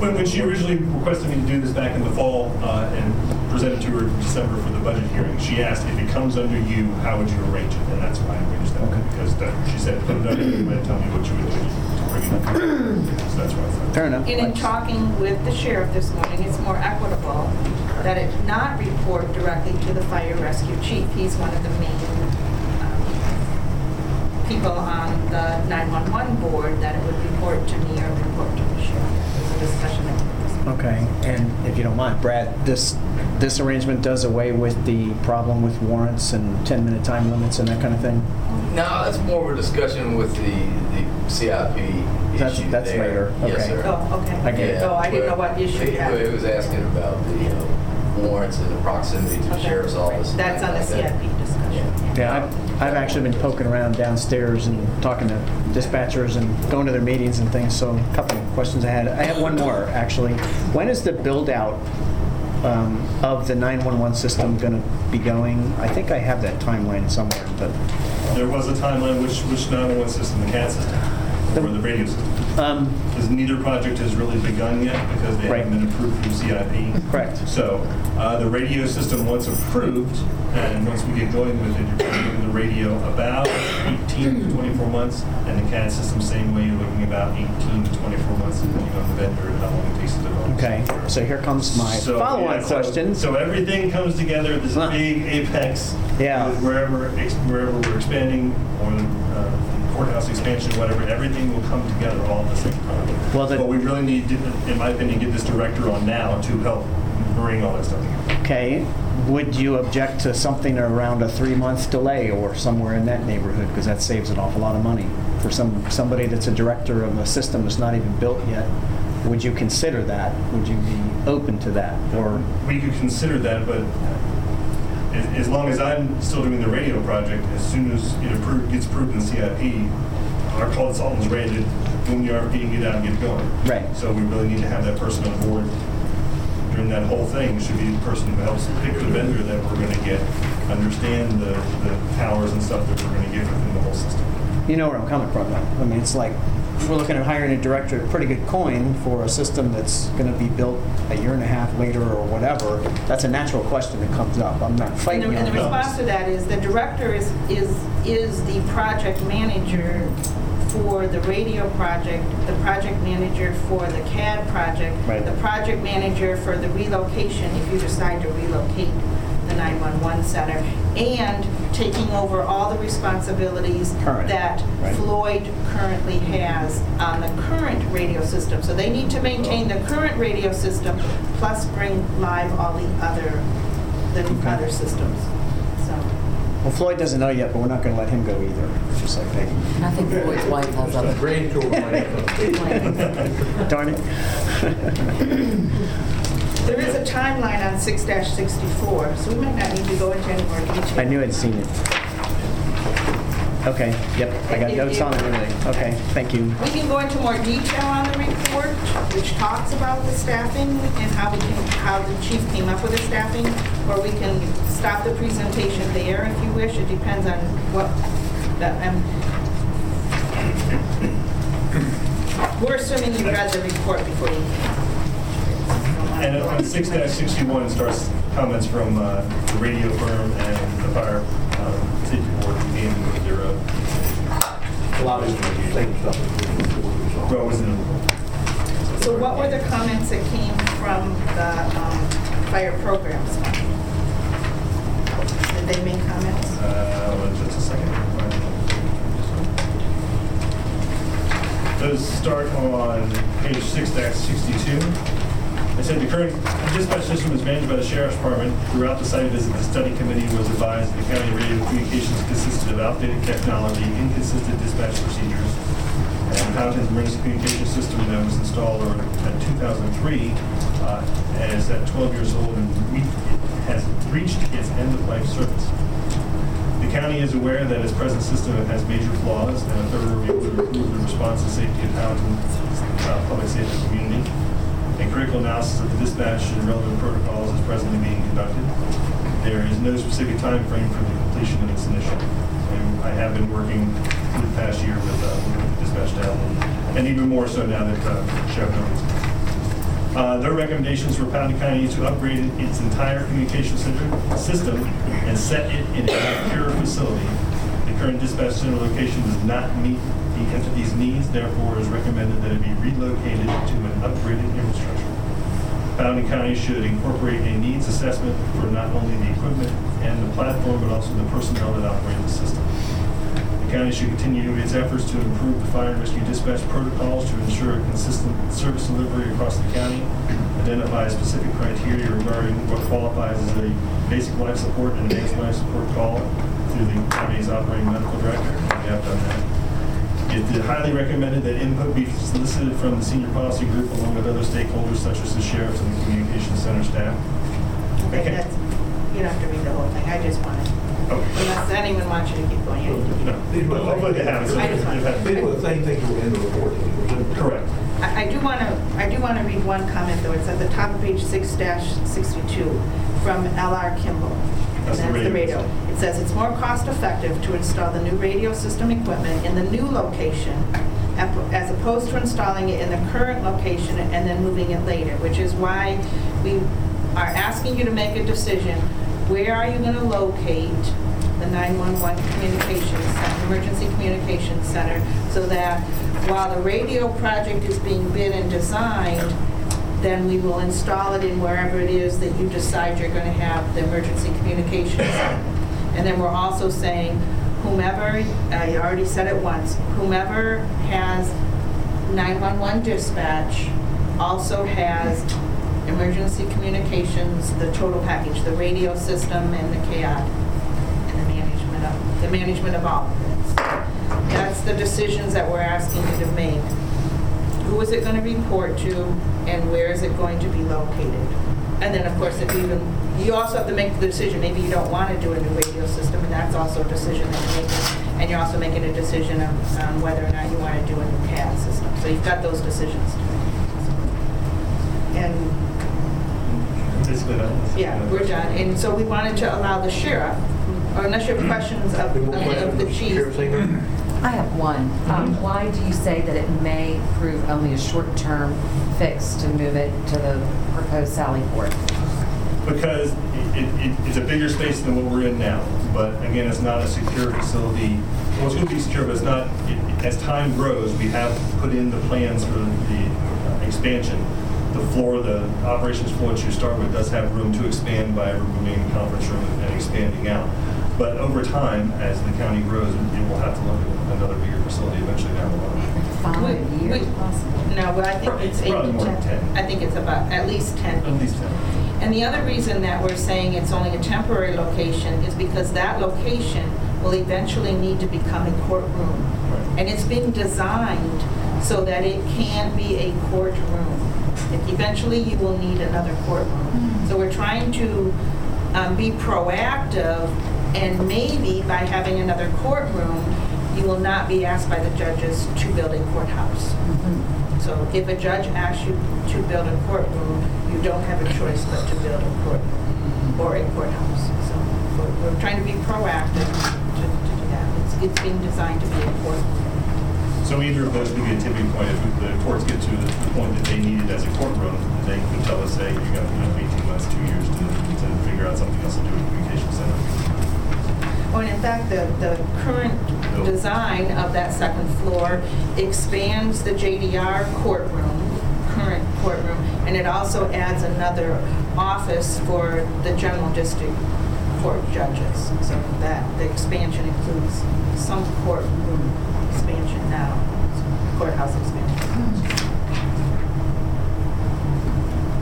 Speaker 14: When, when she originally requested me to do this back in the fall uh, and presented to her in December for the budget hearing, she asked if it comes under you, how would you arrange it? And that's why I arranged that. Because that- she said, put it under you, and tell me what you would do to bring it up. [clears throat] So that's why I thought.
Speaker 7: Fair enough.
Speaker 1: And in talking with the sheriff this morning, it's more equitable that it not report directly to the fire rescue chief. He's one of the main people on the 911 board, that it would report to me or report to the sheriff. It was a discussion that.
Speaker 7: Okay, and if you don't mind, Brad, this, this arrangement does away with the problem with warrants and 10-minute time limits and that kind of thing?
Speaker 11: No, that's more of a discussion with the, the CIP
Speaker 7: That's-
Speaker 11: issue
Speaker 7: that's
Speaker 11: there.
Speaker 7: later.
Speaker 11: Yes,
Speaker 7: Okay.
Speaker 11: sir.
Speaker 1: Oh, okay.
Speaker 7: I get it.
Speaker 1: Oh, I didn't know what issue
Speaker 11: It
Speaker 1: you had.
Speaker 11: it was asking about the uh, warrants and the proximity to the
Speaker 1: Okay.
Speaker 11: sheriff's office. and
Speaker 1: That's on the
Speaker 11: things like that.
Speaker 1: CIP discussion.
Speaker 11: Yeah.
Speaker 7: I've, actually been poking around downstairs and talking to dispatchers and going to their meetings and things, so a couple of questions I had. I have one more, actually. When is the build-out um, of the 911 system going to be going? I think I have that timeline somewhere, but,
Speaker 14: There was a timeline, which, which 911 system, the CAD system, or the radio system?
Speaker 7: Um,
Speaker 14: Because neither project has really begun yet because they haven't been approved through CIP.
Speaker 7: correct.
Speaker 14: So uh, the radio system, once approved, and once we get going with it, you're looking at the radio about 18 to 24 months, and the CAD system, same way, you're looking about 18 to 24 months, depending on the vendor and how long it takes to develop.
Speaker 7: Okay, so here comes my
Speaker 14: So,
Speaker 7: follow-on
Speaker 14: yeah, so-
Speaker 7: question.
Speaker 14: So everything comes together, this
Speaker 7: Huh.
Speaker 14: big apex.
Speaker 7: Yeah.
Speaker 14: Wherever, ex- wherever we're expanding, or uh, courthouse expansion, whatever, everything will come together all at the same time.
Speaker 7: Well, the-
Speaker 14: But we really need, to, in my opinion, get this director on now to help bring all that stuff together.
Speaker 7: Okay, would you object to something around a three-month delay or somewhere in that neighborhood? Because that saves an awful lot of money for some, somebody that's a director of a system that's not even built yet. Would you consider that? Would you be open to that? Or,
Speaker 14: We could consider that, but as, as long as I'm still doing the radio project, as soon as it approved, gets approved in the CIP, our consultant's ready to boom the RFP and get out and get going.
Speaker 7: Right.
Speaker 14: So we really need to have that person on board during that whole thing, should be the person who helps pick the vendor that we're gonna get, understand the, the towers and stuff that we're gonna get within the whole system.
Speaker 7: you know where I'm coming from, though. I mean, it's like, we're looking at hiring a director at pretty good coin for a system that's going to be built a year and a half later or whatever. That's a natural question that comes up. I'm not fighting.
Speaker 1: And the, and the response to that is, the director is, is, is the project manager for the radio project, the project manager for the CAD project,
Speaker 7: Right.
Speaker 1: the project manager for the relocation, if you decide to relocate the 911 center, and taking over all the responsibilities
Speaker 7: Current,
Speaker 1: that
Speaker 7: right.
Speaker 1: Floyd currently has on the current radio system. So they need to maintain the current radio system, plus bring live all the other, the
Speaker 7: Okay.
Speaker 1: other systems. So,
Speaker 7: Well, Floyd doesn't know yet, but we're not going to let him go either, just like Peggy.
Speaker 2: I think Floyd's wife has a
Speaker 5: Brain tour [laughs] [laughs]
Speaker 7: Darn it. [laughs]
Speaker 1: there is a timeline on 6-64, so we might not need to go into any more detail.
Speaker 7: I knew I'd seen it. Okay, yep, I got notes on it everything. Okay, thank you.
Speaker 1: We can go into more detail on the report, which talks about the staffing and how we can, how the chief came up with the staffing, or we can stop the presentation there if you wish. It depends on what, the, um, [coughs] we're assuming you read the report before you.
Speaker 14: And on 6-61, starts comments from uh, the radio firm and the fire um, safety board in
Speaker 1: So what were the comments that came from the um, fire programs? Did they make comments?
Speaker 14: Uh, just a second. Those start on page 6-62. I said the current dispatch system is managed by the Sheriff's Department. Throughout the site visit, the study committee was advised the county radio communications consisted of outdated technology, inconsistent dispatch procedures, and Powhatan's emergency communication system that was installed in 2003 uh, is at 12 years old and has reached its end-of-life service. The county is aware that its present system has major flaws and a thorough review would improve the response and safety of Powhatan uh, public safety community. A critical analysis of the dispatch and relevant protocols is presently being conducted. There is no specific time frame for the completion of this initiative. And I have been working for the past year with uh, the dispatch staff, and- and even more so now that uh, Sheriff uh, Their recommendations for Powhatan County to upgrade its entire communication center system and set it in a secure facility. The current dispatch center location does not meet the entity's needs, therefore is recommended that it be relocated to an upgraded infrastructure. Powhatan County should incorporate a needs assessment for not only the equipment and the platform, but also the personnel that operate the system. The county should continue its efforts to improve the fire and rescue dispatch protocols to ensure consistent service delivery across the county, identify specific criteria regarding what qualifies as a basic life support and advanced life support call through the county's operating medical director. We have done that. It is highly recommended that input be solicited from the senior policy group along with other stakeholders such as the sheriffs and the communications center staff.
Speaker 1: Okay,
Speaker 14: Okay.
Speaker 1: that's, you don't have to read the whole thing, I just wanted,
Speaker 14: Okay.
Speaker 1: unless anyone wants you to keep going. you need to keep
Speaker 14: No,
Speaker 5: These were-
Speaker 14: Hopefully they have it. so
Speaker 1: I just
Speaker 14: they've had-
Speaker 5: These were the same things that were in the report.
Speaker 14: Correct.
Speaker 1: I I do want to, I do want to read one comment, though. It's at the top of page six sixty-two from L.R. Kimball.
Speaker 14: That's the
Speaker 1: And
Speaker 14: radio.
Speaker 1: radio. It says, "It's more cost-effective to install the new radio system equipment in the new location ap- as opposed to installing it in the current location and then moving it later," which is why we are asking you to make a decision. Where are you going to locate the 911 communications, center, emergency communications center, so that while the radio project is being bid and designed, then we will install it in wherever it is that you decide you're going to have the emergency communications. And then we're also saying whomever, I already said it once, whomever has 911 dispatch also has emergency communications, the total package, the radio system and the CAD, and the management of, the management of all of this. That's the decisions that we're asking you to make. Who is it going to report to, and where is it going to be located? And then, of course, if you even, you also have to make the decision, maybe you don't want to do a new radio system, and that's also a decision that you're making. And you're also making a decision on on whether or not you want to do a new CAD system. So you've got those decisions to make. And
Speaker 14: Basically, that was.
Speaker 1: yeah, we're done. And so we wanted to allow the sheriff, unless you have questions of
Speaker 5: Any
Speaker 1: of the chief.
Speaker 2: I have one. Um, Why do you say that it may prove only a short-term fix to move it to the proposed Sally Port?
Speaker 14: Because it, it, it's a bigger space than what we're in now. But again, it's not a secure facility. Well, it's going to be secure, but it's not, it- as time grows, we have put in the plans for the expansion. The floor, the operations floor that you start with does have room to expand by removing the conference room and expanding out. But over time, as the county grows, it will have to look at another bigger facility eventually down the line.
Speaker 2: Five
Speaker 1: We-
Speaker 2: years
Speaker 1: we-
Speaker 2: possibly?
Speaker 1: No, but I think it's eight
Speaker 14: Probably
Speaker 1: to
Speaker 14: than
Speaker 1: 10.
Speaker 14: 10.
Speaker 1: I think it's about, at least 10.
Speaker 14: At least 10.
Speaker 1: And the other reason that we're saying it's only a temporary location is because that location will eventually need to become a courtroom.
Speaker 14: Right.
Speaker 1: And it's been designed so that it can be a courtroom. Eventually, you will need another courtroom. So we're trying to um, be proactive, and maybe by having another courtroom, you will not be asked by the judges to build a courthouse. So if a judge asks you to build a courtroom, you don't have a choice but to build a courtroom or a courthouse. So we're- we're trying to be proactive to to do that. It's- It's being designed to be a courtroom.
Speaker 14: So either of those could be a tipping point if the courts get to the point that they need it as a courtroom, they can tell us, hey, you got, you know, 18 months, two years to, to figure out something else to do with the communication center.
Speaker 1: And in fact, the, the current design of that second floor expands the JDR courtroom, current courtroom, and it also adds another office for the general district court judges. So that, the expansion includes some courtroom expansion now, courthouse expansion.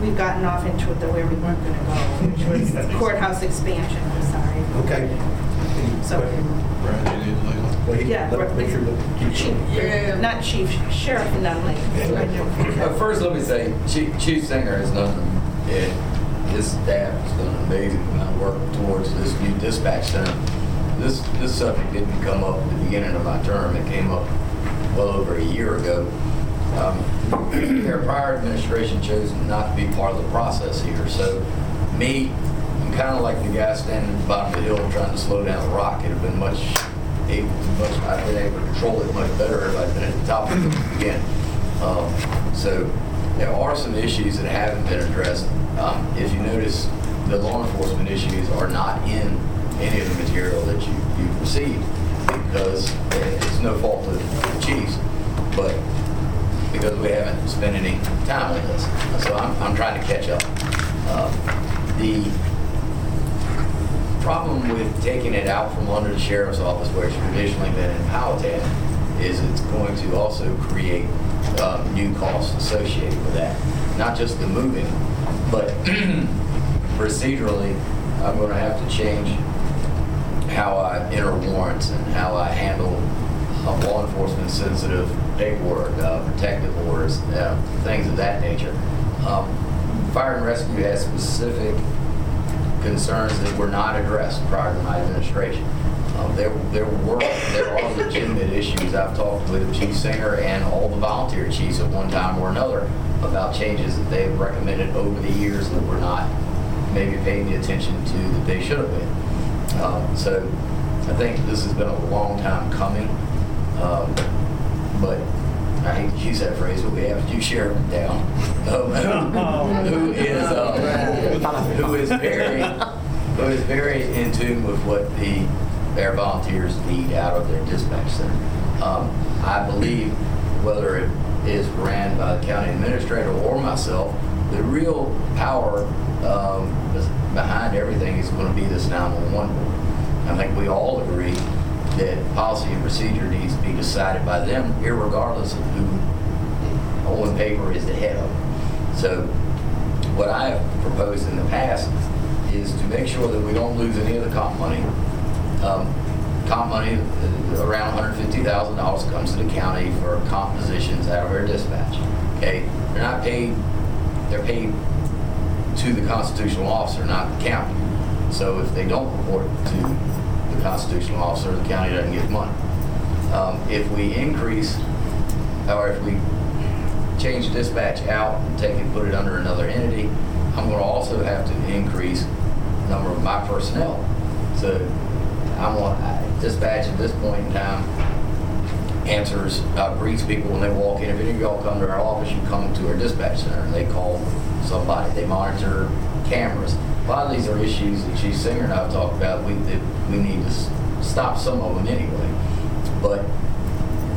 Speaker 1: We've gotten off into it the way we weren't gonna go, which was [laughs] courthouse expansion, I'm sorry.
Speaker 5: Okay. Any
Speaker 1: So-
Speaker 5: questions?
Speaker 6: Brad, you need to leave.
Speaker 5: Well, he-
Speaker 1: Yeah,
Speaker 5: let-
Speaker 1: right.
Speaker 5: Make sure that.
Speaker 1: Chief,
Speaker 11: Yeah.
Speaker 1: not chief, Sheriff Nunnally.
Speaker 11: Uh, First, let me say, Chief Chief Singer has done, and his staff has done an amazing amount of work towards this new dispatch center. This, this subject didn't come up at the beginning of my term, it came up well over a year ago. Um, Their prior administration chose not to be part of the process here, so me kind of like the guy standing at the bottom of the hill trying to slow down a rock. It'd have been much, able, much, I'd been able to control it much better if I'd been at the top of it again. Um, So there are some issues that haven't been addressed. Um, If you notice, the law enforcement issues are not in any of the material that you, you've received because it's no fault of the chiefs, but because we haven't spent any time on this. So I'm, I'm trying to catch up. Uh, The problem with taking it out from under the sheriff's office where it's traditionally been in Powhatan is it's going to also create um, new costs associated with that. Not just the moving, but [clears throat] procedurally, I'm going to have to change how I enter warrants and how I handle uh, law enforcement sensitive paperwork, uh, protective orders, uh, things of that nature. Um, Fire and rescue has specific concerns that were not addressed prior to my administration. Um, There, there were, there are legitimate issues. I've talked with Chief Singer and all the volunteer chiefs at one time or another about changes that they have recommended over the years that were not maybe paying the attention to that they should have been. Um, So I think this has been a long time coming. Um, But I hate to use that phrase, but we have to sheriff down. um, [laughs] Who is, uh, who is very, who is very in tune with what the, their volunteers need out of their dispatch center. Um, I believe whether it is ran by the county administrator or myself, the real power um, behind everything is going to be this 911 board. I think we all agree that policy and procedure needs to be decided by them, irregardless of who on paper is the head of. So what I have proposed in the past is to make sure that we don't lose any of the comp money. Um, Comp money, uh, around $150,000 comes to the county for comp positions out of our dispatch. Okay, they're not paid, they're paid to the constitutional officer, not the county. So if they don't report to the constitutional officer, the county doesn't get money. Um, If we increase, or if we change dispatch out and take it, put it under another entity, I'm going to also have to increase the number of my personnel. So I'm on, dispatch at this point in time answers, uh, greets people when they walk in. If any of y'all come to our office, you come to our dispatch center and they call somebody. They monitor cameras. A lot of these are issues that Chief Singer and I have talked about. We, that we need to stop some of them anyway. But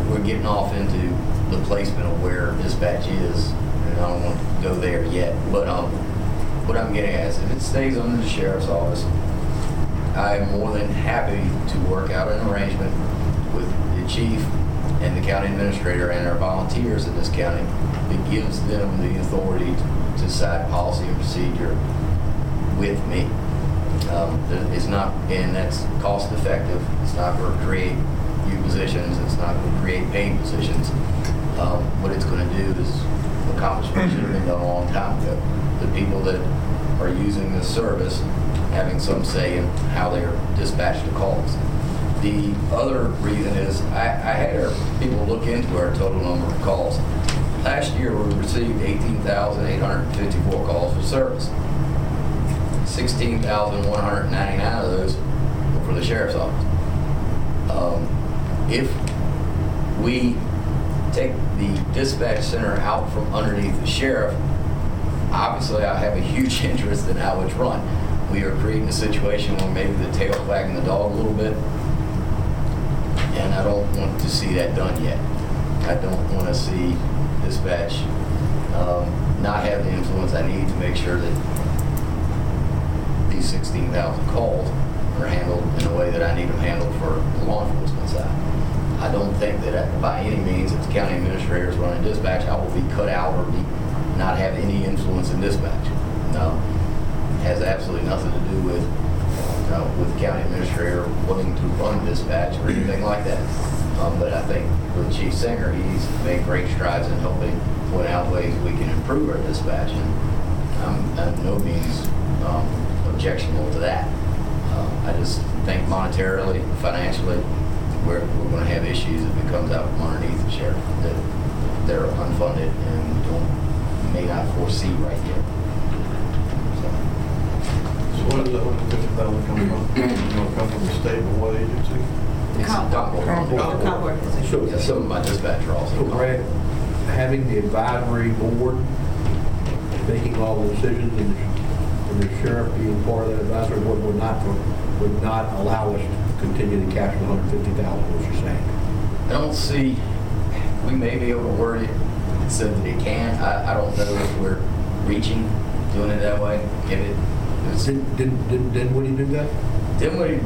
Speaker 11: we're getting off into the placement of where dispatch is, and I don't want to go there yet. But um, what I'm getting at is if it stays under the sheriff's office, I am more than happy to work out an arrangement with the chief and the county administrator and our volunteers in this county that gives them the authority to decide policy and procedure with me. Um, It's not, and that's cost effective. It's not going to create new positions. It's not going to create paid positions. Um, What it's going to do is accomplish what should have been done a long time ago. The people that are using this service having some say in how they're dispatched to calls. The other reason is I, I had our people look into our total number of calls. Last year, we received 18,854 calls for service. 16,199 of those were for the sheriff's office. Um, If we take the dispatch center out from underneath the sheriff, obviously I have a huge [laughs] interest in how it's run. We are creating a situation where maybe the tail's wagging the dog a little bit. And I don't want to see that done yet. I don't want to see dispatch um, not have the influence I need to make sure that 16,000 calls are handled in a way that I need them handled for the law enforcement side. I don't think that by any means, if the county administrator is running dispatch, I will be cut out or be, not have any influence in dispatch. No, it has absolutely nothing to do with, uh, with the county administrator wanting to run dispatch or anything like that. Um, But I think with Chief Singer, he's made great strides in helping point out ways we can improve our dispatch. And I'm at no means um, objectionable to that. Uh, I just think monetarily, financially, we're, we're going to have issues if it comes out from underneath the sheriff that they're unfunded and we don't, may not foresee right yet. So,
Speaker 6: So
Speaker 5: Where does the hundred fifty thousand come from? You know, come from the state or what agency?
Speaker 11: It's a dock work.
Speaker 5: So,
Speaker 11: Yeah, some of my dispatcher
Speaker 5: so
Speaker 11: also.
Speaker 5: Brad, having the advisory board making all the decisions and the- and the sheriff being part of that advisory board would not, would not allow us to continue to capture the hundred fifty thousand, what you're saying?
Speaker 11: I don't see, we may be able to word it so that it can. I, I don't know if we're reaching, doing it that way. If it, was
Speaker 5: Didn't, didn't, didn't Dinwiddie do that?
Speaker 11: Dinwiddie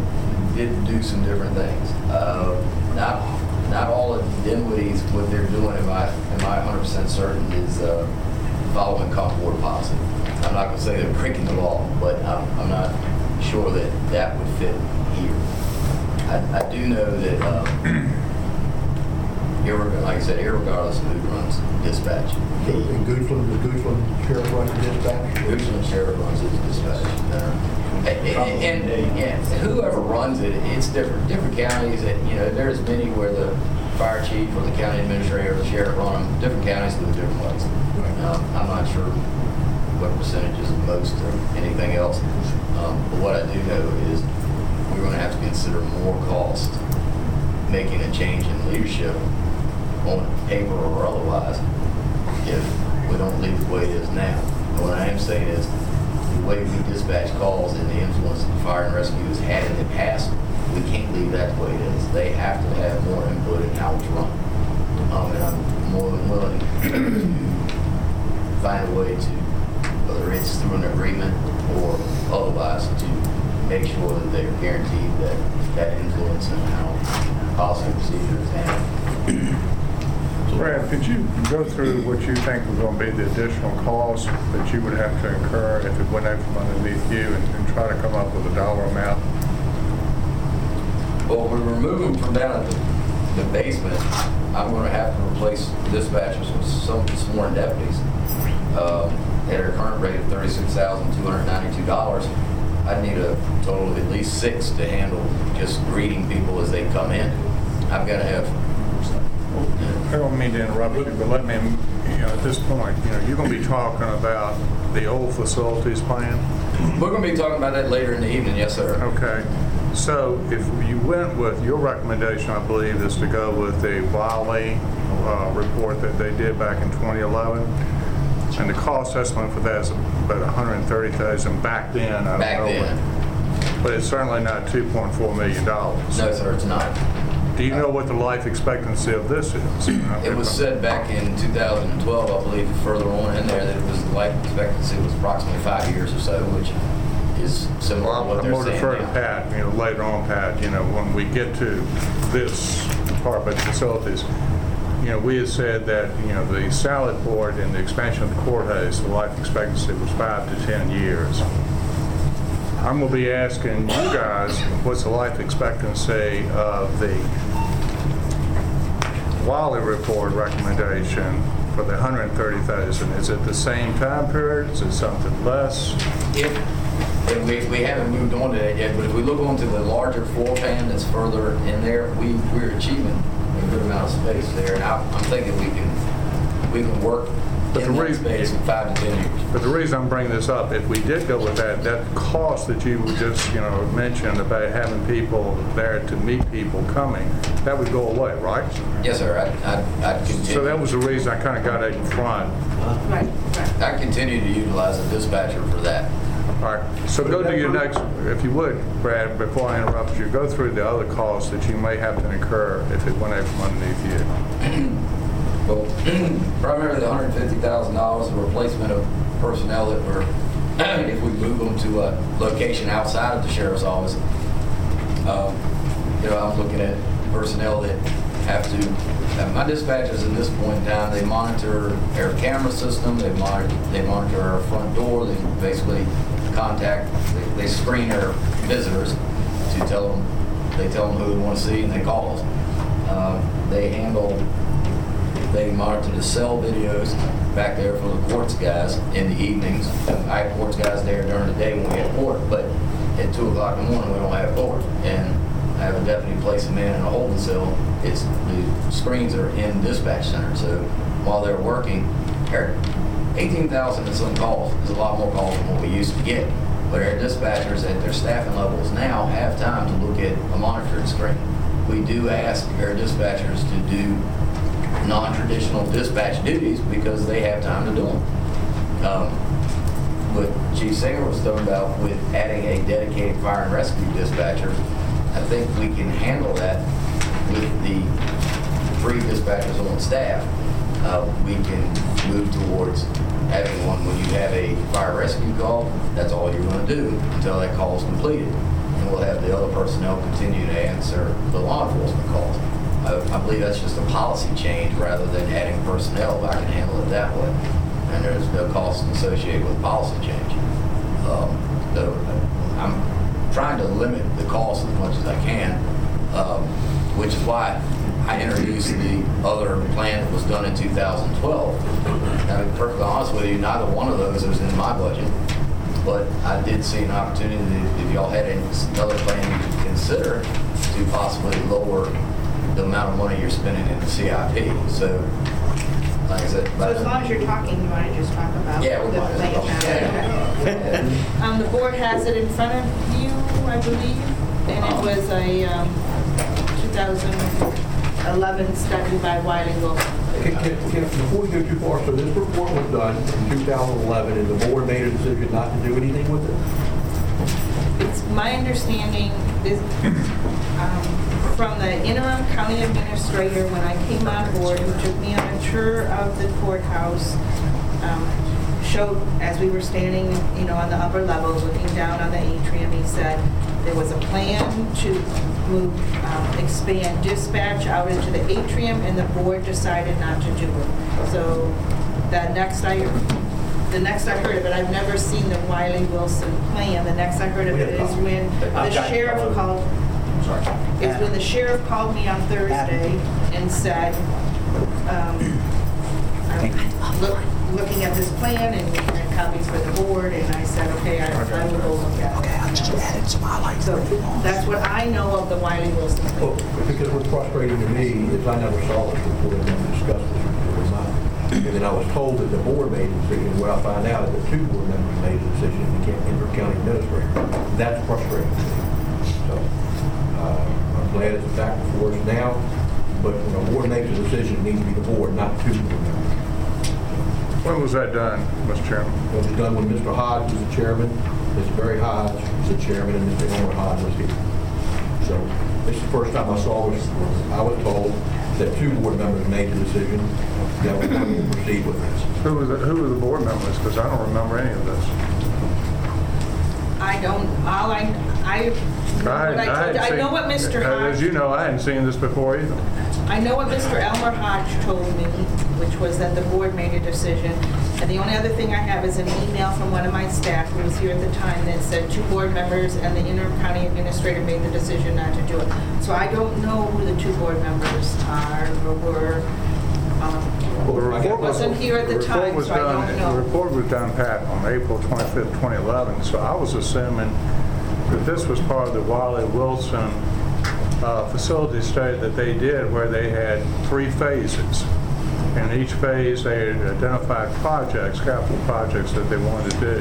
Speaker 11: did do some different things. Uh, Not, not all of Dinwiddie's, what they're doing, am I, am I 100% certain, is uh, following comp board policy. I'm not gonna say they're breaking the law, but I'm, I'm not sure that that would fit here. I, I do know that, um, [clears throat] irreg- like I said, irregardless of who runs dispatch, the
Speaker 5: In Goochland, the Goochland sheriff running dispatch?
Speaker 11: Regional sheriff runs his dispatch. And, and- and, yeah, whoever runs it, it's different, different counties, and, you know, there's many where the fire chief or the county administrator or the sheriff run them, different counties do it different ways. Um, I'm not sure what percentages of most or anything else, um, but what I do know is we're gonna have to consider more cost making a change in leadership on paper or otherwise if we don't leave the way it is now. And what I am saying is, the way we dispatch calls and the influence that fire and rescue has had in the past, we can't leave that the way it is. They have to have more input in how it's run. Um, and I'm more than willing to find a way to, whether it's through an agreement or otherwise, to make sure that they're guaranteed that that influence and how policy and procedure is handled.
Speaker 3: Brad, could you go through what you think were going to be the additional costs that you would have to incur if it went out from underneath you and and try to come up with a dollar amount?
Speaker 11: Well, we were moving from down at the, the basement. I'm gonna have to replace dispatchers with some sworn deputies. Um, At our current rate of thirty-six thousand, two hundred ninety-two dollars, I'd need a total of at least six to handle just greeting people as they come in. I've gotta have,
Speaker 3: I don't mean to interrupt you, but let me, you know, at this point, you know, you're going to be talking about the old facilities plan?
Speaker 11: we're gonna be talking about that later in the evening, yes, sir.
Speaker 3: Okay, so if you went with, your recommendation, I believe, is to go with the Wiley uh, report that they did back in 2011, and the cost estimate for that is about 130,000 back then. I don't
Speaker 11: Back
Speaker 3: know
Speaker 11: then.
Speaker 3: what- But it's certainly not 2.4 million dollars.
Speaker 11: No, sir, it's not.
Speaker 3: Do you know what the life expectancy of this is? [clears throat]
Speaker 11: It was said back in 2012, I believe, further on in there, that it was, the life expectancy was approximately five years or so, which is similar to
Speaker 3: Well,
Speaker 11: what
Speaker 3: I'm
Speaker 11: they're
Speaker 3: going to
Speaker 11: saying
Speaker 3: defer to
Speaker 11: now.
Speaker 3: Pat, you know, later on, Pat, you know, when we get to this part about facilities, you know, we had said that, you know, the Sally Port and the expansion of the courthouse, the life expectancy was five to 10 years. I'm going to be asking you guys, what's the life expectancy of the Wiley report recommendation for the 130,000? Is it the same time period? Is it something less?
Speaker 11: If, and we, we haven't moved on to that yet, but if we look onto the larger floor plan that's further in there, we, we're achieving good amount of space there. And I- I'm thinking we can, we can work
Speaker 3: But
Speaker 11: in
Speaker 3: the
Speaker 11: that
Speaker 3: reason-
Speaker 11: space in five to 10 years.
Speaker 3: But the reason I'm bringing this up, if we did go with that, that cost that you just, you know, mentioned about having people there to meet people coming, that would go away, right?
Speaker 11: Yes, sir, I, I, I'd continue.
Speaker 3: So that was the reason I kind of got it in front.
Speaker 1: Right, right.
Speaker 11: I continue to utilize a dispatcher for that.
Speaker 3: All right, so go to your next, if you would, Brad, before I interrupt you, go through the other costs that you may have to incur if it went out from underneath you.
Speaker 11: Well, [clears throat] primarily the hundred fifty thousand dollars, the replacement of personnel that were, [clears throat] if we move them to a location outside of the sheriff's office. Um, You know, I'm looking at personnel that have to, uh, my dispatchers at this point in time, they monitor our camera system, they monitor, they monitor our front door, they basically contact, they, they screen their visitors to tell them, they tell them who they want to see and they call us. Uh, they handle, they monitor the cell videos back there for the courts guys in the evenings. I have courts guys there during the day when we have court, but at two o'clock in the morning, we don't have court. And I have a deputy place a man in a holding cell. It's, the screens are in dispatch center, so while they're working, 18,000 in some calls is a lot more calls than what we used to get. But our dispatchers at their staffing levels now have time to look at a monitoring screen. We do ask our dispatchers to do non-traditional dispatch duties because they have time to do them. Um, what Chief Singer was talking about with adding a dedicated fire and rescue dispatcher, I think we can handle that with the three dispatchers on staff. Uh, we can move towards having one when you have a fire rescue call, that's all you're going to do until that call is completed. And we'll have the other personnel continue to answer the law enforcement calls. I I believe that's just a policy change rather than adding personnel, I can handle it that way. And there's no cost associated with policy change. Um, So I'm trying to limit the cost as much as I can, um, which is why I introduced the other plan that was done in 2012. Now, to be perfectly honest with you, neither one of those was in my budget, but I did see an opportunity, if y'all had another plan you could consider, to possibly lower the amount of money you're spending in the CIP. So, like I said.
Speaker 1: So as long as you're talking, you want to just talk about the
Speaker 11: Yeah, we might as well.
Speaker 1: plan now?
Speaker 11: Yeah. [laughs]
Speaker 1: Um, the board has it in front of you, I believe, and it was a, um, 2011 study by Wiley Wilson.
Speaker 5: Can- can- can- Before we go too far, so this report was done in 2011, and the board made a decision not to do anything with it?
Speaker 1: It's my understanding is, um, from the interim county administrator, when I came on board, who took me on a tour of the courthouse, um, showed, as we were standing, you know, on the upper level, looking down on the atrium, he said there was a plan to move, um, expand dispatch out into the atrium, and the board decided not to do it. So the next I, the next I heard of it, I've never seen the Wiley Wilson plan. The next I heard of it is when the sheriff called,
Speaker 12: Sorry.
Speaker 1: is when the sheriff called me on Thursday and said, um, I'm look- looking at this plan and and copies for the board, and I said, okay, I I will go look at it. Okay, I just added some highlights. So that's what I know of the Wiley Wilson
Speaker 5: Well,
Speaker 1: plan.
Speaker 5: because what's frustrating to me is I never saw this report and never discussed this report. in mine. And then I was told that the board made a decision, well, I find out is that two board members made a decision, the Kent Inver County Administrator. That's frustrating to me. So, uh, I'm glad it's back before us now, but when a board makes a decision, it needs to be the board, not two board members.
Speaker 3: When was that done, Mr. Chairman?
Speaker 5: It was done when Mr. Hodge was the chairman, Mr. Barry Hodge was the chairman, and Mr. Elmer Hodge was here. So this is the first time I saw this. I was told that two board members made the decision that we're going to proceed with this.
Speaker 3: Who was, the- who were the board members? Because I don't remember any of this.
Speaker 1: I don't, all I, I, what I told
Speaker 3: hadn't
Speaker 1: I know
Speaker 3: seen-
Speaker 1: what Mr.
Speaker 3: As
Speaker 1: Hodge
Speaker 3: you know, I hadn't seen this before either.
Speaker 1: I know what Mr. Elmer Hodge told me, which was that the board made a decision. And the only other thing I have is an email from one of my staff who was here at the time that said two board members and the interim county administrator made the decision not to do it. So I don't know who the two board members are or were. Um,
Speaker 3: Well, the report was-
Speaker 1: Wasn't here at the
Speaker 3: report
Speaker 1: time,
Speaker 3: was
Speaker 1: so I
Speaker 3: done-
Speaker 1: don't know.
Speaker 3: The report was done, Pat, on April 25th, 2011, so I was assuming that this was part of the Wiley Wilson uh, facility study that they did where they had three phases. In each phase, they identified projects, capital projects that they wanted to do.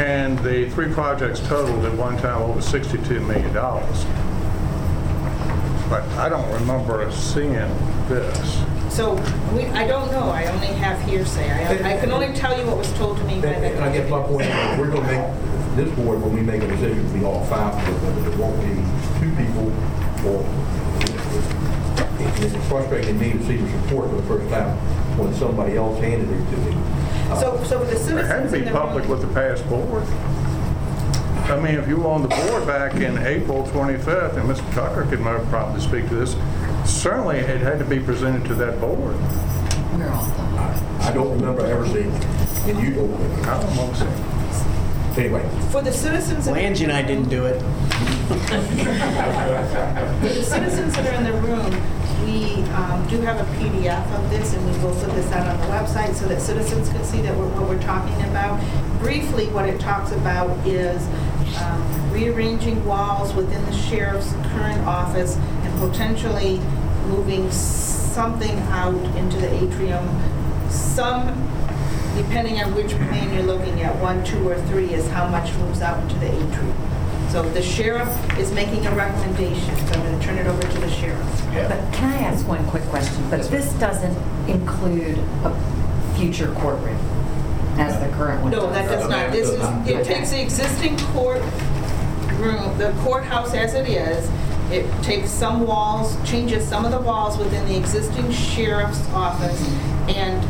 Speaker 3: And the three projects totaled at one time over $62 million. But I don't remember seeing this.
Speaker 1: So we, I don't know, I only have hearsay. I, I can only tell you what was told to me
Speaker 5: And
Speaker 1: by the.
Speaker 5: and I guess my point is, we're going to make, this board, when we make a decision, it'll be all five board members. It won't be two people or, it's frustrating to me to see the support for the first time when somebody else handed it to me. Uh,
Speaker 1: So, so the
Speaker 3: It had to
Speaker 1: citizens
Speaker 3: be
Speaker 1: in the
Speaker 3: public
Speaker 1: room.
Speaker 3: with the past board. I mean, if you were on the board back in April 25th, and Mr. Tucker could more probably speak to this, certainly it had to be presented to that board.
Speaker 5: I don't remember ever seeing it, and you don't.
Speaker 3: I don't want to see.
Speaker 5: Anyway,
Speaker 1: For the citizens. in the
Speaker 7: Angie and I didn't do it.
Speaker 1: For the citizens that are in the room, we um, do have a PDF of this, and we will put this out on the website so that citizens can see that we're- what we're talking about. Briefly, what it talks about is um, rearranging walls within the sheriff's current office and potentially moving something out into the atrium. Some depending on which plan you're looking at, one, two, or three, is how much moves out into the atrium. So the sheriff is making a recommendation, so I'm going to turn it over to the sheriff.
Speaker 2: But can I ask one quick question? But this doesn't include a future courtroom as the current one does?
Speaker 1: No, that does not. This is, it takes the existing court room, the courthouse as it is, it takes some walls, changes some of the walls within the existing sheriff's office, and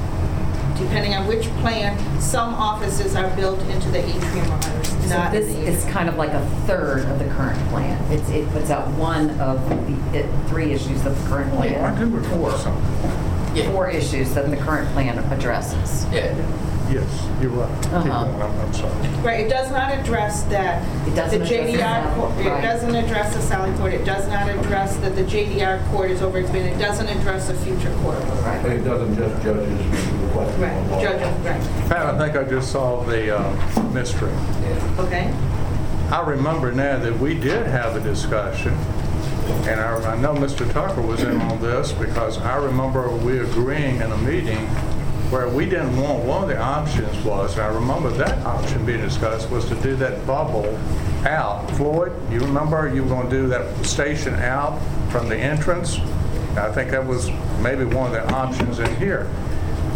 Speaker 1: depending on which plan, some offices are built into the atrium or others,
Speaker 2: So
Speaker 1: not in
Speaker 2: this
Speaker 1: the
Speaker 2: is kind of like a third of the current plan. It's, it puts out one of the it- three issues that the current plan.
Speaker 3: I
Speaker 2: plan,
Speaker 3: do recall something.
Speaker 11: Yeah.
Speaker 2: four issues that the current plan addresses.
Speaker 11: Yeah.
Speaker 3: Yes, you're right. Keep
Speaker 2: Uh-huh.
Speaker 3: going, I'm I'm sorry.
Speaker 1: Right, it does not address that,
Speaker 2: It
Speaker 1: the
Speaker 2: doesn't address the
Speaker 1: JDR,
Speaker 2: Sally-
Speaker 1: court- it
Speaker 2: right.
Speaker 1: doesn't address the Sally Port, it does not address that the JDR court is overexpanded, it doesn't address the future court.
Speaker 2: Right.
Speaker 5: It doesn't just judges requesting
Speaker 1: Right,
Speaker 5: on law.
Speaker 1: judges, right,
Speaker 3: Pat, I think I just solved the uh, mystery.
Speaker 1: okay?
Speaker 3: I remember now that we did have a discussion, and I I know Mr. Tucker was in on this, because I remember we agreeing in a meeting where we didn't want, one of the options was, and I remember that option being discussed, was to do that bubble out. Floyd, you remember you were going to do that station out from the entrance? I think that was maybe one of the options in here.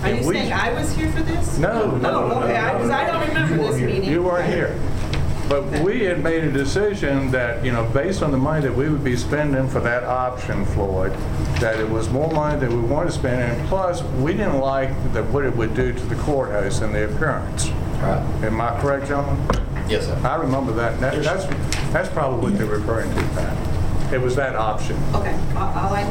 Speaker 1: Are
Speaker 3: And
Speaker 1: you
Speaker 3: we-
Speaker 1: saying I was here for this?
Speaker 3: No, no,
Speaker 1: Oh, okay, because I don't remember this meeting.
Speaker 3: you weren't here. But we had made a decision that, you know, based on the money that we would be spending for that option, Floyd, that it was more money that we wanted to spend, and plus, we didn't like that what it would do to the courthouse and the appearance.
Speaker 11: Right.
Speaker 3: Am I correct, gentlemen?
Speaker 11: Yes, sir.
Speaker 3: I remember that. That- That's, that's probably what they're referring to, Pat. It was that option.
Speaker 1: Okay, all all I,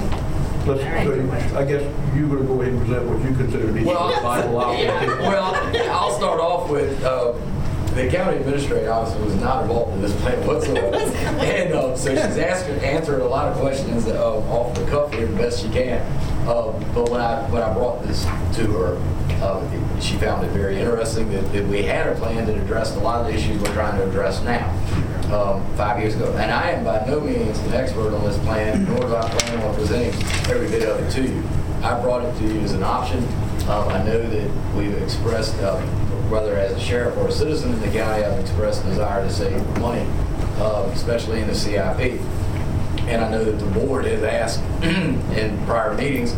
Speaker 5: Let's, so I guess you're going to go ahead and present what you consider to be the
Speaker 11: Well, [laughs]
Speaker 5: vital
Speaker 11: yeah,
Speaker 5: option.
Speaker 11: well, I'll start off with, uh, the county administrator obviously was not involved in this plan whatsoever. [laughs] And, uh, so she's asking, answering a lot of questions, uh, off the cuff here the best she can. Uh, but when I, when I brought this to her, uh, she found it very interesting that, that we had a plan that addressed a lot of the issues we're trying to address now, um, five years ago. And I am by no means an expert on this plan, nor do I plan on presenting every bit of it to you. I brought it to you as an option. Um, I know that we've expressed, uh, whether as a sheriff or a citizen in the county, I've expressed a desire to save money, uh, especially in the CIP. And I know that the board has asked [clears throat] in prior meetings,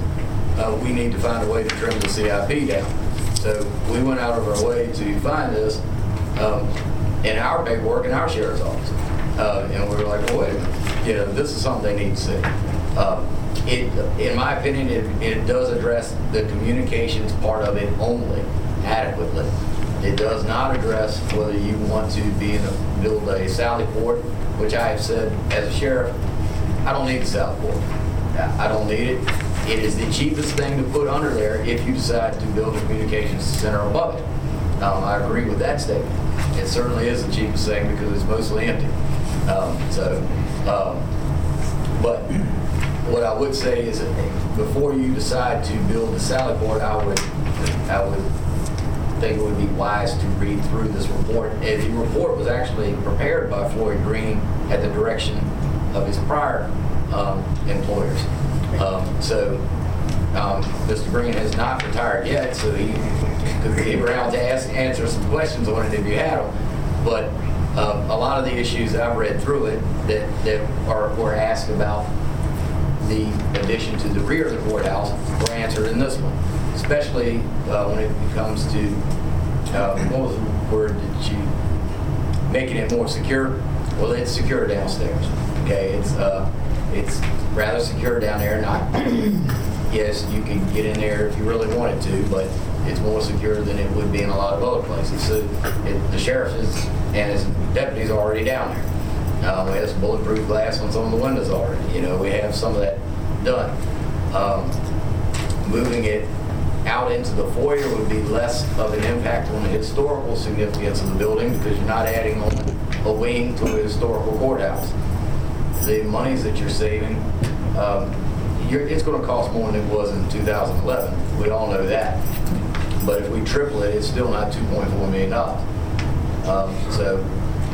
Speaker 11: uh, we need to find a way to trim the CIP down. So we went out of our way to find this um, in our paperwork in our sheriff's office. Uh, And we were like, well, wait a minute, you know, this is something they need to see. Uh, It, in my opinion, it, it does address the communications part of it only adequately. It does not address whether you want to be in a, build a Sally Port, which I have said as a sheriff, I don't need the Sally Port. I don't need it. It is the cheapest thing to put under there if you decide to build a communications center above it. Um, I agree with that statement. It certainly is the cheapest thing because it's mostly empty. Um, so, um, but what I would say is that before you decide to build the Sally Port, I would, I would think it would be wise to read through this report. And the report was actually prepared by Floyd Green at the direction of his prior um, employers. Um, So um, Mr. Green has not retired yet, so he could be around to ask, answer some questions on it if you had them. But um, a lot of the issues I've read through it that, that are, were asked about the addition to the rear of the courthouse were answered in this one, especially uh, when it comes to, uh, what was the word that you, making it more secure? Well, it's secure downstairs, okay? It's, uh, it's rather secure down there, not, [clears throat] yes, you can get in there if you really wanted to, but it's more secure than it would be in a lot of other places. So it- the sheriff is, and his deputies are already down there. Uh, we have some bulletproof glass on some of the windows already. You know, we have some of that done. Um, moving it out into the foyer would be less of an impact on the historical significance of the building because you're not adding a wing to a historical courthouse. The monies that you're saving, um, you're, it's going to cost more than it was in 2011. We all know that. But if we triple it, it's still not 2.4 million dollars. Um, So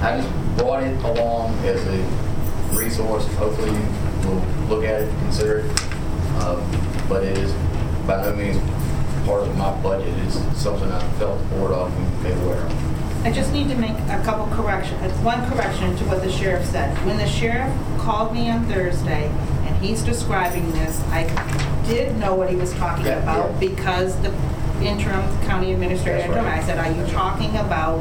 Speaker 11: I just brought it along as a resource. Hopefully you will look at it, consider it. Um, But it is by no means part of my budget. It's something I felt the board to made aware of.
Speaker 1: I just need to make a couple corrections, one correction to what the sheriff said. When the sheriff called me on Thursday and he's describing this, I did know what he was talking
Speaker 11: Yeah,
Speaker 1: about
Speaker 11: yeah.
Speaker 1: because the interim county administrator,
Speaker 11: That's right.
Speaker 1: I said, are you talking about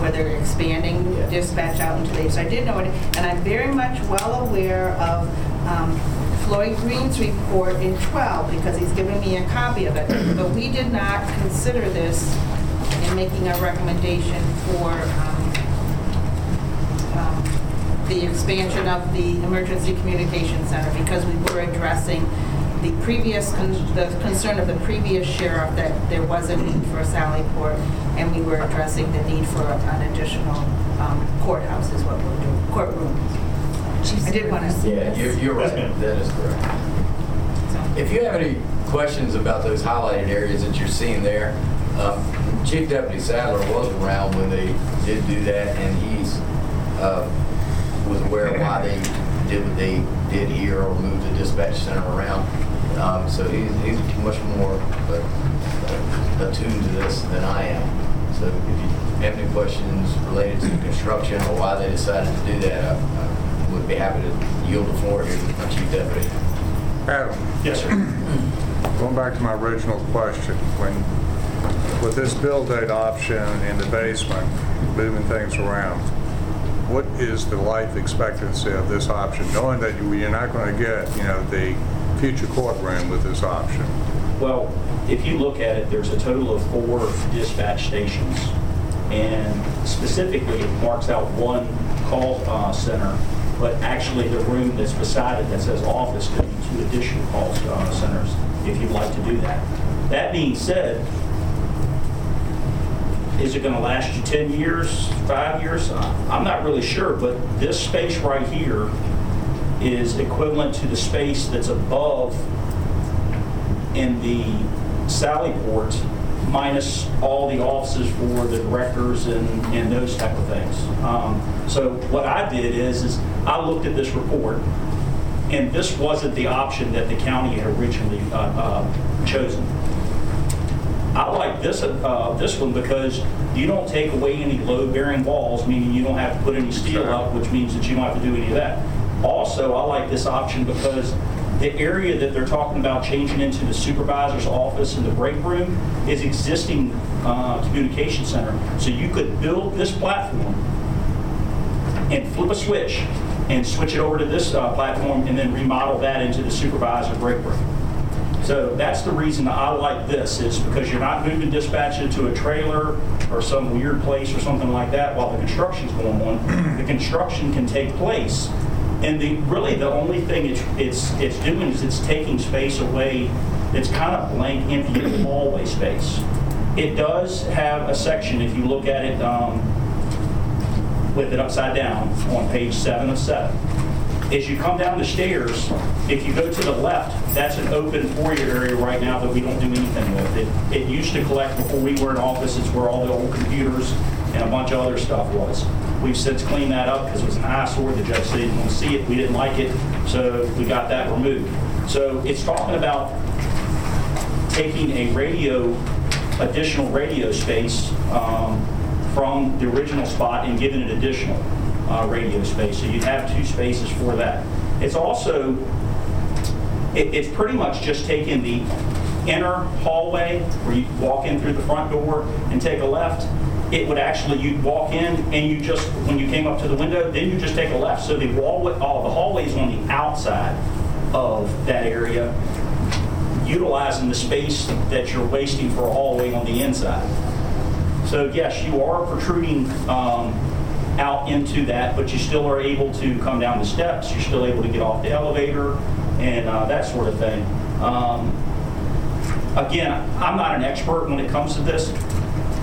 Speaker 1: whether expanding
Speaker 11: Yeah.
Speaker 1: dispatch out into the, so I did know it. And I'm very much well aware of um, Floyd Green's report in 12 because he's given me a copy of it. But we did not consider this in making our recommendation for um, um, the expansion of the Emergency Communication Center because we were addressing the previous, con- the concern of the previous sheriff that there was a need for a Sallyport and we were addressing the need for an additional um, courthouse is what we're doing, courtroom. I did want to.
Speaker 11: Yeah, you're, you're right.
Speaker 14: Yes.
Speaker 11: That is correct. If you have any questions about those highlighted areas that you're seeing there, um, Chief Deputy Sadler was around when they did do that, and he's, uh, was aware of why they did what they did here or moved the dispatch center around. Um, So he's, he's much more uh, attuned to this than I am. So if you have any questions related to construction or why they decided to do that, I I would be happy to yield the floor here to my chief deputy.
Speaker 3: Adam,
Speaker 14: Yes, sir.
Speaker 3: going back to my original question, when, with this build date option in the basement, moving things around, what is the life expectancy of this option, knowing that you- you're not going to get, you know, the future courtroom with this option?
Speaker 12: Well, if you look at it, there's a total of four dispatch stations. And specifically, it marks out one call uh, center, but actually the room that's beside it that says office could be two additional call centers if you'd like to do that. That being said, is it going to last you 10 years, five years? I'm not really sure, but this space right here is equivalent to the space that's above in the Sallyport minus all the offices for the directors and, and those type of things. Um, So what I did is, is I looked at this report, and this wasn't the option that the county had originally uh, uh, chosen. I like this, uh, this one because you don't take away any load-bearing walls, meaning you don't have to put any steel up, which means that you don't have to do any of that. Also, I like this option because the area that they're talking about changing into the supervisor's office and the break room is existing uh, communication center. So you could build this platform and flip a switch and switch it over to this uh, platform and then remodel that into the supervisor break room. So that's the reason I like this, is because you're not moving dispatch into a trailer or some weird place or something like that while the construction's going on. The construction can take place. And the, really, the only thing it's, it's, it's doing is it's taking space away that's kind of blank, empty hallway space. It does have a section, if you look at it, um, with it upside down on page seven of seven. As you come down the stairs, if you go to the left, that's an open foyer area right now that we don't do anything with. It, it used to collect, before we were in office, it's where all the old computers and a bunch of other stuff was. We've since cleaned that up because it was an eyesore. The judge said he didn't want to see it. We didn't like it, so we got that removed. So it's talking about taking a radio, additional radio space um, from the original spot and giving it additional uh, radio space. So you'd have two spaces for that. It's also, it- it's pretty much just taking the inner hallway where you walk in through the front door and take a left. It would actually, you'd walk in and you just, when you came up to the window, then you just take a left. So the wall, oh, the hallway's on the outside of that area utilizing the space that you're wasting for a hallway on the inside. So yes, you are protruding um, out into that, but you still are able to come down the steps, you're still able to get off the elevator and uh, that sort of thing. Um, Again, I'm not an expert when it comes to this.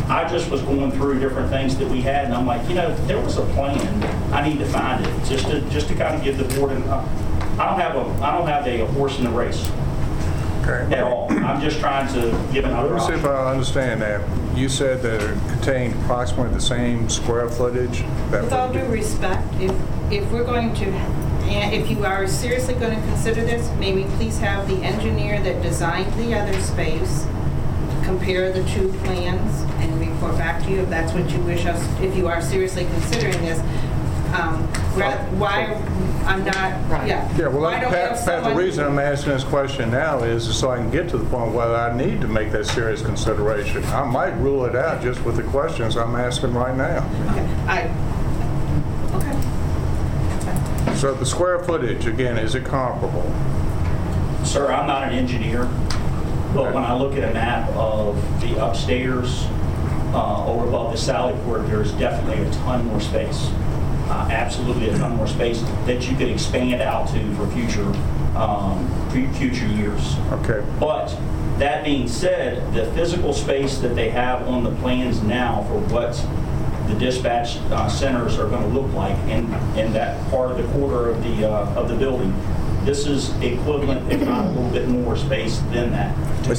Speaker 12: I just was going through different things that we had, and I'm like, you know, there was a plan. I need to find it, just to, just to kind of give the board, an- uh, I don't have a, I don't have a horse in the race
Speaker 3: Okay.
Speaker 12: at all. I'm just trying to give
Speaker 3: Let me see if. I understand that. You said that it contained approximately the same square footage? that
Speaker 1: With all due respect, if, if we're going to, and if you are seriously going to consider this, may we please have the engineer that designed the other space compare the two plans and report back to you if that's what you wish us, if you are seriously considering this. Um, ra- Why, I'm not, yeah.
Speaker 3: Yeah, well,
Speaker 1: Why don't we have
Speaker 3: Pat, Pat, the
Speaker 1: someone-
Speaker 3: reason I'm asking this question now is so I can get to the point whether I need to make that serious consideration. I might rule it out just with the questions I'm asking right now.
Speaker 1: Okay, I, okay.
Speaker 3: So the square footage, again, is it comparable?
Speaker 12: Sir, I'm not an engineer, but when I look at a map of the upstairs, uh, over above the Sally Port, there's definitely a ton more space. Uh, Absolutely a ton more space that you could expand out to for future, um, fu- future years.
Speaker 3: Okay.
Speaker 12: But that being said, the physical space that they have on the plans now for what the dispatch uh, centers are going to look like in, in that part of the quarter of the, uh, of the building, this is equivalent, if not a little bit more space than that.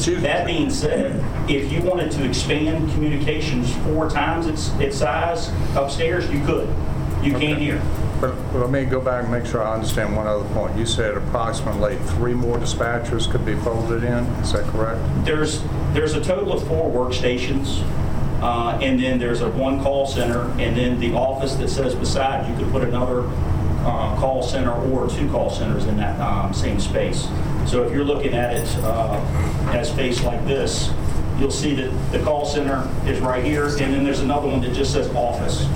Speaker 3: You-
Speaker 12: That being said, if you wanted to expand communications four times its, its size upstairs, you could. You can't here.
Speaker 3: But but let me go back and make sure I understand one other point. You said approximately three more dispatchers could be folded in, is that correct?
Speaker 12: There's, there's a total of four workstations, uh, and then there's a one call center, and then the office that says beside, you could put another uh, call center or two call centers in that um, same space. So if you're looking at it uh, as space like this, you'll see that the call center is right here, and then there's another one that just says office.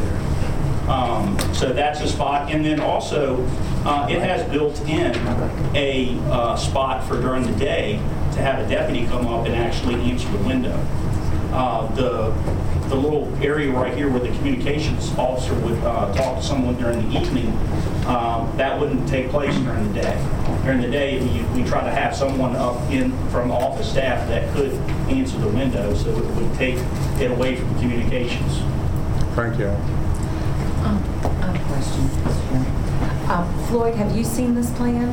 Speaker 12: Um, So that's a spot. And then also, uh, it has built in a uh, spot for during the day to have a deputy come up and actually answer the window. Uh, The, the little area right here where the communications officer would uh, talk to someone during the evening, um, that wouldn't take place during the day. During the day, we, we try to have someone up in, from office staff that could answer the window, so it would take it away from communications.
Speaker 3: Thank you.
Speaker 2: Um, I have a question, Mr. Chairman. Uh, Floyd, have you seen this plan?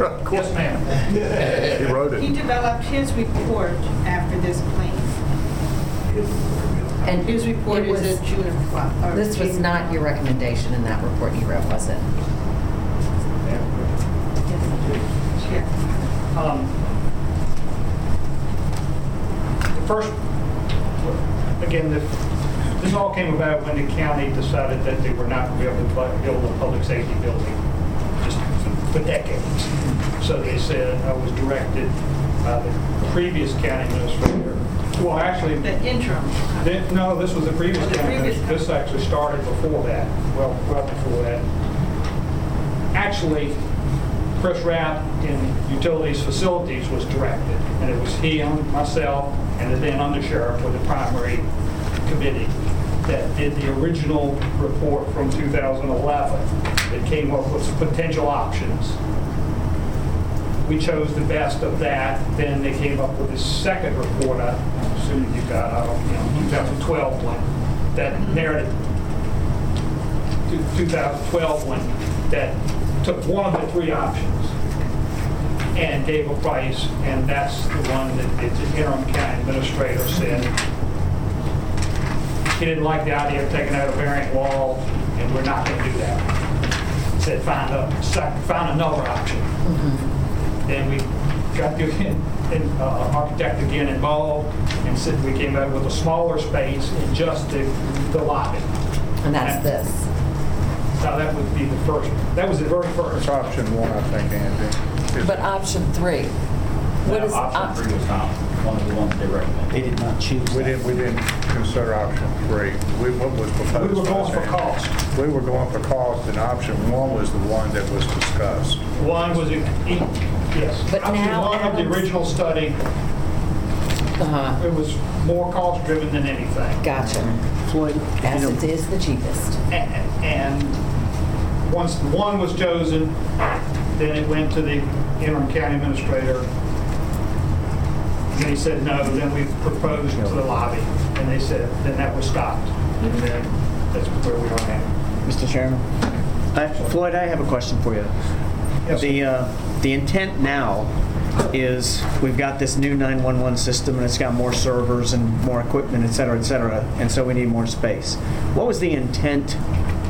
Speaker 14: Of Yes, ma'am.
Speaker 3: He wrote it.
Speaker 1: He developed his report after this plan.
Speaker 2: And
Speaker 1: His report
Speaker 2: it
Speaker 1: is
Speaker 2: was-
Speaker 1: a June of 12. or
Speaker 2: This was
Speaker 1: June-
Speaker 2: not your recommendation in that report you wrote, was it?
Speaker 1: Yeah.
Speaker 15: Um, the First, again, the- this all came about when the county decided that they were not going to be able to bu- build a public safety building just for decades. So they said, I was directed by the previous county administrator, well, actually,
Speaker 1: The interim.
Speaker 15: Thi- No, this was the previous
Speaker 1: the
Speaker 15: county.
Speaker 1: previous
Speaker 15: This this actually started before that, well, well before that. Actually, Chris Rapp in Utilities Facilities was directed, and it was he and myself and the then undersheriff were the primary committee that did the original report from 2011 that came up with potential options. We chose the best of that, then they came up with the second report, I assume you got, don't, you know, 2012 one, that narrative, 2012 one, that took one of the three options and gave a price, and that's the one that the interim county administrator said he didn't like the idea of taking out a bearing wall, and we're not going to do that. Said find a, find another option. Mm-hmm. And we got the and, [laughs] uh, architect again involved, and said we came up with a smaller space in just the the lobby.
Speaker 2: And that's this.
Speaker 15: Now, that would be the first, that was the very
Speaker 3: It's
Speaker 15: first.
Speaker 3: option one, I think, Andy.
Speaker 2: But option three, what is? op-
Speaker 12: Option three was not one of the ones they recommended.
Speaker 7: They did not choose
Speaker 3: We
Speaker 7: that.
Speaker 3: didn't, we didn't consider option three. We, what was proposed?
Speaker 15: We were going for cost.
Speaker 3: We were going for cost, and option one was the one that was discussed.
Speaker 15: One was, a- yes.
Speaker 2: But
Speaker 15: Option
Speaker 2: now
Speaker 15: one of the
Speaker 2: Adams-
Speaker 15: original study,
Speaker 2: Uh-huh,
Speaker 15: it was more cost-driven than anything.
Speaker 2: gotcha.
Speaker 7: Floyd,
Speaker 2: As
Speaker 7: you
Speaker 2: it
Speaker 7: know,
Speaker 2: is the cheapest.
Speaker 15: A- And once one was chosen, then it went to the interim county administrator. Then he said no, then we proposed to the lobby, and they said, then that was stopped. And then that's where we are now.
Speaker 7: Mr. Chairman. I- Floyd, I have a question for you.
Speaker 15: Yes, sir.
Speaker 7: The, uh, the intent now is, we've got this new 911 system, and it's got more servers and more equipment, et cetera, et cetera, and so we need more space. What was the intent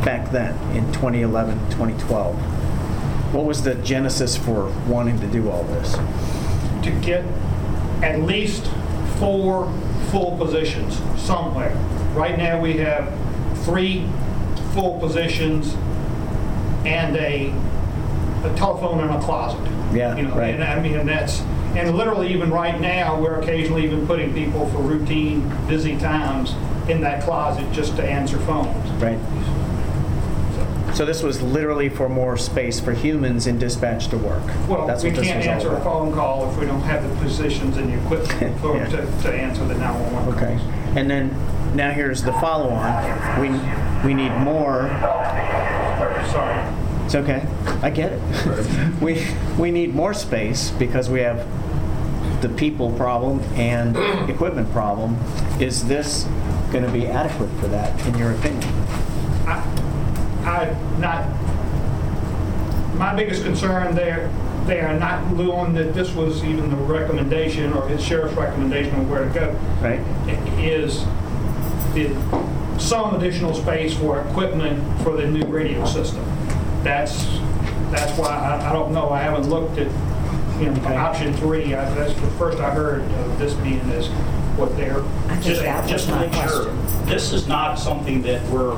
Speaker 7: back then, in 2011, 2012? What was the genesis for wanting to do all this?
Speaker 15: to get at least four full positions somewhere. Right now, we have three full positions and a, a telephone in a closet.
Speaker 7: Yeah,
Speaker 15: You know,
Speaker 7: right.
Speaker 15: And I mean, and that's, and literally even right now, we're occasionally even putting people for routine, busy times in that closet just to answer phones.
Speaker 7: Right. So this was literally for more space for humans in dispatch to work.
Speaker 15: Well,
Speaker 7: That's
Speaker 15: we
Speaker 7: what
Speaker 15: can't
Speaker 7: was
Speaker 15: answer a phone call if we don't have the positions and the equipment [laughs] for,
Speaker 7: Yeah.
Speaker 15: to, to answer the 911 calls.
Speaker 7: Okay. And then, now here's the follow-on. We, we need more,
Speaker 15: Sorry.
Speaker 7: It's okay, I get it. [laughs] We, we need more space because we have the people problem and [clears throat] equipment problem. Is this going to be adequate for that, in your opinion?
Speaker 15: I, I, not, my biggest concern there, there, not knowing that this was even the recommendation or his sheriff's recommendation of where to go,
Speaker 7: Right?
Speaker 15: is the, some additional space for equipment for the new radio system. That's, that's why, I, I don't know, I haven't looked at, you know, option three. I- That's the first I heard of this being is what they're,
Speaker 12: Just, just to make sure, this is not something that we're,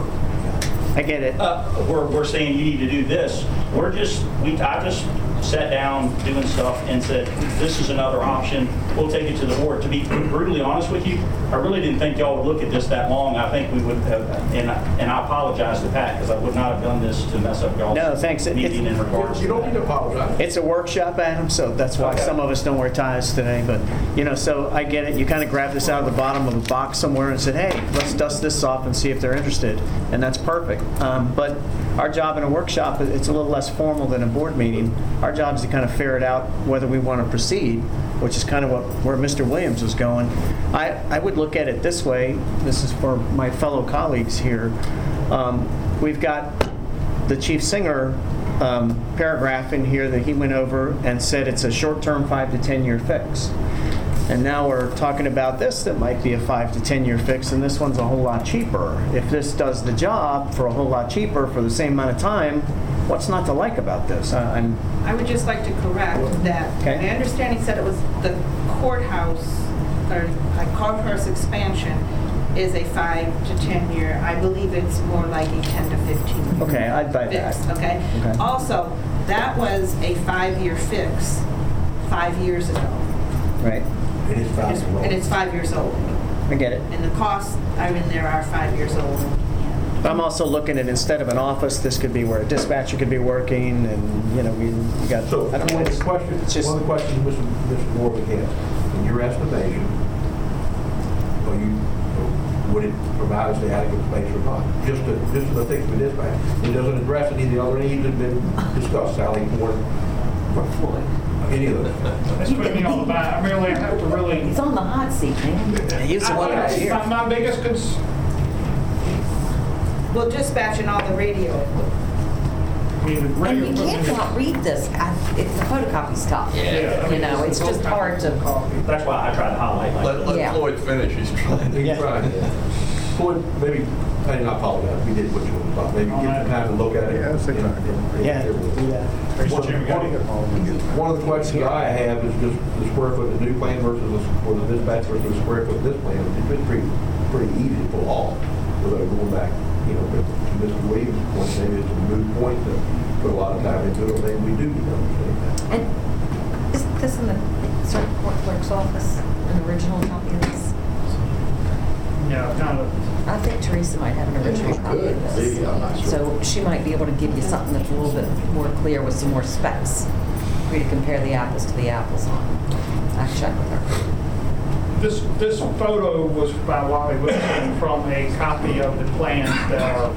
Speaker 7: I get it.
Speaker 12: uh, we're, we're saying you need to do this. We're just, we, I just sat down doing stuff and said, this is another option. We'll take it to the board. To be brutally honest with you, I really didn't think y'all would look at this that long. I think we would have, and I, and I apologize to Pat because I would not have done this to mess up y'all's
Speaker 7: No, thanks. It-
Speaker 12: meeting in regards
Speaker 5: You
Speaker 12: to
Speaker 5: don't need to apologize.
Speaker 7: It's a workshop, Adam, so that's why
Speaker 12: Okay.
Speaker 7: some of us don't wear ties today, but, you know, so I get it. You kind of grabbed this out of the bottom of a box somewhere and said, hey, let's dust this off and see if they're interested, and that's perfect. Um, But our job in a workshop, it's a little less formal than a board meeting. Our job is to kind of ferret out whether we want to proceed, which is kind of what, where Mr. Williams was going. I, I would look at it this way, this is for my fellow colleagues here. Um, We've got the chief singer um, paragraph in here that he went over and said it's a short-term five to 10-year fix. And now we're talking about this that might be a five to 10-year fix, and this one's a whole lot cheaper. If this does the job for a whole lot cheaper for the same amount of time, what's not to like about this? I- I'm,
Speaker 1: I would just like to correct that.
Speaker 7: Okay.
Speaker 1: My understanding said it was the courthouse, or like courthouse expansion is a five to 10 year. I believe it's more like a 10 to 15 year.
Speaker 7: okay, I'd buy that.
Speaker 1: okay?
Speaker 7: Okay.
Speaker 1: Also, that was a five-year fix five years ago.
Speaker 7: Right,
Speaker 5: It is
Speaker 1: And it's- And it's five years old.
Speaker 7: I get it.
Speaker 1: And the costs are in there are five years old.
Speaker 7: I'm also looking at instead of an office, this could be where a dispatcher could be working, and, you know, we we got,
Speaker 5: So,
Speaker 7: I don't know.
Speaker 5: one of
Speaker 7: it's-
Speaker 5: the questions,
Speaker 7: just-
Speaker 5: one of the questions Mr. Mr. Morgan has, in your estimation, are you, would it provide us the adequate space or not? Just to, just to the things we dispatch. It doesn't address any of the other needs that have been discussed, Sally Port, any of those.
Speaker 15: That's putting me on the back. I really have to really.
Speaker 2: He's on the hot seat, man.
Speaker 7: He's the one that's here.
Speaker 15: My my biggest cons,
Speaker 1: Well, dispatching all the radio.
Speaker 15: I mean, the
Speaker 2: And
Speaker 15: radio
Speaker 2: you can't
Speaker 15: equipment
Speaker 2: not read this. I- It's the photocopy's tough.
Speaker 15: Yeah.
Speaker 2: You know, it's just hard to,
Speaker 12: That's why I try to highlight like
Speaker 6: Let,
Speaker 2: Yeah.
Speaker 6: let Floyd finish, he's trying to.
Speaker 7: Yeah.
Speaker 5: Right. Floyd, maybe, I did not apologize, we did put you on the spot, maybe give some time to look at it.
Speaker 3: Yeah, that's
Speaker 5: and-
Speaker 3: exactly.
Speaker 5: and-
Speaker 7: Yeah, do that.
Speaker 5: One one- one of the questions I have is just the square foot of the new plan versus, the- or the dispatch versus the square foot of this plan. It's been pretty, pretty easy to pull off without going back, you know, to Mr. Williams' point, maybe it's a moot point to put a lot of time into it, maybe we do need to understand that.
Speaker 2: and isn't this in the circuit court clerk's office, an original copy of this?
Speaker 15: Yeah, kind of.
Speaker 2: I think Teresa might have an original copy of this. So she might be able to give you something that's a little bit more clear with some more specs for you to compare the apples to the apples on. I checked with her.
Speaker 15: This, this photo was by Wiley Wilson from a copy of the plans that are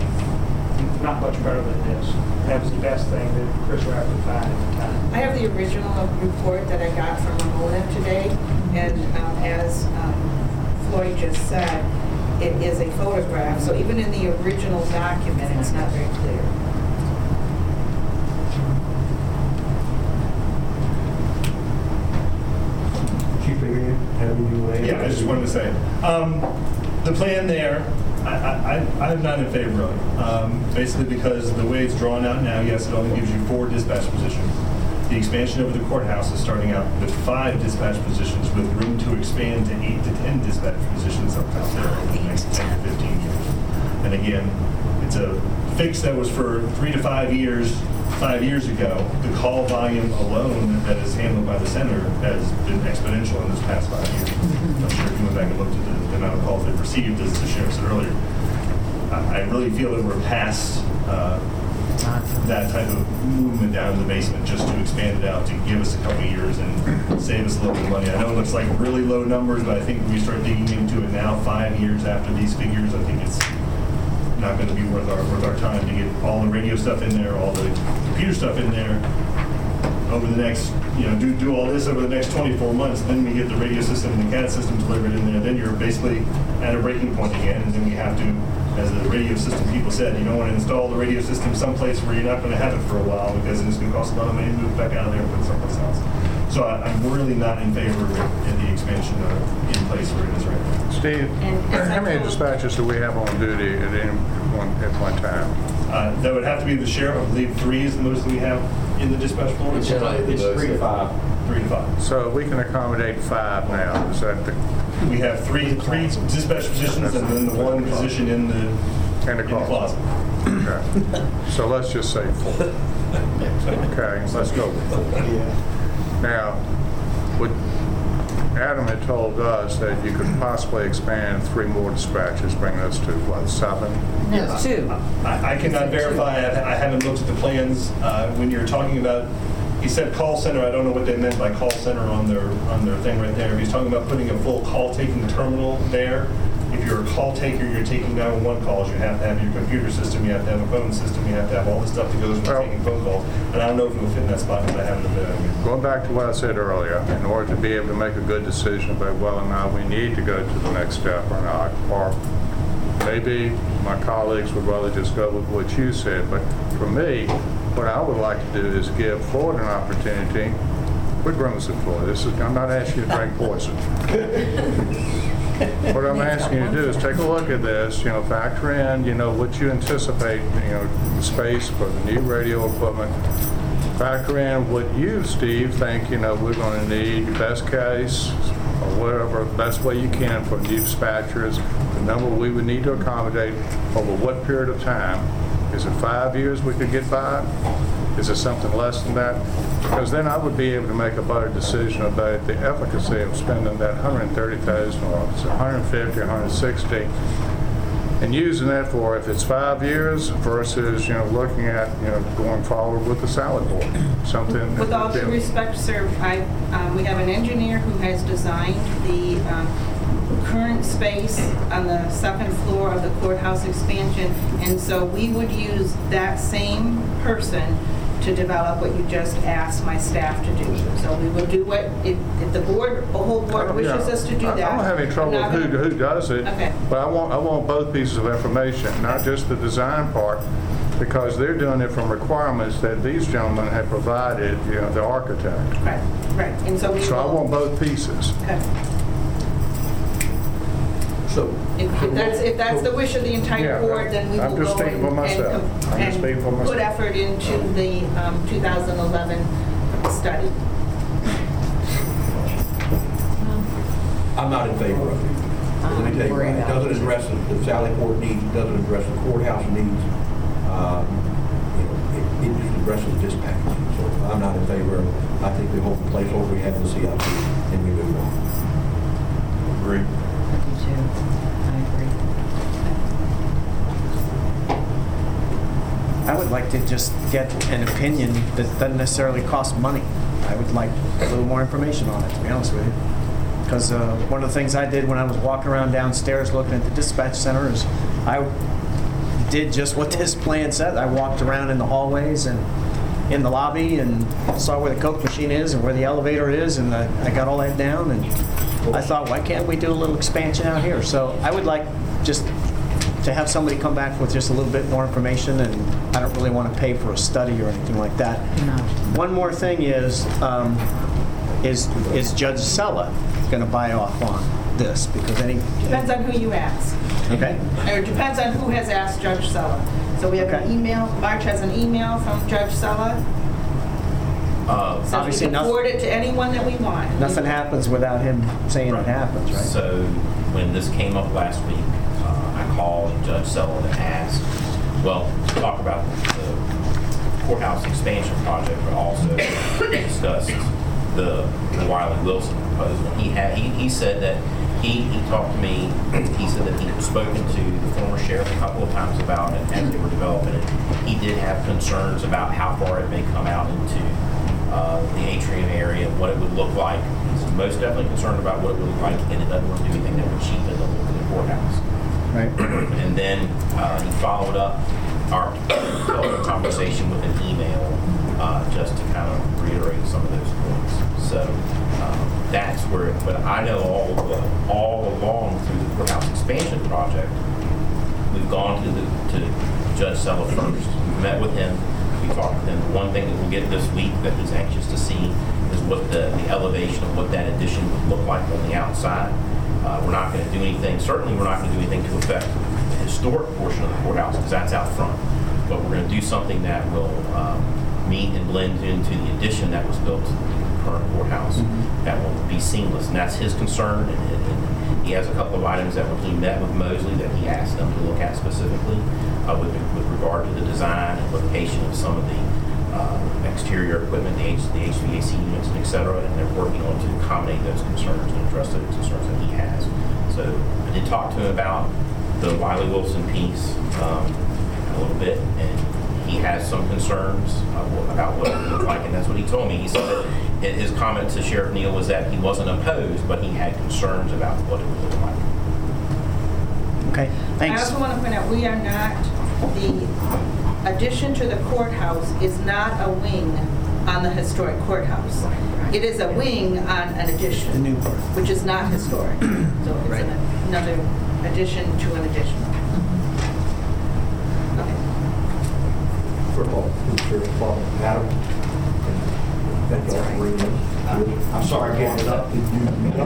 Speaker 15: not much better than this. That was the best thing that Chris Rapp could find at the time.
Speaker 1: I have the original report that I got from Ramona today, and um, as um, Floyd just said, it is a photograph, so even in the original document, it's not very clear.
Speaker 5: Chief, maybe have you, uh,
Speaker 14: Yeah, I just wanted to say, um, the plan there, I, I, I- I'm not in favor of. Um, Basically because the way it's drawn out now, yes, it only gives you four dispatch positions. The expansion over the courthouse is starting out with five dispatch positions with room to expand to eight to 10 dispatch positions up out there over the next 10 to 15 years. And again, it's a fix that was for three to five years, five years ago. The call volume alone that is handled by the center has been exponential in this past five years. I'm sure if you went back and looked at the the amount of calls they've received, as the sheriff said earlier. I I really feel that we're past uh, that type of movement down in the basement just to expand it out, to give us a couple years and save us a little bit of money. I know it looks like really low numbers, but I think when we start digging into it now, five years after these figures, I think it's not going to be worth our, worth our time to get all the radio stuff in there, all the computer stuff in there over the next, you know, do, do all this over the next 24 months, then we get the radio system and the CAD system delivered in there, then you're basically at a breaking point again, and then we have to, as the radio system people said, you don't want to install the radio system someplace where you're not going to have it for a while, because it's going to cost a lot of money to move it back out of there and put it someplace else. So I, I'm really not in favor of the expansion uh, in place where it is right now.
Speaker 3: Steve,
Speaker 1: And
Speaker 3: how many
Speaker 1: told-
Speaker 3: dispatchers do we have on duty at any one, at one time?
Speaker 14: Uh, That would have to be the sheriff, I believe three is the most that we have in the dispatch floor.
Speaker 11: It's generally
Speaker 14: It's three to five. Three to five.
Speaker 3: So we can accommodate five now, is that the,
Speaker 14: We have three, three dispatch positions and then the one position in the,
Speaker 3: in the
Speaker 14: in
Speaker 3: closet?
Speaker 14: closet.
Speaker 3: Okay. So let's just say four. Okay, let's go with four. Now, would, Adam had told us that you could possibly expand three more dispatches, bringing us to, what, seven?
Speaker 2: No, two.
Speaker 14: I I cannot verify, I I haven't looked at the plans. Uh, When you're talking about, he said call center, I don't know what they meant by call center on their, on their thing right there. He's talking about putting a full call-taking terminal there. If you're a call taker, you're taking 911 calls, you have to have your computer system, you have to have a phone system, you have to have all the stuff that goes with
Speaker 3: Well-
Speaker 14: taking phone calls. And I don't know if it will fit in that spot, but I haven't at it.
Speaker 3: Going back to what I said earlier, in order to be able to make a good decision about whether or not we need to go to the next step or not, or maybe my colleagues would rather just go with what you said, but for me, what I would like to do is give Floyd an opportunity, quit grimacing, Floyd, this is, I'm not asking you to drink poison. What I'm asking you to do is take a look at this, you know, factor in, you know, what you anticipate, you know, space for the new radio equipment. Factor in what you, Steve, think, you know, we're going to need, best case, or whatever, best way you can for new dispatchers, the number we would need to accommodate over what period of time. Is it five years we could get by? Is it something less than that? Because then I would be able to make a better decision about the efficacy of spending that 130,000 or if it's 150, 160, and using that for if it's five years versus, you know, looking at, you know, going forward with the salad board, something. that
Speaker 1: With all
Speaker 3: would be-
Speaker 1: due respect, sir, I, um, we have an engineer who has designed the um, current space on the second floor of the courthouse expansion, and so we would use that same person to develop what you just asked my staff to do. So we will do what, if, if the board, the whole board oh, wishes
Speaker 3: Yeah.
Speaker 1: us to do
Speaker 3: I-
Speaker 1: that.
Speaker 3: I don't have any trouble with
Speaker 1: not
Speaker 3: who,
Speaker 1: gonna-
Speaker 3: who does it.
Speaker 1: Okay.
Speaker 3: But I want, I want both pieces of information, not just the design part, because they're doing it from requirements that these gentlemen have provided, you know, the architect.
Speaker 1: Right, right, and so we
Speaker 3: So I want both pieces.
Speaker 1: Okay.
Speaker 5: So.
Speaker 1: If if that's, if that's the wish of the
Speaker 3: Yeah,
Speaker 1: entire board, then we will
Speaker 3: I'm just
Speaker 1: go
Speaker 3: speaking
Speaker 1: and
Speaker 3: for myself.
Speaker 1: and
Speaker 3: I'm just speaking for
Speaker 1: and put effort into the um, 2011 study.
Speaker 5: I'm not in favor of it. Let me tell you why. It doesn't address the- the Sally Port needs, it doesn't address the courthouse needs. Um, You know, it it just addresses dispatch. So I'm not in favor of, it. I think we hold the placeholder we have in the CIP and we move on.
Speaker 6: Agree.
Speaker 2: I agree.
Speaker 7: I would like to just get an opinion that doesn't necessarily cost money. I would like a little more information on it, to be honest with you. Because uh, one of the things I did when I was walking around downstairs looking at the dispatch center is I did just what this plan said. I walked around in the hallways and in the lobby and saw where the Coke machine is and where the elevator is, and I I got all that down, and I thought, why can't we do a little expansion out here? So I would like just to have somebody come back with just a little bit more information, and I don't really want to pay for a study or anything like that.
Speaker 2: No.
Speaker 7: One more thing is, um, is, is Judge Cella going to buy off on this? Because any,
Speaker 1: Depends on who you ask.
Speaker 7: okay?
Speaker 1: Or it depends on who has asked Judge Cella. So we have an
Speaker 7: Okay.
Speaker 1: email, March has an email from Judge Cella.
Speaker 11: Uh,
Speaker 1: So we
Speaker 7: Obviously,
Speaker 1: can
Speaker 7: nothing-
Speaker 1: forward it to anyone that we want.
Speaker 7: Nothing happens without him saying it happens, right?
Speaker 16: So when this came up last week, uh, I called Judge Sullivan and asked, well, to talk about the courthouse expansion project, but also discussed the the Wiley Wilson proposal. He had, he, he said that, he, he talked to me, he said that he had spoken to the former sheriff a couple of times about it as they were developing it. He did have concerns about how far it may come out into uh, the atrium area, what it would look like. He's most definitely concerned about what it would look like, and it doesn't want to do anything that would cheapen the look of the courthouse.
Speaker 7: Right.
Speaker 16: And then uh, he followed up our telephone [coughs] conversation with an email, uh, just to kind of reiterate some of those points. So um, that's where, it- but I know all, the- all along through the courthouse expansion project, We've gone to the, to Judge Cella first. We've met with him. We talked with him. One thing that we'll get this week that he's anxious to see is what the, the elevation of what that addition would look like on the outside. Uh, we're not going to do anything, certainly we're not going to do anything to affect the historic portion of the courthouse because that's out front. But we're going to do something that will um, meet and blend into the addition that was built to the current courthouse that will be seamless. And that's his concern. And, and, and he has a couple of items that when he met with Moseley that he asked them to look at specifically uh, with, with regard to the design and location of some of the uh, exterior equipment, the, H, the HVAC units, and et cetera, and they're working on to accommodate those concerns and address those concerns that he has. So I did talk to him about the Wiley Wilson piece um, a little bit, and he has some concerns uh, about what it would look like, and that's what he told me. He said that his comment to Sheriff Neal was that he wasn't opposed, but he had concerns about what it would look like.
Speaker 7: Okay,
Speaker 1: I also want to point out, we are not, the addition to the courthouse is not a wing on the historic courthouse. It is a wing on an addition.
Speaker 7: The new part.
Speaker 1: Which is not historic. So it's
Speaker 7: Right.
Speaker 1: an- another addition to an addition. Okay.
Speaker 5: First of all, Mr. Bob, Adam, thank you all for bringing this. I'm sorry I brought it up.
Speaker 4: Good to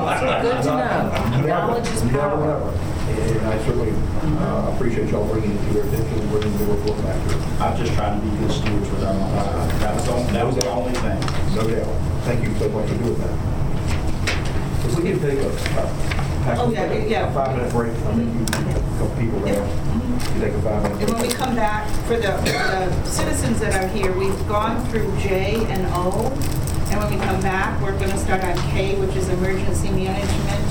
Speaker 4: know. Knowledge is
Speaker 5: Never,
Speaker 4: power.
Speaker 5: never. And I certainly uh, appreciate y'all bringing it to your attention and bringing the report back here.
Speaker 17: I'm just trying to be good stewards with our money. That was, the- that was the only thing.
Speaker 5: No doubt. Thank you so much for doing that. If we can take a, uh,
Speaker 1: Oh, yeah, yeah.
Speaker 5: a five-minute break, I think you, a couple people there. You take a five-minute
Speaker 1: And when we
Speaker 5: break.
Speaker 1: come back, for the the citizens that are here, we've gone through J and O, and when we come back, we're going to start on K, which is emergency management,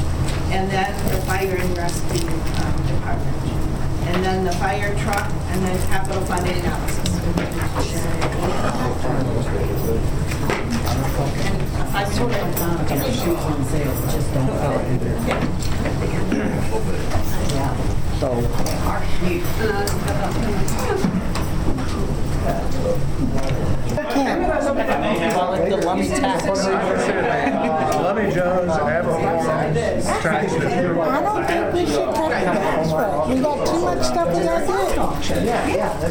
Speaker 1: and then the fire and rescue um, department, and then the fire truck, and then capital funding analysis. And I sort of,
Speaker 7: So,
Speaker 4: Call it the lummy tax.
Speaker 3: Lummy Jones, Avalon, Traction.
Speaker 18: I don't think we should cut it tax rate. We got too much stuff we gotta do.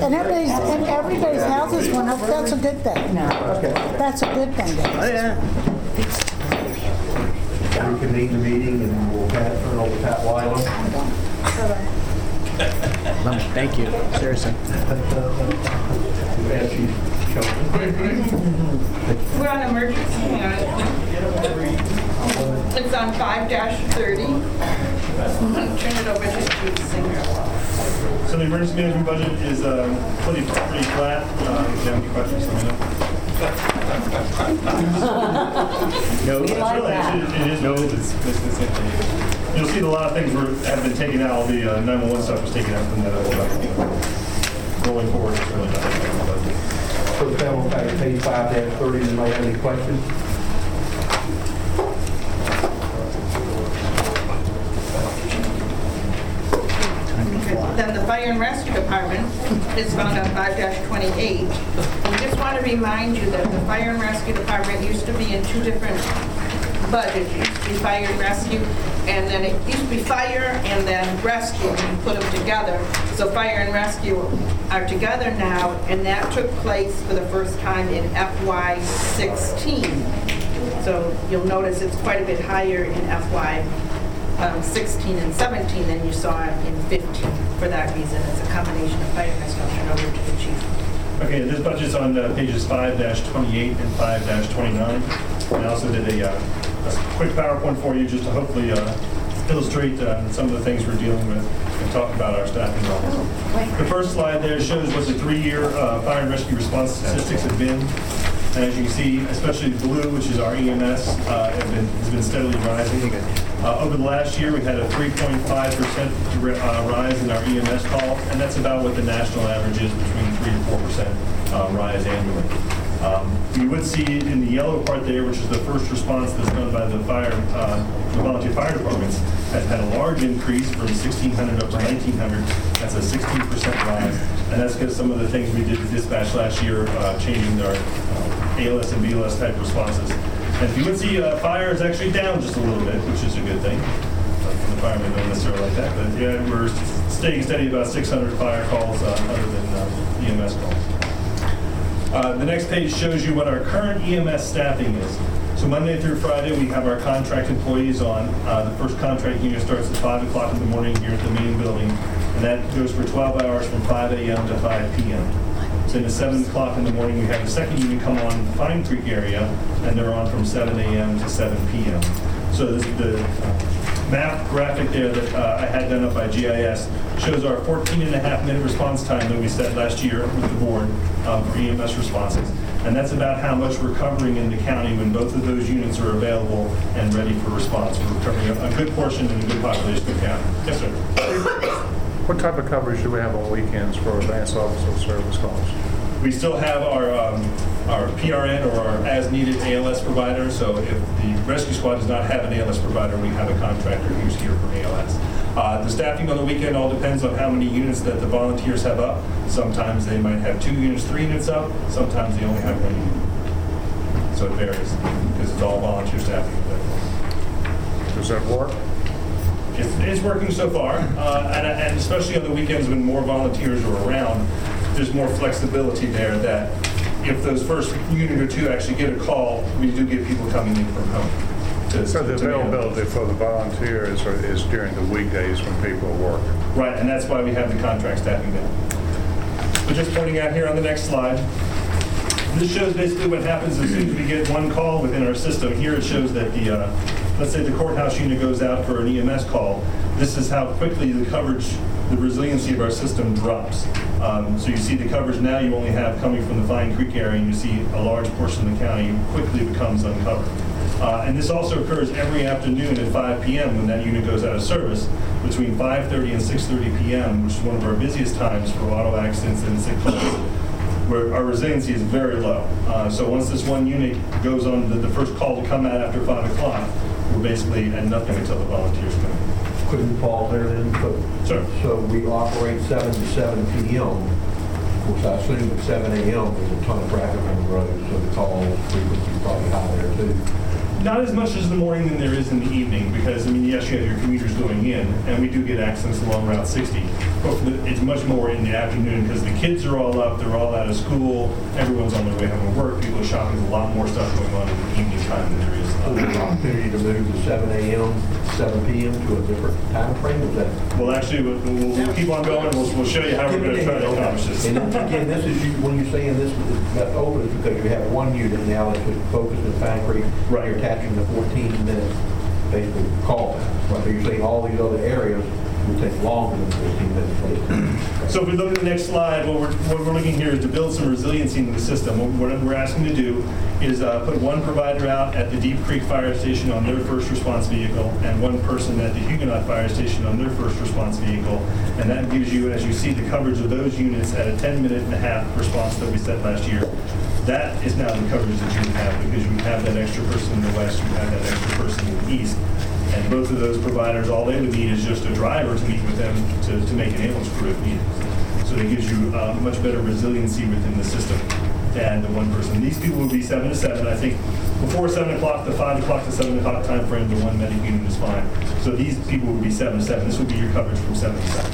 Speaker 18: And everybody's, and everybody's houses went up, that's a good thing. That's a good thing,
Speaker 7: oh, yeah.
Speaker 5: Reconvene the meeting and we'll pat, turn over to Pat Wyland.
Speaker 7: Thank you, seriously.
Speaker 5: As she's showing.
Speaker 1: we're on emergency management. It's on five thirty. [laughs] Turn it over to Chief Singer.
Speaker 14: So the emergency management budget is um, pretty, pretty flat. Uh, If you have any questions, let me know. [laughs]
Speaker 7: No.
Speaker 14: It's really- It is, what it is. It's- it's- it's- You'll see that a lot of things were, have been taken out, all the uh, 911 stuff was taken out from that. uh, Rolling forward, it's really not.
Speaker 5: For the family pack, page five dash thirty, anybody have any questions?
Speaker 1: Then the fire and rescue department is found on 5-28. We just want to remind you that the fire and rescue department used to be in two different budgets. It used to be fire and rescue, and then it used to be fire and then rescue, and you put them together. So fire and rescue are together now, and that took place for the first time in FY sixteen. So you'll notice it's quite a bit higher in FY um, 16 and 17 than you saw in 15. For that reason, it's a combination of fire and rescue. I'll turn over to the chief.
Speaker 14: Okay, this budget's on uh, pages 5-28 and 5-29. I also did a uh, a quick PowerPoint for you just to hopefully uh, illustrate uh, some of the things we're dealing with and talk about our staffing levels. The first slide there shows what the three-year uh, fire and rescue response statistics have been. And as you can see, especially blue, which is our EMS, uh, have been, has been steadily rising. Uh, Over the last year, we had a 3.5% uh, rise in our EMS call, and that's about what the national average is, between 3 and 4% uh, rise annually. Um, You would see in the yellow part there, which is the first response that's done by the fire, uh, the volunteer fire departments, has had a large increase from 1,600 up to 1,900. That's a 16% rise, and that's because some of the things we did to dispatch last year, uh, changing our uh, ALS and BLS type responses. And if you would see, uh, fire is actually down just a little bit, which is a good thing. The firemen don't necessarily like that, but yeah, we're staying steady about 600 fire calls uh, other than uh, EMS calls. Uh, The next page shows you what our current EMS staffing is. So Monday through Friday, we have our contract employees on. Uh, The first contract unit starts at 5 o'clock in the morning here at the main building, and that goes for 12 hours from 5 a.m. to 5 p.m. Then at 7 o'clock in the morning, we have the second unit come on in the Fine Creek area, and they're on from 7 a.m. to 7 p.m. So this- the map graphic there that uh, I had done up by GIS shows our 14 and a half minute response time that we set last year with the board um, for EMS responses. And that's about how much we're covering in the county when both of those units are available and ready for response. We're covering a good portion and a good population of the county. Yes, sir.
Speaker 3: What type of coverage do we have on weekends for advanced officer service calls?
Speaker 14: We still have our, um, our PRN or our as-needed ALS provider, so if the rescue squad does not have an ALS provider, we have a contractor who's here for ALS. Uh, The staffing on the weekend all depends on how many units that the volunteers have up. Sometimes they might have two units, three units up, sometimes they only have one unit. So it varies, because it's all volunteer staffing.
Speaker 3: Does that work?
Speaker 14: It's, it's working so far, uh, and, and especially on the weekends when more volunteers are around, there's more flexibility there that if those first unit or two actually get a call, we do get people coming in from home. to-
Speaker 3: So the
Speaker 14: to
Speaker 3: availability for the volunteers are- is during the weekdays when people work.
Speaker 14: Right, and that's why we have the contract staffing down. But just pointing out here on the next slide, this shows basically what happens as soon as we get one call within our system. Here it shows that the, uh, let's say the courthouse unit goes out for an EMS call. This is how quickly the coverage, the resiliency of our system drops. Um, So you see the coverage now you only have coming from the Fine Creek area, and you see a large portion of the county quickly becomes uncovered. Uh, And this also occurs every afternoon at 5 PM when that unit goes out of service, between 5:30 and 6:30 PM, which is one of our busiest times for auto accidents and sick where our resiliency is very low. Uh, So once this one unit goes on, the the first call to come out after 5 o'clock, we're basically at nothing until the volunteers come.
Speaker 5: Couldn't pause there then? So-
Speaker 14: Sure.
Speaker 5: So we operate 7 to 7 PM. Of course, I assume at 7 AM, there's a ton of traffic on the road, so the call frequency is probably high there too.
Speaker 14: Not as much as the morning than there is in the evening, because, I mean, yes, you have your commuters going in, and we do get accidents along Route 60. But the- it's much more in the afternoon, because the kids are all up, they're all out of school, everyone's on their way home from work, people are shopping, there's a lot more stuff going on in the evening time than there is.
Speaker 5: So there's
Speaker 14: uh,
Speaker 5: opportunity to move to 7 AM, 7 PM to a different time frame, is that?
Speaker 14: Well, actually, we'll, we'll we'll keep on going, we'll, we'll show you how we're gonna try to accomplish this.
Speaker 5: And again, this is, you when you're saying this is that's open, it's because you have one unit now that's focused in Fine Creek.
Speaker 14: Right.
Speaker 5: You're attaching the 14 minute basically call. Right, so you're saying all these other areas will take longer than 14 minutes.
Speaker 14: So if we look at the next slide, what we're, what we're looking here is to build some resiliency into the system. What what we're asking to do is uh, put one provider out at the Deep Creek Fire Station on their first response vehicle, and one person at the Huguenot Fire Station on their first response vehicle. And that gives you, as you see, the coverage of those units at a 10 minute and a half response that we set last year. That is now the coverage that you have, because you have that extra person in the west, you have that extra person in the east. And both of those providers, all they would need is just a driver to meet with them to, to make an ambulance crew if needed. So it gives you uh, much better resiliency within the system than the one person. These people would be seven to seven. I think before seven o'clock, the five o'clock to seven o'clock time frame, the one medic unit is fine. So these people would be seven to seven. This would be your coverage from seven to seven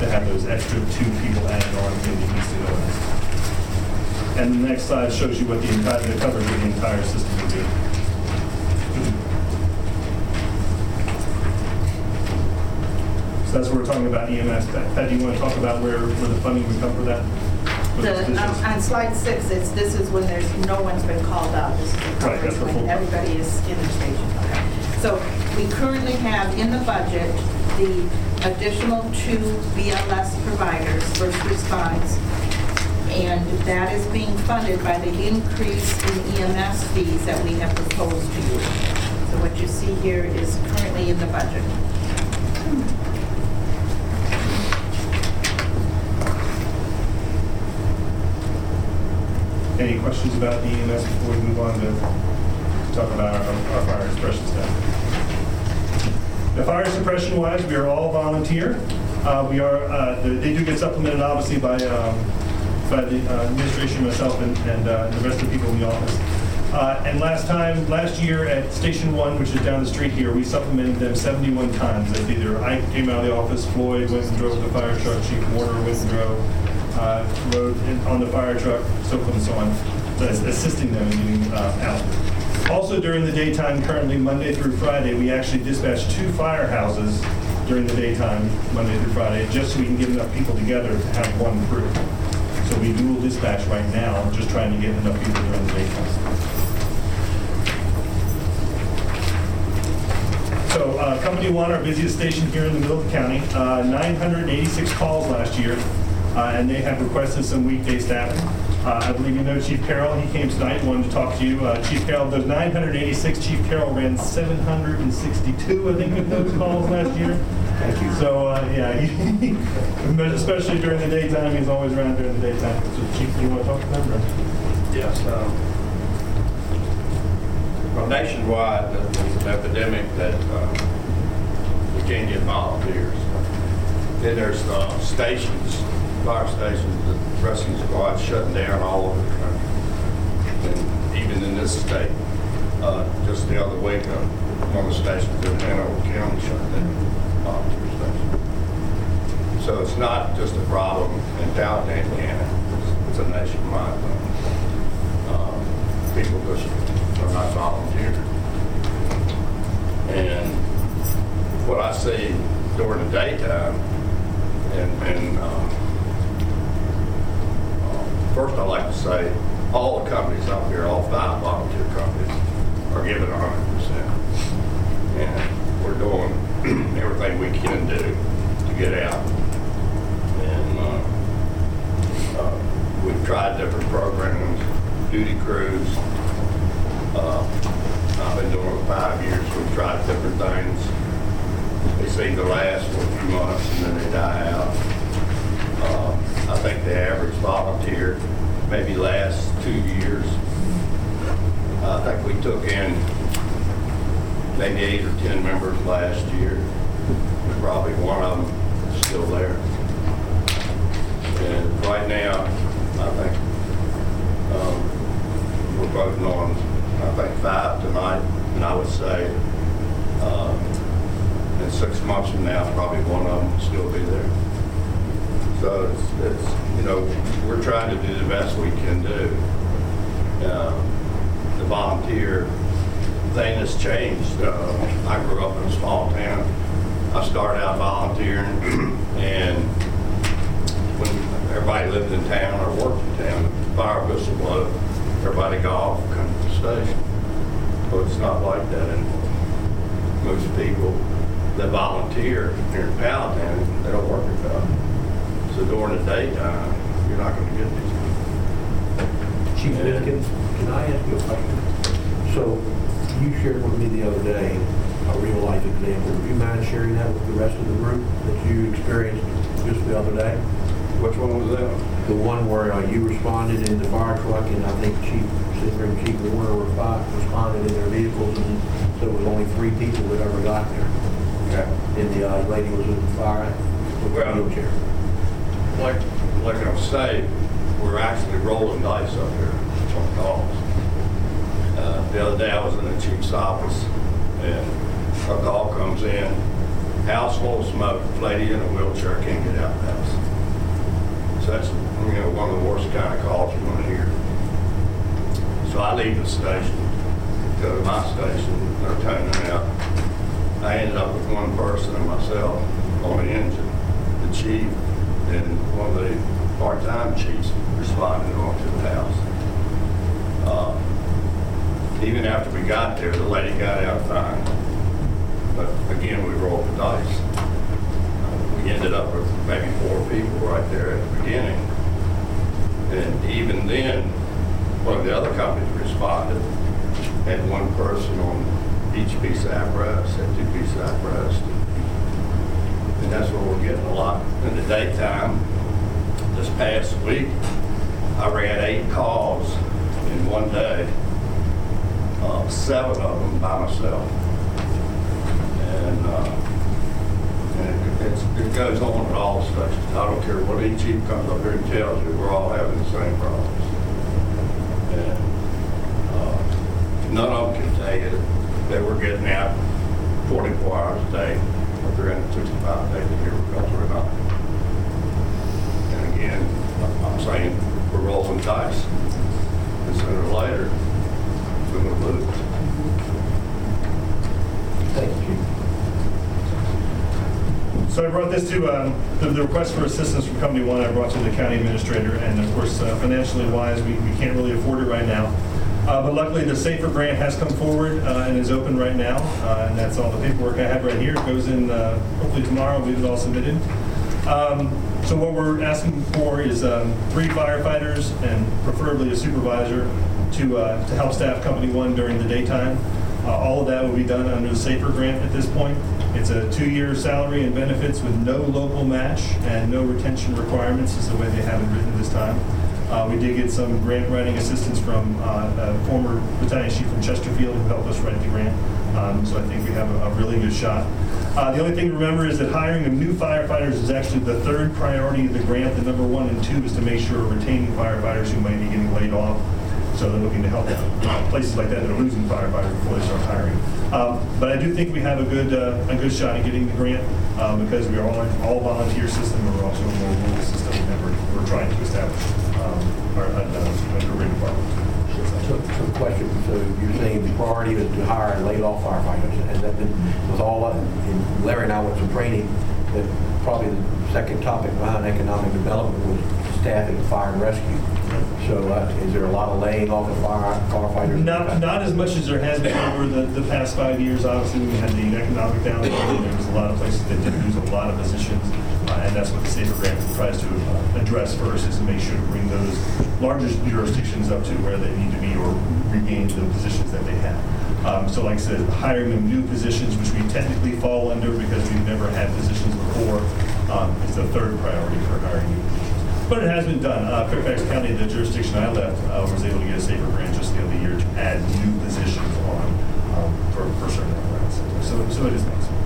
Speaker 14: to have those extra two people added on in the east and west. And the next slide shows you what the entire, the coverage of the entire system would be. So that's what we're talking about EMS. Pat, do you want to talk about where, where the funding would come for that?
Speaker 1: The, um, on slide six, it's, this is when there's, no one's been called out. This is the
Speaker 14: Right, that's
Speaker 1: when everybody is in their station. Okay. So we currently have in the budget the additional two BLS providers, first response, and that is being funded by the increase in EMS fees that we have proposed to you. So what you see here is currently in the budget.
Speaker 14: Any questions about the EMS before we move on to talk about our our fire suppression staff? The fire suppression wise, we are all volunteer. Uh, We are, uh, they do get supplemented obviously by, um, by the uh, administration, myself, and and, uh, the rest of the people in the office. Uh, And last time, last year at Station One, which is down the street here, we supplemented them 71 times. That's either I came out of the office, Floyd went and drove the fire truck, Chief Warner went and drove, rode in- on the fire truck, so forth and so on, assisting them in getting out. Also during the daytime, currently Monday through Friday, we actually dispatch two firehouses during the daytime, Monday through Friday, just so we can get enough people together to have one crew. So we dual dispatch right now, just trying to get enough people during the daytime. So, uh, Company One, our busiest station here in the middle of the county, uh, 986 calls last year, uh, and they have requested some weekday staffing. Uh, I believe you know Chief Carroll, he came tonight, wanted to talk to you. Uh, Chief Carroll, those 986, Chief Carroll ran 762, I think, of those calls last year. Thank you. So, uh, yeah, [laughs] he- especially during the daytime, he's always around during the daytime. So Chief, do you want to talk to them? or?
Speaker 19: Yes. um, Well, nationwide, there's an epidemic that uh, we can't get volunteers. Then there's uh, stations, fire stations, the rescue squads shutting down all over the country. And even in this state, uh, just the other week, uh, one of the stations in Hanover County shut down, station. So it's not just a problem in Powhatan County, It's- a nationwide thing. Um, People just are not volunteering. And what I see during the daytime, and, and, um, uh, first I'd like to say, all the companies out here, all five volunteer companies, are giving hundred percent. And we're doing [clears throat] everything we can do to get out. And, uh, uh, we've tried different programs, duty crews. Uh, I've been doing it five years, we've tried different things. They seem to last for a few months and then they die out. Uh, I think the average volunteer maybe lasts two years. I think we took in maybe eight or 10 members last year. Probably one of them is still there. And right now, I think um, we're voting on, I think, five tonight, and I would say uh, in six months from now, probably one of them will still be there. So it's, it's, you know, we're trying to do the best we can do. Uh, The volunteer thing has changed. Uh, I grew up in a small town. I started out volunteering, [clears throat] and when everybody lived in town or worked in town, fire whistle blew, everybody got off, come to the station. But it's not like that anymore. Most people that volunteer here in Powhatan, they don't work at Powhatan. So during the daytime, you're not going to get these people.
Speaker 5: Chief Lincoln, can I ask you a question? So you shared with me the other day a real-life example. Would you mind sharing that with the rest of the group that you experienced just the other day?
Speaker 19: Which one was that?
Speaker 5: The one where uh, you responded in the fire truck and I think Chief Singer and Chief Warner were fi- responded in their vehicles and so it was only three people that ever got there.
Speaker 19: Yeah.
Speaker 5: And the uh, lady was in the fire
Speaker 19: Well-
Speaker 5: wheelchair.
Speaker 19: Like, like I say, we're actually rolling dice up here on calls. The other day, I was in the chief's office, and a call comes in, house full of smoke, lady in a wheelchair can't get out of the house. So that's, you know, one of the worst kind of calls you're gonna hear. So I leave the station, go to my station, they're toning out. I ended up with one person and myself on the engine, the chief, and one of the part-time chiefs responded onto the house. Uh, Even after we got there, the lady got out fine. But again, we rolled the dice. Uh, We ended up with maybe four people right there at the beginning. And even then, one of the other companies responded, had one person on each piece of apparatus, had two pieces of apparatus. And that's where we're getting a lot. In the daytime, this past week, I ran eight calls in one day, uh, seven of them by myself. And, uh, and it- it goes on at all stations. I don't care what each chief comes up here and tells you, we're all having the same problems. And, uh, none of them can tell you that we're getting out 44 hours a day, or 365 days a year, because we're not. And again, I'm saying, we're rolling dice, and sooner or later,
Speaker 5: Thank you,
Speaker 14: So I brought this to, um, the the request for assistance from Company One, I brought to the county administrator, and of course, uh, financially wise, we we can't really afford it right now. Uh, But luckily, the SAFER grant has come forward uh, and is open right now, uh, and that's all the paperwork I have right here. It goes in uh, hopefully tomorrow, we'll it all submitted. Um, So what we're asking for is um, three firefighters and preferably a supervisor to uh, to help staff Company One during the daytime. Uh, All of that will be done under the SAFER grant at this point. It's a two-year salary and benefits with no local match and no retention requirements is the way they have it written this time. Uh, We did get some grant writing assistance from uh, a former battalion chief from Chesterfield who helped us write the grant. Um, So I think we have a a really good shot. Uh, The only thing to remember is that hiring of new firefighters is actually the third priority of the grant. The number one and two is to make sure we're retaining firefighters who might be getting laid off. So they're looking to help places like that that are losing firefighters before they start hiring. Um, But I do think we have a good, uh, a good shot at getting the grant uh, because we are all, all volunteer system. and We're also a more rural system that we're, we're trying to establish. um, Our, uh, under Ray Department.
Speaker 5: So, so the question, so you're saying the priority is to hire and lay off firefighters, has that been, with all, of- and Larry and I went some training, that probably the second topic behind economic development was staffing fire and rescue. So uh, is there a lot of laying off of fire firefighters?
Speaker 14: Not, not as much as there has been over the, the past five years. Obviously, we had the economic downturn. There was a lot of places that did lose a lot of positions. uh, And that's what the SAFER grant tries to address first, is to make sure to bring those largest jurisdictions up to where they need to be or regain the positions that they have. Um, So like I said, hiring new positions, which we technically fall under because we've never had positions before, um, is the third priority for hiring new positions. But it has been done. Uh, Fairfax County, the jurisdiction I left, uh, was able to get a safer grant just the other year to add new positions on um, for for certain apparatus. So so it is possible.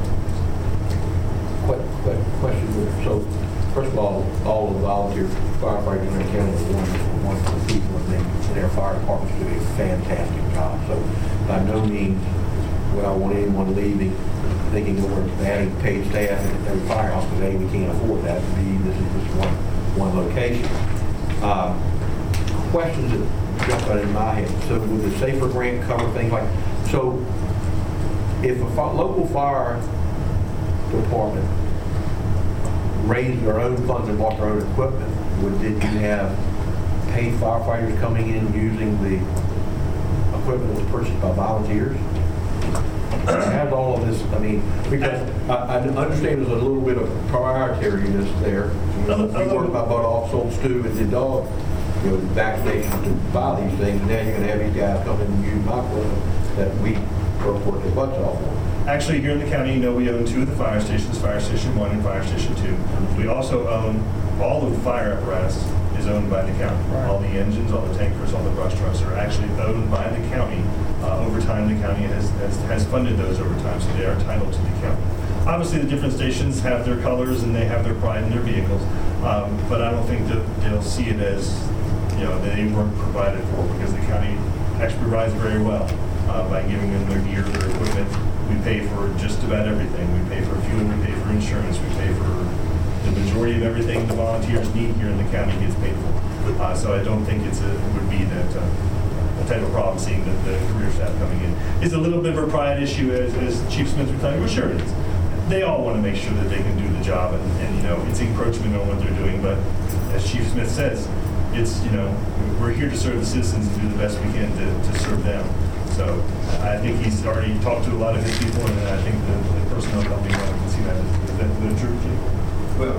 Speaker 5: Que- que- Question, so first of all, all of the volunteer firefighters in the county are wonderful, wonderful people, and they, their fire departments do a fantastic job. So by no means would I want anyone leaving thinking that we're adding paid staff at every firehouse, because A, we can't afford that, B, this is just one, one location. Um, Questions that jump out in my head, so would the safer grant cover things like, so if a local fire department raised their own funds and bought their own equipment, would, did you have paid firefighters coming in using the equipment that was purchased by volunteers? How's all of this, I mean, because I, I understand there's a little bit of prioritariness there. You know, We worked my butt off, sold stew and did dog, you know, vaccinations to buy these things, and now you're gonna have these guys come in and use my equipment that we work work their butts off for.
Speaker 14: Actually, here in the county, you know, we own two of the fire stations, Fire Station 1 and Fire Station 2. We also own, all of the fire apparatus is owned by the county. All the engines, all the tankers, all the brush trucks are actually owned by the county. Uh, Over time, the county has, has has funded those over time, so they are entitled to the county. Obviously, the different stations have their colors and they have their pride in their vehicles, Um, but I don't think that they'll see it as, you know, they weren't provided for because the county actually provides very well uh, by giving them their gear, their equipment. We pay for just about everything. We pay for fuel, we pay for insurance, we pay for the majority of everything the volunteers need here in the county gets paid for. Uh, So I don't think it's a, it would be that, uh, of problem seeing the, the career staff coming in. It's a little bit of a pride issue as, as Chief Smith was telling you, well, sure it is. They all want to make sure that they can do the job and, and, you know, it's encroachment on what they're doing, but as Chief Smith says, it's, you know, we're here to serve the citizens and do the best we can to, to serve them. So I think he's already talked to a lot of his people, and I think the the personnel company can see that as the, the true.
Speaker 19: Well,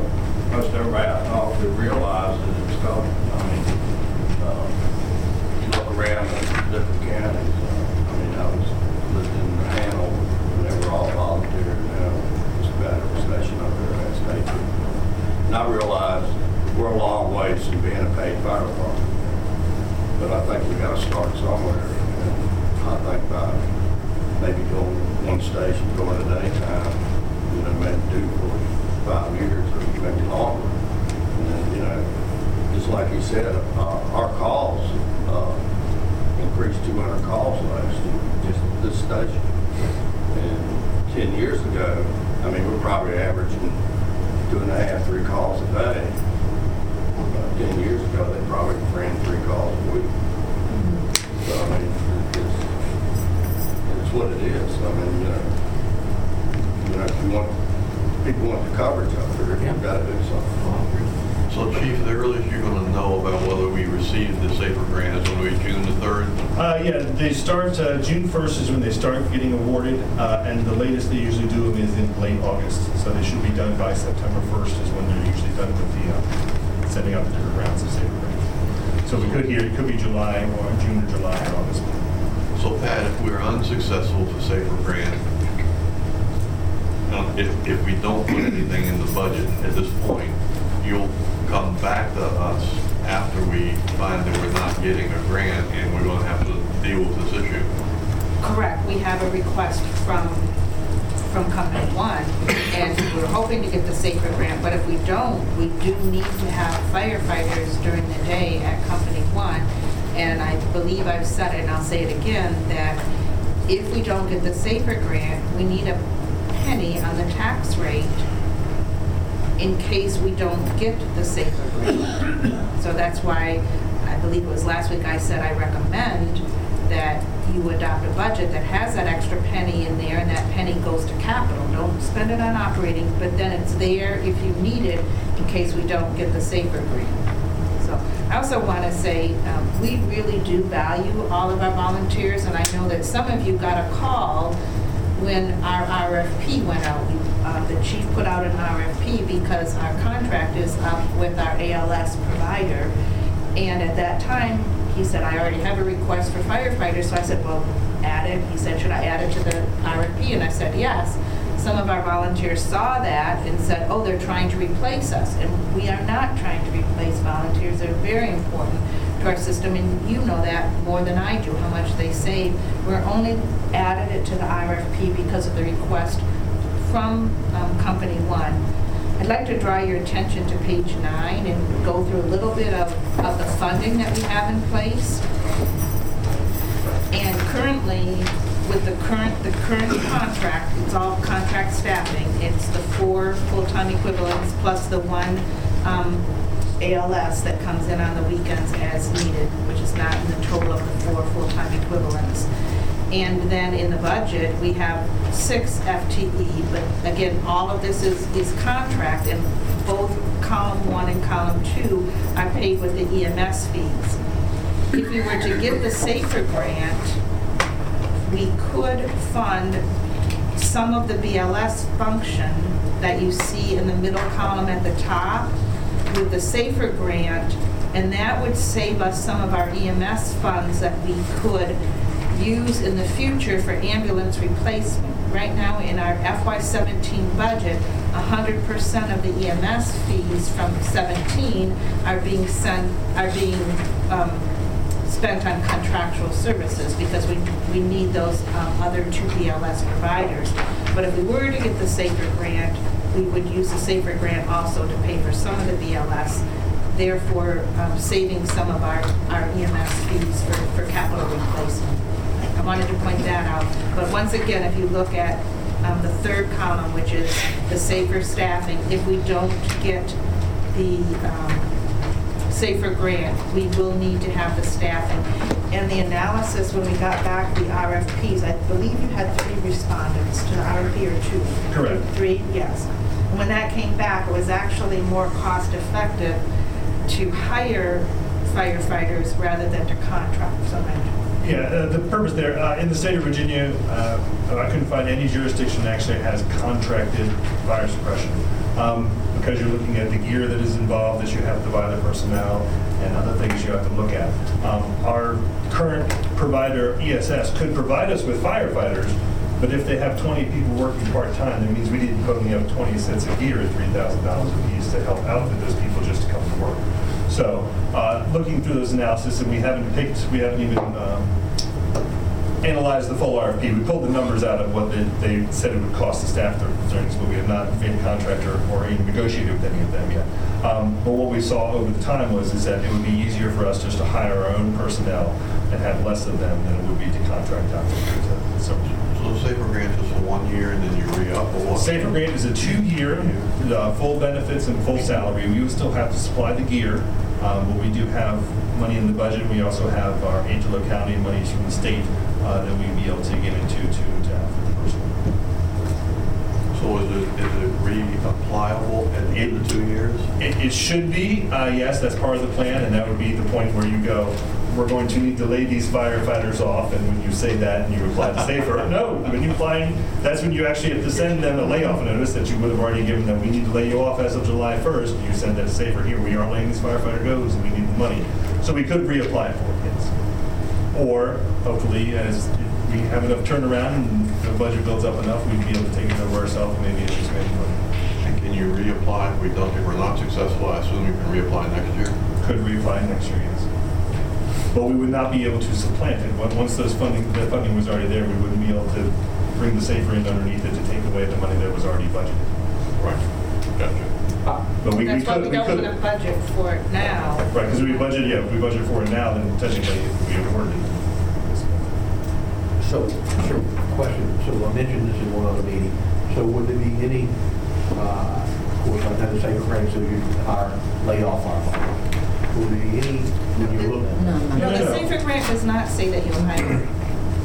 Speaker 19: most everybody I talk to realizes it's coming. I mean, uh, you look around at different counties, uh, I mean, I was lived in Hanover, and they were all volunteer, now it's about a recession up there in that state. And I realize we're a long ways from being a paid fire department, but I think we gotta start somewhere. And I think by maybe going one station, going at daytime, you know, maybe do for five years or maybe longer. And then, you know, just like you said, our, our calls, uh, two hundred calls last year, just this station. And ten years ago, I mean, we're probably averaging two and a half, three calls a day. Uh, Ten years ago, they probably ran three calls a week. So, I mean, it's, it's what it is. I mean, know, you know, if you want, people want the coverage up there, you've got to do something.
Speaker 6: So Chief, the earliest you're gonna know about whether we received the SAFER grant is gonna be June the 3rd?
Speaker 14: Uh, yeah, they start, uh, June 1st is when they start getting awarded, uh, and the latest they usually do them is in late August. So they should be done by September 1st is when they're usually done with the, uh, sending out the different rounds of safer grants. So we could hear, it could be July or June or July or August.
Speaker 6: So Pat, if we're unsuccessful to SAFER grant, if, if we don't put anything in the budget at this point, you'll come back to us after we find that we're not getting a grant and we're gonna have to deal with this issue.
Speaker 1: Correct, we have a request from, from Company One, and we're hoping to get the safer grant, but if we don't, we do need to have firefighters during the day at Company One. And I believe I've said it, and I'll say it again, that if we don't get the safer grant, we need a penny on the tax rate in case we don't get the safer grant. So that's why, I believe it was last week I said I recommend that you adopt a budget that has that extra penny in there, and that penny goes to capital. Don't spend it on operating, but then it's there if you need it in case we don't get the safer grant. So I also want to say, um, we really do value all of our volunteers, and I know that some of you got a call when our RFP went out. We, uh, The chief put out an RFP because our contract is up with our ALS provider. And at that time, he said, I already have a request for firefighters, so I said, well, add it. He said, should I add it to the RFP? And I said, yes. Some of our volunteers saw that and said, oh, they're trying to replace us. And we are not trying to replace volunteers. They're very important to our system, and you know that more than I do, how much they save. We're only added it to the RFP because of the request from um, Company One. I'd like to draw your attention to page nine and go through a little bit of, of the funding that we have in place. And currently, with the current, the current contract, it's all contract staffing. It's the four full-time equivalents plus the one um, ALS that comes in on the weekends as needed, which is not in the total of the four full-time equivalents. And then in the budget, we have six FTE, but again, all of this is, is contract, and both column one and column two are paid with the EMS fees. If we were to get the SAFER grant, we could fund some of the BLS function that you see in the middle column at the top with the SAFER grant, and that would save us some of our EMS funds that we could use in the future for ambulance replacement. Right now, in our FY17 budget, 100% of the EMS fees from 17 are being sent, are being um, spent on contractual services because we, we need those um, other two BLS providers. But if we were to get the SAFER grant, we would use the SAFER grant also to pay for some of the BLS, therefore um, saving some of our, our EMS fees for, for capital replacement. Wanted to point that out. But once again, if you look at um, the third column, which is the SAFER staffing, if we don't get the um, safer grant, we will need to have the staffing. And the analysis, when we got back the RFPs, I believe you had three respondents to the RFP or two?
Speaker 14: Correct.
Speaker 1: Three, yes. And when that came back, it was actually more cost-effective to hire firefighters rather than to contract somebody.
Speaker 14: Yeah, uh, the purpose there, uh, in the state of Virginia, uh, I couldn't find any jurisdiction that actually has contracted fire suppression. Um, Because you're looking at the gear that is involved, that you have to buy the personnel, and other things you have to look at. Um, Our current provider, ESS, could provide us with firefighters, but if they have 20 people working part-time, that means we need to pony up 20 sets of gear at $3,000 apiece to help outfit those people just to come to work. So, uh, looking through those analysis, and we haven't picked, we haven't even um, analyzed the full RFP. We pulled the numbers out of what they, they said it would cost the staff to during this, but we have not made a contractor or even negotiated with any of them yet. Um, But what we saw over the time was, is that it would be easier for us just to hire our own personnel and have less of them than it would be to contract out to some
Speaker 6: So the Safer Grant is for one year and then you re-up or what?
Speaker 14: Safer Grant is a two-year, uh, full benefits and full salary. We would still have to supply the gear, um, but we do have money in the budget. We also have our Angelo County monies from the state uh, that we'd be able to get into to to outfit the person.
Speaker 6: So is it, is it reapplicable at the end of two years?
Speaker 14: It, it should be, uh, yes, that's part of the plan, and that would be the point where you go, we're going to need to lay these firefighters off, and when you say that and you apply to safer, [laughs] no, when you apply, that's when you actually have to send them a layoff notice that you would have already given them, we need to lay you off as of July 1st, you send that to safer, here, we are laying these firefighter goes, and we need the money. So we could reapply for it, yes. Or, hopefully, as we have enough turnaround and the budget builds up enough, we'd be able to take it over ourselves, and maybe it's just maybe money.
Speaker 6: And can you reapply if we don't, if we're not successful, I assume you can reapply next year?
Speaker 14: could reapply next year, yes. But we would not be able to supplant it. Once- Once those funding, the funding was already there, we wouldn't be able to bring the safer in underneath it to take away the money that was already budgeted.
Speaker 6: Right, gotcha.
Speaker 14: But we we
Speaker 1: That's why
Speaker 14: could,
Speaker 1: we
Speaker 14: we
Speaker 1: don't
Speaker 14: could,
Speaker 1: want to budget for it now.
Speaker 14: right, because we budget, yeah, if we budget for it now, then technically we awarded it.
Speaker 5: So, so, question, so I mentioned this in one other meeting, so would there be any, uh, of course, I've had the same friends who you hire layoff firefighters. Would there any, when you look,
Speaker 1: No,
Speaker 14: No,
Speaker 1: the
Speaker 14: no.
Speaker 1: safer grant does not say that you'll hire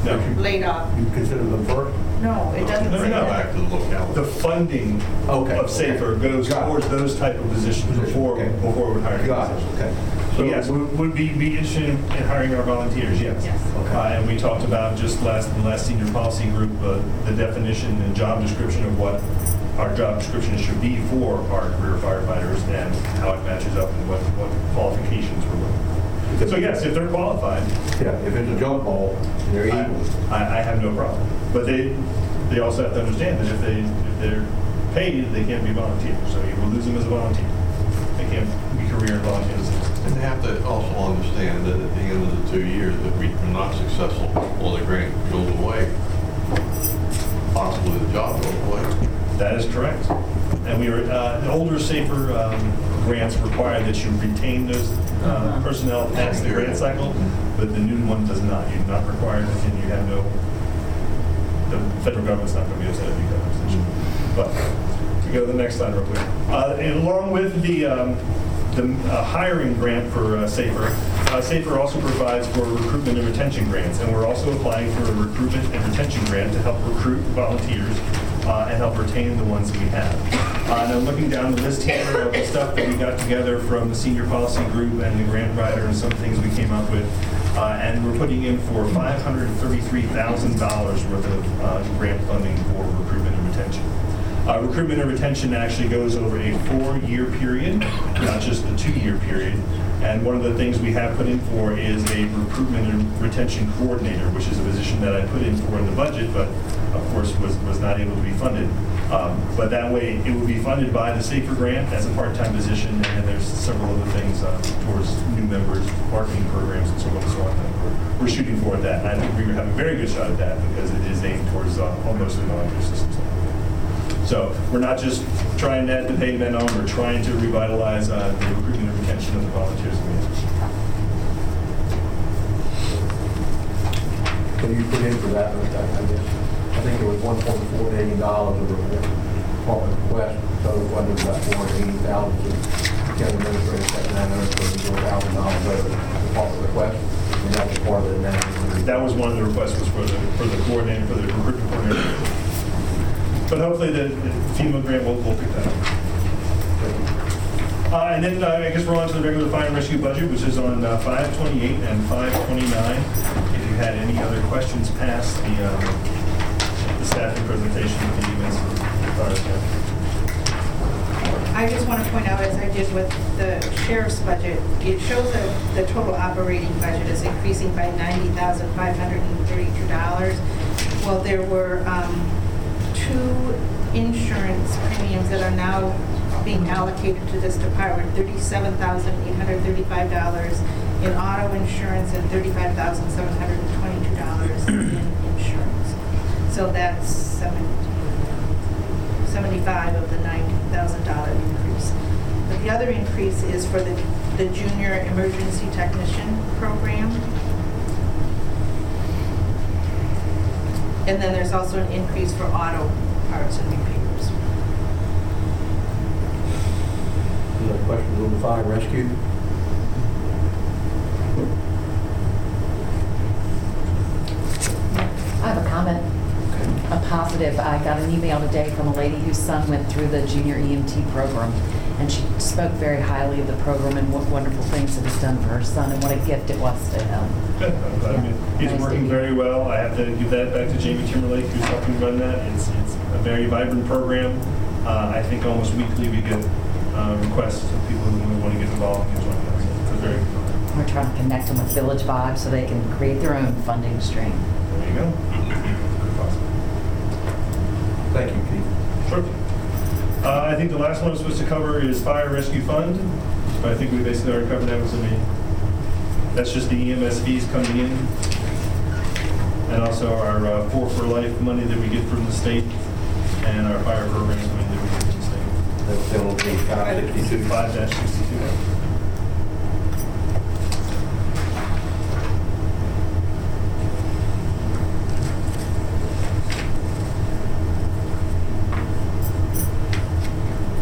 Speaker 14: No.
Speaker 1: laid off.
Speaker 5: you consider them first?
Speaker 1: No, it doesn't
Speaker 14: No, no,
Speaker 1: say
Speaker 14: no.
Speaker 1: that.
Speaker 6: Back to the locality.
Speaker 14: The funding
Speaker 5: Okay,
Speaker 14: of safer goes
Speaker 5: Got it.
Speaker 14: towards those type of positions before,
Speaker 5: okay.
Speaker 14: before we hire.
Speaker 5: Got it, okay.
Speaker 14: So yes, we would be, be interested in in hiring our volunteers, yes.
Speaker 1: Yes.
Speaker 5: Okay.
Speaker 14: Uh, And we talked about just last, in the last senior policy group, uh, the definition and job description of what our job description should be for our career firefighters and how it matches up and what, what qualifications we're looking for. So yes, if they're qualified,
Speaker 5: Yeah, if it's a jump ball, they're
Speaker 14: I,
Speaker 5: equal.
Speaker 14: I I have no problem. But they, they also have to understand that if they, if they're paid, they can't be volunteers. So you will lose them as a volunteer. They can't be career volunteers.
Speaker 6: And they have to also understand that at the end of the two years, if we are not successful, or the grant goes away, possibly the job goes away.
Speaker 14: That is correct. And we are, uh, older, safer um, grants require that you retain those uh, personnel past the grant cycle, but the new one does not. You're not required, and you have no, the federal government's not going to be upset if you go in that position. But, to go to the next slide real quick. Uh, And along with the, um, the uh, hiring grant for uh, SAFER, uh, SAFER also provides for recruitment and retention grants, and we're also applying for a recruitment and retention grant to help recruit volunteers uh, and help retain the ones that we have. Uh, And I'm looking down the list here of the stuff that we got together from the senior policy group and the grant writer and some things we came up with. Uh, And we're putting in for $533,000 worth of uh, grant funding for recruitment and retention. Uh, Recruitment and retention actually goes over a four-year period, not just a two-year period. And one of the things we have put in for is a recruitment and retention coordinator, which is a position that I put in for in the budget, but of course was, was not able to be funded. Um, But that way, it will be funded by the SAFER grant as a part-time position, and there's several other things uh, towards new members, marketing programs, and so on and so on. we're- We're shooting for that, and I think we have a very good shot at that because it is aimed towards uh, almost the volunteer systems. So we're not just trying to add the paid men on, we're trying to revitalize uh, the recruitment retention of the volunteers. that we have.
Speaker 5: Can you put in for that, I guess? I think it was one point four million dollars of the department request, so it was about four hundred eighty thousand. County administrator set nine hundred thirty-four thousand dollars over the department request, and that was part of the nine.
Speaker 14: That was one of the requests was for the, for the coordinator, for the recruitment coordinator. But hopefully the the FEMA grant will, will pick that up. Uh, And then uh, I guess we're on to the regular fire and rescue budget, which is on uh, 528 and 529. If you had any other questions past the um, the staffing presentation, you can even start.
Speaker 1: I just want to point out, as I did with the sheriff's budget, it shows that the total operating budget is increasing by $90,532. Well, there were um, two insurance premiums that are now being allocated to this department, $37,835 in auto insurance and $35,722 in insurance. So that's seven- 75 of the $90,000 increase. But the other increase is for the, the junior emergency technician program. And then there's also an increase for auto parts and repairs.
Speaker 5: Any other questions on the fire and rescue?
Speaker 2: I have a comment, a positive. I got an email today from a lady whose son went through the junior EMT program, and she spoke very highly of the program and what wonderful things it has done for her son and what a gift it was to him.
Speaker 14: Good. I'm glad. I mean, He's
Speaker 2: Nice to
Speaker 14: working
Speaker 2: hear.
Speaker 14: very well. I have to give that back to Jamie Timberlake, who's helping run that. It's, it's a very vibrant program. Uh, I think almost weekly we get uh, requests of people who want to get involved and join us. It's a very good.
Speaker 2: We're trying to connect them with Village Vibe so they can create their own funding stream.
Speaker 14: There you go.
Speaker 5: Thank you, Keith.
Speaker 14: Sure. Uh, I think the last one I'm supposed to cover is fire rescue fund, but I think we basically already covered that was in the, that's just the EMS fees coming in. And also our uh, Four for Life money that we get from the state and our fire programs money that we get from the
Speaker 5: That's still on page 562.
Speaker 14: Five sixty-two.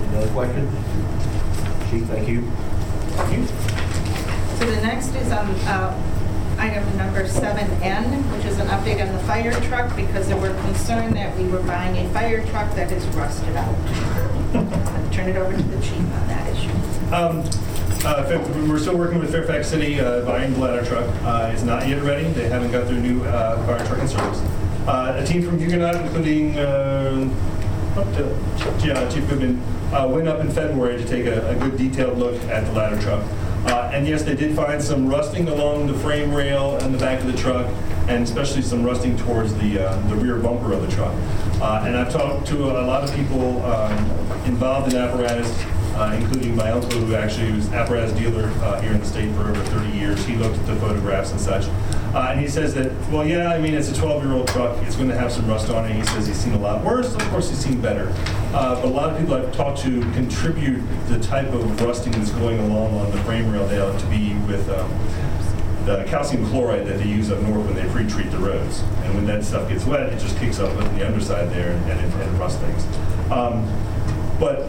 Speaker 5: Any other questions? Chief, thank you.
Speaker 1: So the next is um, uh, item number 7N, which is an update on the fire truck, because there were concern that we were buying a fire truck that is rusted out. It over to the chief on that issue.
Speaker 14: Um, uh, We're still working with Fairfax City, uh, buying the ladder truck. Uh, It's not yet ready, they haven't got their new uh, fire truck in service. Uh, A team from Huguenot, including uh, to yeah, Chief Goodman, uh, went up in February to take a a good detailed look at the ladder truck. And yes, they did find some rusting along the frame rail and the back of the truck, and especially some rusting towards the the rear bumper of the truck. And I've talked to a lot of people um, involved in apparatus, uh, including my uncle, who actually was apparatus dealer uh, here in the state for over 30 years. He looked at the photographs and such. Uh, And he says that, well, yeah, I mean, it's a 12-year-old truck, it's going to have some rust on it. He says he's seen a lot worse, of course, he's seen better. Uh, But a lot of people I've talked to contribute the type of rusting that's going along on the frame rail there to be with um, the calcium chloride that they use up north when they pre-treat the roads. And when that stuff gets wet, it just kicks up on the underside there and and it rusts things. Um, But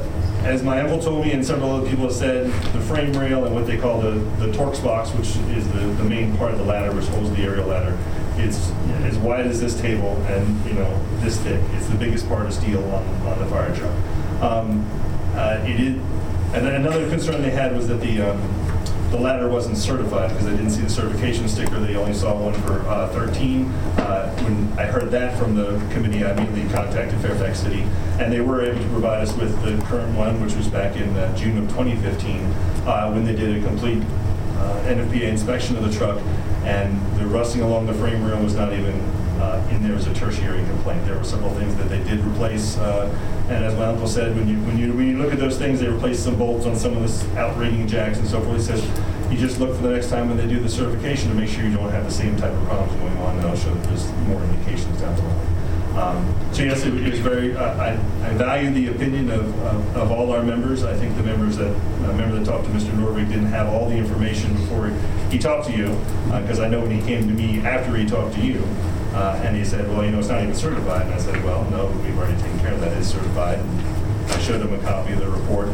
Speaker 14: as my uncle told me and several other people have said, the frame rail and what they call the, the torque box, which is the, the main part of the ladder, which holds the aerial ladder, it's as wide as this table and, you know, this thick. It's the biggest part of steel on, on the fire truck. Um, uh, It is, and another concern they had was that the, um, the ladder wasn't certified because they didn't see the certification sticker. They only saw one for uh, 13. Uh, When I heard that from the committee, I immediately contacted Fairfax City, and they were able to provide us with the current one, which was back in uh, June of 2015, uh, when they did a complete uh, NFPA inspection of the truck, and the rusting along the frame rail was not even uh, in there as a tertiary complaint. There were several things that they did replace, uh, and as my uncle said, when you, when you, when you look at those things, they replaced some bolts on some of the outrigging jacks and so forth. He says, you just look for the next time when they do the certification to make sure you don't have the same type of problems going on, and I'll show that there's more indications down the line. Um, So yes, it it was very, uh, I I value the opinion of, of- of all our members. I think the members that, member that talked to Mr. Norvig didn't have all the information before he- he talked to you, because I know when he came to me after he talked to you, uh, and he said, well, you know, it's not even certified. And I said, well, no, we've already taken care of that, it's certified. And I showed him a copy of the report.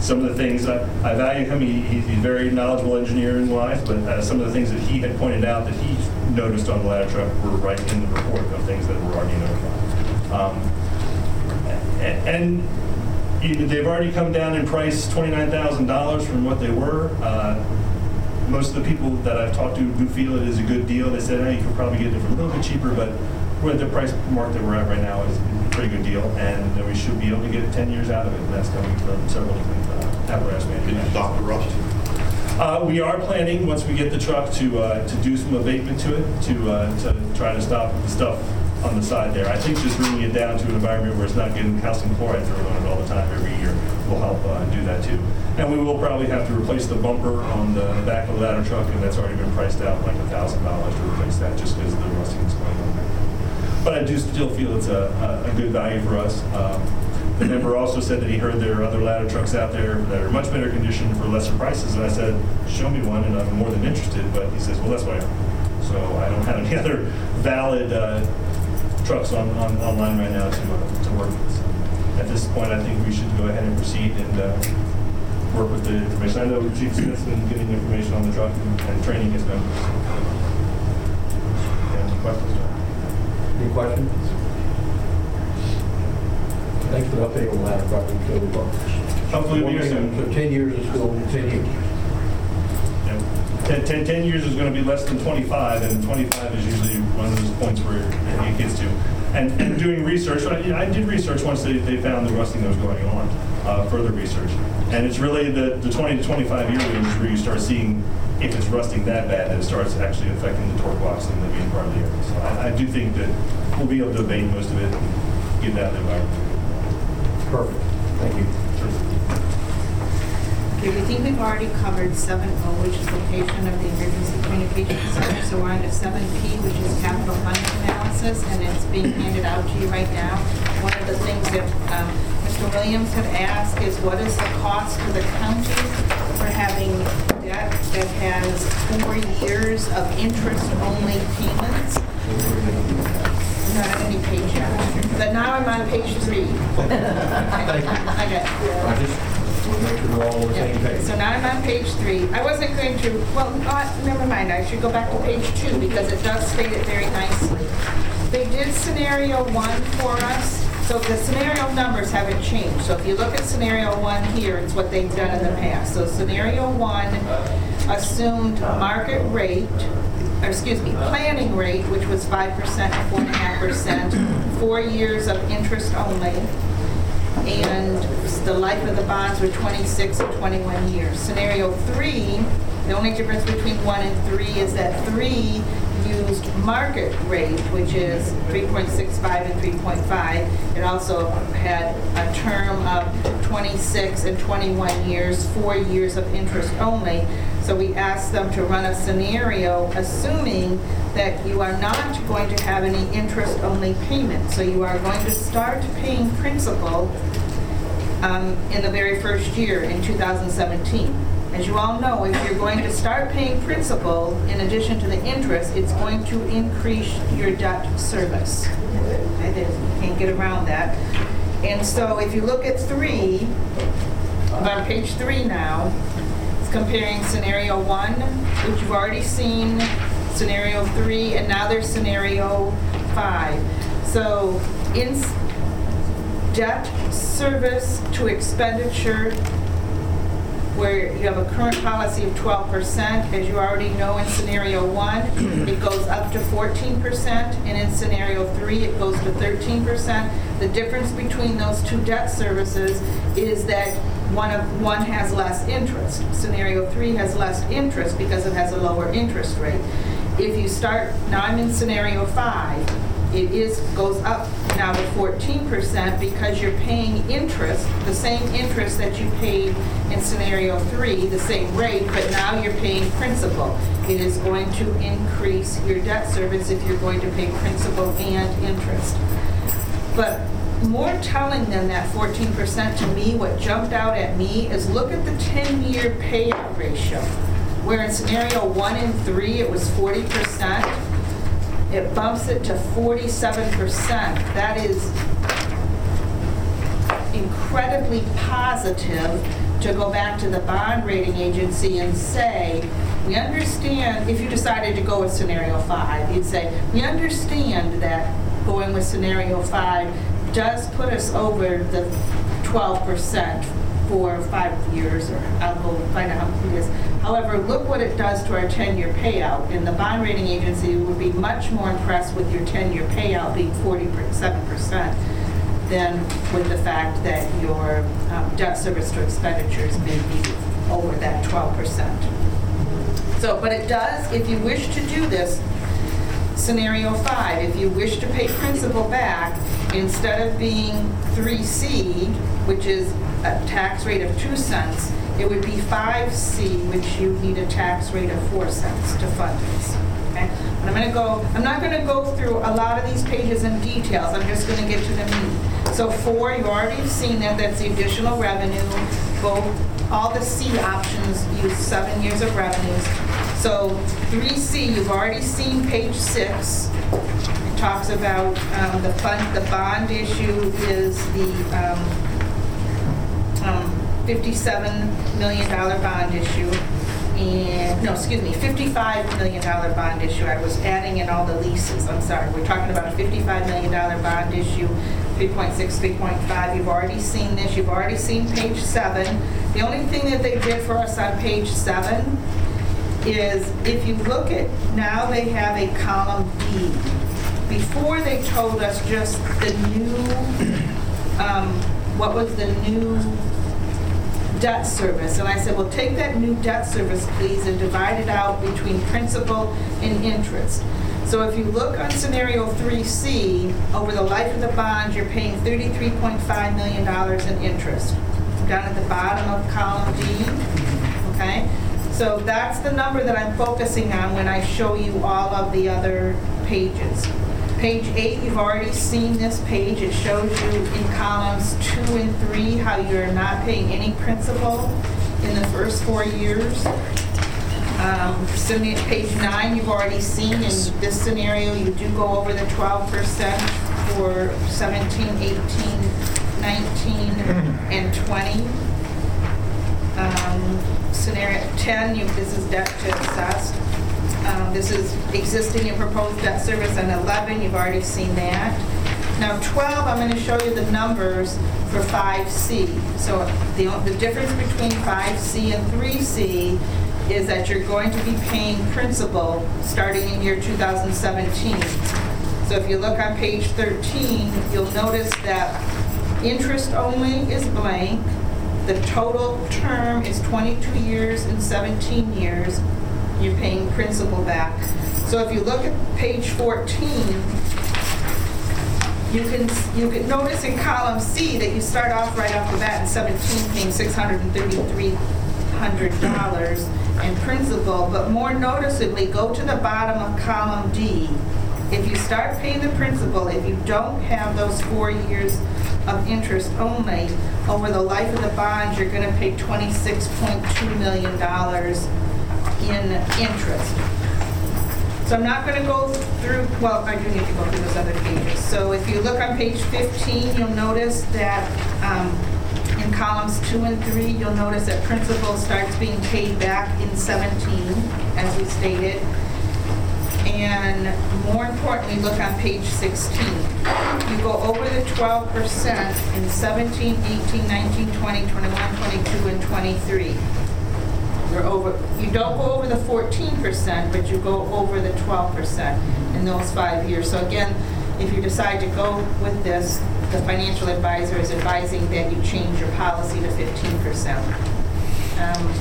Speaker 14: Some of the things, I I value him, He- he's a very knowledgeable engineering wise, but uh, some of the things that he had pointed out that he noticed on the ladder truck were right in the report of things that were already notified. Um, And either they've already come down in price $29,000 from what they were. Uh, Most of the people that I've talked to do feel it is a good deal. They said, hey, you could probably get it for a little bit cheaper, but we're at the price mark that we're at right now is a pretty good deal, and we should be able to get 10 years out of it, and that's coming from several different uh, apparatus manufacturers.
Speaker 5: The rust.
Speaker 14: Uh, We are planning, once we get the truck, to, uh, to do some abatement to it, to, uh, to try to stop the stuff on the side there. I think just bringing it down to an environment where it's not getting calcium chloride thrown on it all the time every year will help uh, do that too. And we will probably have to replace the bumper on the back of the ladder truck, and that's already been priced out like a thousand dollars to replace that, just because the rusting is going on. But I do still feel it's a, a a good value for us. Um, The member also said that he heard there are other ladder trucks out there that are much better condition for lesser prices, and I said, show me one, and I'm more than interested, but he says, well, that's why. So I don't have any [laughs] other valid uh, trucks on, on, online right now to, uh, to work with. So At this point, I think we should go ahead and proceed and, uh, work with the information. I know Chief Smith's been getting information on the truck and, training his members. Any questions?
Speaker 5: Any questions? Thanks for the update on and field bumpers.
Speaker 14: Hopefully it'll be soon.
Speaker 5: So 10 years is still 10 years.
Speaker 14: Yeah. 10, 10, 10 years is going to be less than 25, and 25 is usually one of those points where it gets to. And, and doing research, I, you know, I did research once they, they found the rusting that was going on, uh, further research. And it's really the, the 20 to 25 year range where you start seeing if it's rusting that bad, that it starts actually affecting the torque box and the main part of the area. So I, I do think that we'll be able to abate most of it and get that environment.
Speaker 5: Perfect. Thank you.
Speaker 1: Okay, we think we've already covered 7O, which is location of the emergency communications center. So we're on to 7P, which is capital funding analysis, and it's being handed out to you right now. One of the things that um, Mr. Williams had asked is what is the cost to the county for having debt that has four years of interest-only payments? I'm not on any page yet, but now I'm on page three.
Speaker 5: Thank you.
Speaker 1: I got
Speaker 5: I just want to make sure we're all on the same page.
Speaker 1: So now I'm on page three. I wasn't going to, well, uh, never mind, I should go back to page two because it does state it very nicely. They did scenario one for us, so the scenario numbers haven't changed. So if you look at scenario one here, it's what they've done in the past. So scenario one assumed market rate, or excuse me, planning rate, which was 5% and 4.5%, four years of interest only and the life of the bonds were 26 and 21 years. Scenario three, the only difference between one and three is that three used market rate, which is 3.65 and 3.5. It also had a term of 26 and 21 years, four years of interest only. So we asked them to run a scenario assuming that you are not going to have any interest-only payment. So you are going to start paying principal um, in the very first year in 2017. As you all know, if you're going to start paying principal in addition to the interest, it's going to increase your debt service. Is, you can't get around that. And so if you look at three, on page three now, it's comparing scenario one, which you've already seen, scenario three, and now there's scenario five. So in debt service to expenditure, where you have a current policy of 12%, as you already know in scenario one, [clears throat] it goes up to 14%, and in scenario three, it goes to 13%. The difference between those two debt services is that one of, one has less interest. Scenario three has less interest because it has a lower interest rate. If you start, now I'm in scenario five, it is, goes up now to 14% because you're paying interest, the same interest that you paid in scenario three, the same rate, but now you're paying principal. It is going to increase your debt service if you're going to pay principal and interest. But more telling than that 14% to me, what jumped out at me is look at the 10-year payout ratio, where in scenario one and three, it was 40% it bumps it to 47%. That is incredibly positive to go back to the bond rating agency and say, we understand, if you decided to go with scenario five, you'd say, we understand that going with scenario five does put us over the 12% for five years, or I'll go find out how it is. However, look what it does to our 10-year payout, and the bond rating agency would be much more impressed with your 10-year payout being 47% than with the fact that your um, debt service to expenditures may be over that 12%. So, but it does, if you wish to do this, scenario five, if you wish to pay principal back, instead of being 3C, which is a tax rate of 2 cents, it would be 5C, which you need a tax rate of 4 cents to fund this. Okay? But I'm going to go, I'm not going to go through a lot of these pages in details, I'm just going to get to the meat. So four, you've already seen that, that's the additional revenue. Both, all the C options use seven years of revenues. So 3C, you've already seen page six. It talks about um, the fund, the bond issue is the um, $57 million bond issue. And, no, excuse me, $55 million bond issue. I was adding in all the leases, I'm sorry. We're talking about a $55 million bond issue, 3.6, 3.5. You've already seen this, you've already seen page seven. The only thing that they did for us on page seven is, if you look at, now they have a column B. Before, they told us just the new, um, what was the new debt service. And I said, well, take that new debt service, please, and divide it out between principal and interest. So if you look on scenario 3C, over the life of the bond, you're paying $33.5 million in interest. Down at the bottom of column D, okay? So that's the number that I'm focusing on when I show you all of the other pages. Page eight, you've already seen this page. It shows you in columns two and three how you're not paying any principal in the first four years. Um, scena- Page nine, you've already seen, in this scenario, you do go over the 12% for 17, 18, 19, and 20. Um, Scenario 10, you, this is debt to assessed. Um, This is existing and proposed debt service, and 11, you've already seen that. Now, 12, I'm going to show you the numbers for 5C. So the, the difference between 5C and 3C is that you're going to be paying principal starting in year 2017. So if you look on page 13, you'll notice that interest only is blank. The total term is 22 years and 17 years. You're paying principal back. So if you look at page 14, you can, you can notice in column C that you start off right off the bat in 17 paying $633 in principal, but more noticeably, go to the bottom of column D. If you start paying the principal, if you don't have those four years of interest only, over the life of the bond, you're gonna pay $26.2 million in interest. So I'm not going to go through, well, I do need to go through those other pages. So if you look on page 15, you'll notice that um, in columns two and three, you'll notice that principal starts being paid back in 17, as we stated. And more importantly, look on page 16. You go over the 12% in 17, 18, 19, 20, 21, 22, and 23 you're over, you don't go over the 14%, but you go over the 12% in those five years. So again, if you decide to go with this, the financial advisor is advising that you change your policy to 15%. Um,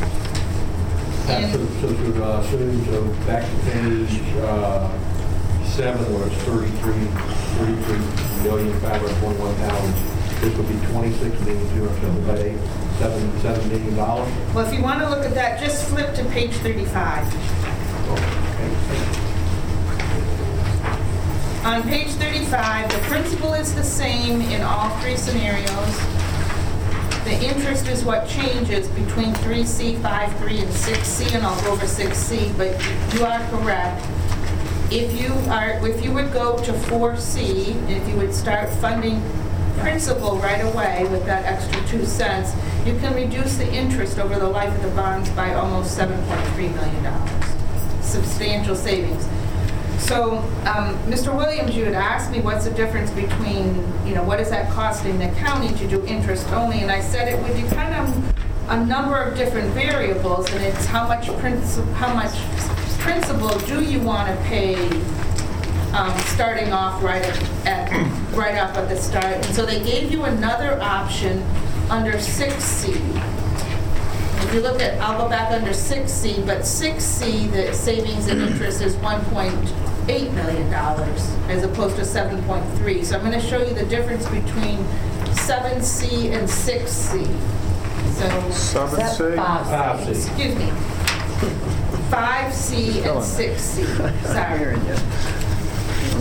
Speaker 1: And-
Speaker 5: So, so to, uh, soon, so back to page, uh, seven, where it's thirty-three, thirty-three million, five hundred forty-one thousand. This would be twenty-six million, two hundred seventy-eight, seven, seven million dollars.
Speaker 1: Well, if you want to look at that, just flip to page 35. On page 35, the principal is the same in all three scenarios. The interest is what changes between 3C, 5.3, and 6C, and I'll go over 6C, but you are correct. If you are, if you would go to 4C, if you would start funding principal right away with that extra 2 cents, you can reduce the interest over the life of the bonds by almost $7.3 million. Substantial savings. So, um, Mr. Williams, you had asked me what's the difference between, you know, what is that costing the county to do interest only? And I said it would depend on a number of different variables, and it's how much principal, how much principal do you want to pay, um, starting off right at, at- right off at the start? And so they gave you another option under 6C. If you look at, I'll go back under 6C, but 6C, the savings and interest is 1.8 million dollars as opposed to 7.3. So I'm going to show you the difference between 7C and 6C. So.
Speaker 3: Seven C?
Speaker 5: Five C.
Speaker 1: Excuse me. 5C and 6C, sorry. [laughs]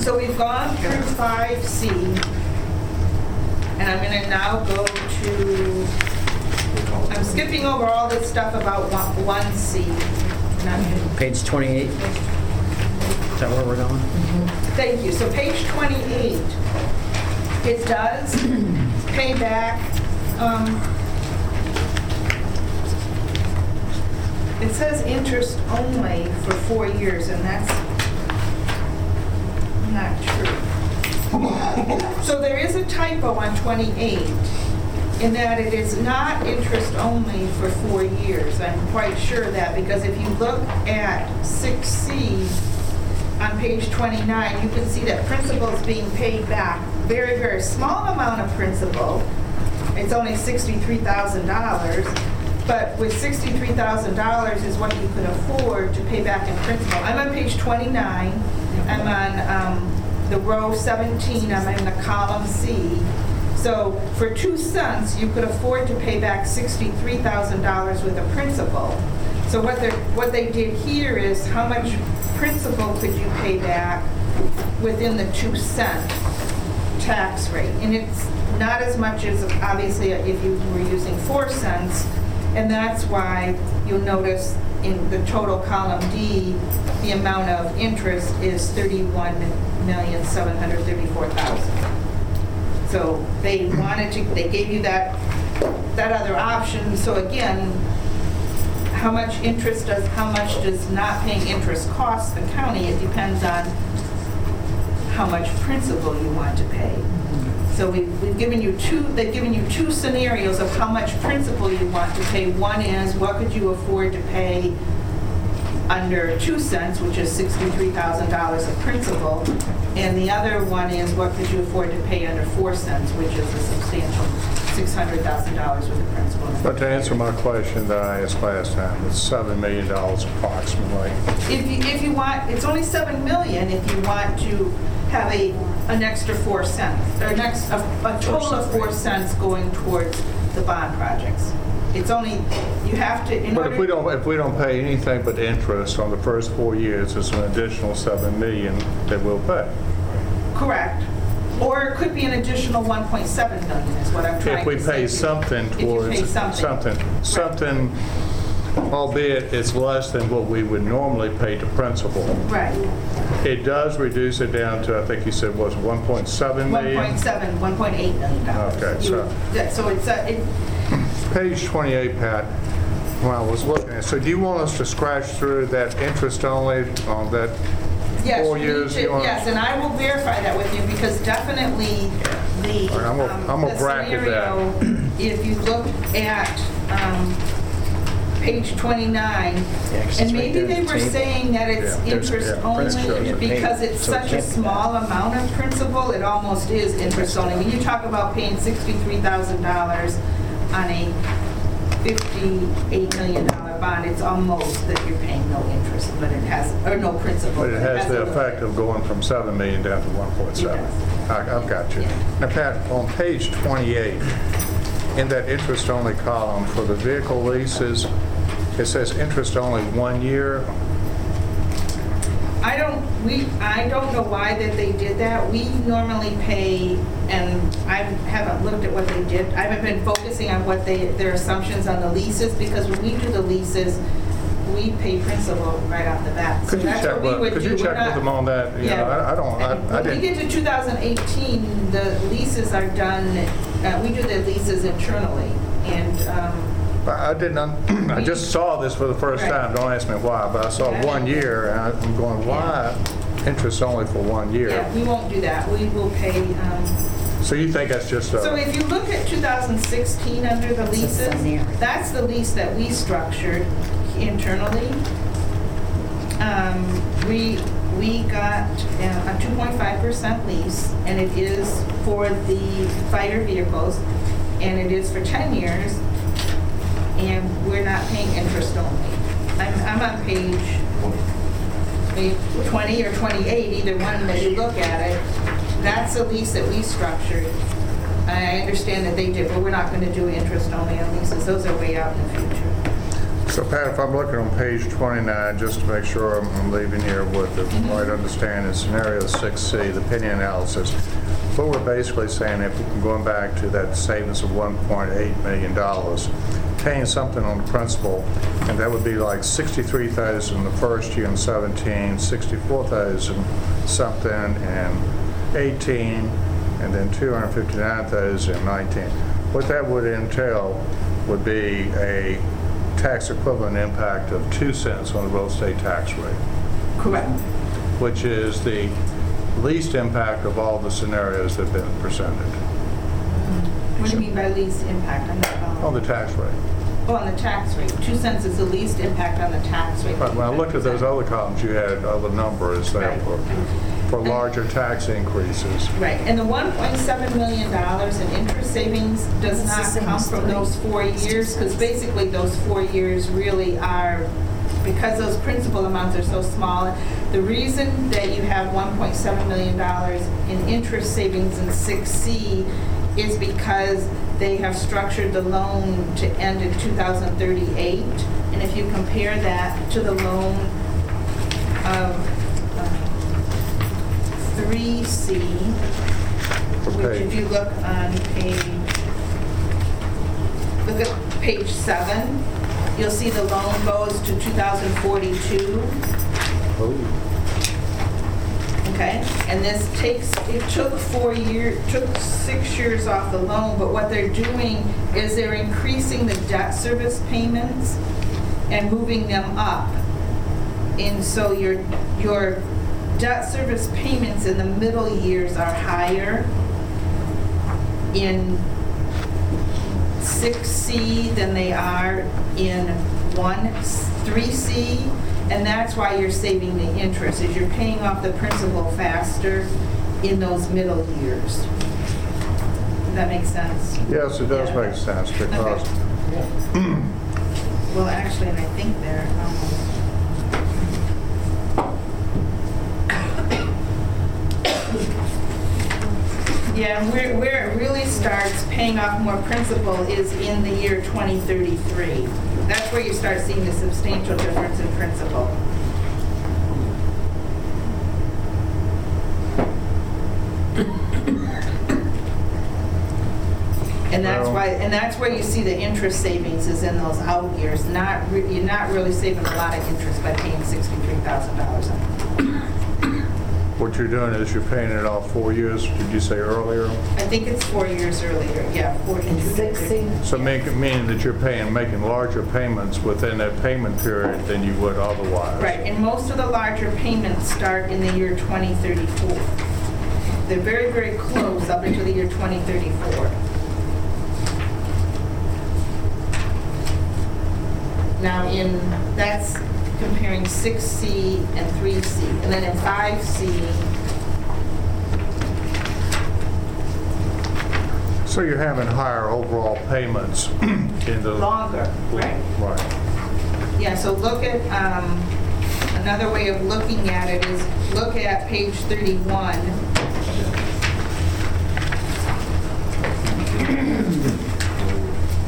Speaker 1: So we've gone through 5C, and I'm going to now go to, I'm skipping over all this stuff about one- 1C. and I'm
Speaker 7: Page 28? Is that where we're going?
Speaker 1: Thank you. So page 28, it does pay back, um, it says interest only for four years, and that's not true. So there is a typo on 28, in that it is not interest only for four years. I'm quite sure of that, because if you look at 6C, on page 29, you can see that principal is being paid back, very, very small amount of principal. It's only $63,000, but with $63,000 is what you could afford to pay back in principal. I'm on page 29, I'm on um, the row 17, I'm in the column C. So for two cents, you could afford to pay back $63,000 with a principal. So what, what they did here is how much principal could you pay back within the two cent tax rate? And it's not as much as obviously if you were using four cents, and that's why you'll notice in the total column D, the amount of interest is 31,734,000. So they wanted to, they gave you that, that other option. So again, how much interest does, how much does not paying interest cost the county? It depends on how much principal you want to pay. So we- we've given you two, they've given you two scenarios of how much principal you want to pay. One is, what could you afford to pay under two cents, which is $63,000 of principal? And the other one is, what could you afford to pay under four cents, which is a substantial $600,000 worth of principal.
Speaker 3: But to answer my question that I asked last time, it's $7 million approximately.
Speaker 1: If you, if you want, it's only 7 million if you want to have a, an extra 4 cents, or next, a a total of 4 cents going towards the bond projects. It's only, you have to, in
Speaker 3: But if we don't, if we don't pay anything but interest on the first four years, it's an additional 7 million that we'll pay.
Speaker 1: Correct. Or it could be an additional 1.7 million is what I'm trying
Speaker 3: If
Speaker 1: to
Speaker 3: we
Speaker 1: say.
Speaker 3: pay something
Speaker 1: If you pay something
Speaker 3: towards,
Speaker 1: something.
Speaker 3: something, something, albeit it's less than what we would normally pay to principal.
Speaker 1: Right.
Speaker 3: It does reduce it down to, I think you said, was 1.7 million?
Speaker 1: 1.7, 1.8 million dollars.
Speaker 3: Okay,
Speaker 1: You-
Speaker 3: so-
Speaker 1: yeah, So it's, a- it,
Speaker 3: Page 28, Pat, when I was looking at, so do you want us to scratch through that interest only on that
Speaker 1: Yes,
Speaker 3: four
Speaker 1: you need
Speaker 3: years?
Speaker 1: to-
Speaker 3: you want-
Speaker 1: Yes, and I will verify that with you because definitely the,
Speaker 3: All right, I'm gonna-
Speaker 1: um,
Speaker 3: I'm gonna
Speaker 1: the
Speaker 3: bracket that.
Speaker 1: scenario, if you look at um, page 29,
Speaker 7: 'cause it's
Speaker 1: and
Speaker 7: right
Speaker 1: maybe
Speaker 7: there
Speaker 1: they
Speaker 7: at the
Speaker 1: were
Speaker 7: table.
Speaker 1: saying that it's
Speaker 3: Yeah,
Speaker 7: there's-
Speaker 1: interest
Speaker 7: yeah, Prince shows
Speaker 1: only
Speaker 7: it
Speaker 1: because it's
Speaker 7: so it
Speaker 1: such a
Speaker 7: can't be that.
Speaker 1: small amount of principal, it almost is interest only. When you talk about paying $63,000 on a $58 million bond, it's almost that you're paying no interest, but it has, or no principal.
Speaker 3: But it has the effect of going from 7 million down to 1.7.
Speaker 1: It
Speaker 3: I- I've got you.
Speaker 1: Yeah.
Speaker 3: Now, Pat, on page 28, in that interest-only column for the vehicle leases, it says interest only one year.
Speaker 1: I don't, we, I don't know why that they did that. We normally pay, and I haven't looked at what they did. I haven't been focusing on what they, their assumptions on the leases, because when we do the leases, we pay principal right off the bat. So
Speaker 3: Could you
Speaker 1: that's
Speaker 3: check,
Speaker 1: what we
Speaker 3: with-
Speaker 1: would
Speaker 3: could
Speaker 1: do.
Speaker 3: you
Speaker 1: We're
Speaker 3: check with
Speaker 1: not-
Speaker 3: them on that? You know,
Speaker 1: Yeah.
Speaker 3: I I don't, I-
Speaker 1: And
Speaker 3: I
Speaker 1: When we
Speaker 3: didn't,
Speaker 1: get to 2018, the leases are done, uh, we do the leases internally, and, um,
Speaker 3: I I didn't, un- [clears throat] I just saw this for the first
Speaker 1: Right.
Speaker 3: time, don't ask me why, but I saw
Speaker 1: Yeah.
Speaker 3: one year, and I'm going, why? interest only for one
Speaker 1: Yeah,
Speaker 3: year.
Speaker 1: we won't do that. We will pay, um,
Speaker 3: So you think that's just
Speaker 1: So
Speaker 3: a,
Speaker 1: if you look at 2016 under the leases, that's the lease that we structured internally. Um, We, we got uh, a 2.5% lease, and it is for the fighter vehicles, and it is for 10 years, and we're not paying interest only. I'm, I'm on page maybe 20 or 28, either one that you look at it. That's a lease that we structured. I understand that they did, but we're not going to do interest only on leases. Those are way out in the future.
Speaker 3: so Pat, if I'm looking on page 29, just to make sure I'm I'm leaving here with the mm-hmm. right understanding, scenario 6C, the penny analysis, what we're basically saying, if going back to that savings of $1.8 million, paying something on the principal, and that would be like 63,000 the first year in 17, 64,000 something in 18, and then 259,000 in 19. What that would entail would be a tax equivalent impact of 2 cents on the real estate tax rate,
Speaker 1: Correct.
Speaker 3: which is the least impact of all the scenarios that have been presented
Speaker 1: What do you mean by least impact on the,
Speaker 3: on the tax rate.
Speaker 1: oh, on the tax rate? Two cents is the least impact on the tax rate.
Speaker 3: But when I looked at those other columns, you had other numbers there for, for larger tax increases.
Speaker 1: Right, and the $1.7 million in interest savings does not come from those four years, because basically those four years really are, because those principal amounts are so small, the reason that you have $1.7 million in interest savings in 6C is because they have structured the loan to end in 2038, and if you compare that to the loan of uh, 3C, which if you look on page, look at page seven, you'll see the loan goes to 2042. Okay, and this takes, it took four year, took six years off the loan, but what they're doing is they're increasing the debt service payments and moving them up. And so your, your debt service payments in the middle years are higher in 6C than they are in 1, 3C, and that's why you're saving the interest, is you're paying off the principal faster in those middle years. Does that make sense?
Speaker 3: Yes, it does make sense because
Speaker 1: Well, actually, and I think they're, um, yeah, where, where it really starts paying off more principal is in the year 2033. That's where you start seeing the substantial difference in principal. And that's why, and that's where you see the interest savings is in those out years. Not, re- you're not really saving a lot of interest by paying $63,000 on it.
Speaker 3: What you're doing is you're paying it off four years, did you say earlier?
Speaker 1: I think it's four years earlier, yeah, 42.
Speaker 3: So make, meaning that you're paying, making larger payments within that payment period than you would otherwise.
Speaker 1: Right, and most of the larger payments start in the year 2034. They're very, very close up until the year 2034. Now, in, that's comparing 6C and 3C. And then in 5C,
Speaker 3: So you're having higher overall payments [clears throat] in the...
Speaker 1: longer, right?
Speaker 3: Right.
Speaker 1: Yeah, so look at, um, another way of looking at it is, look at page 31. [clears throat]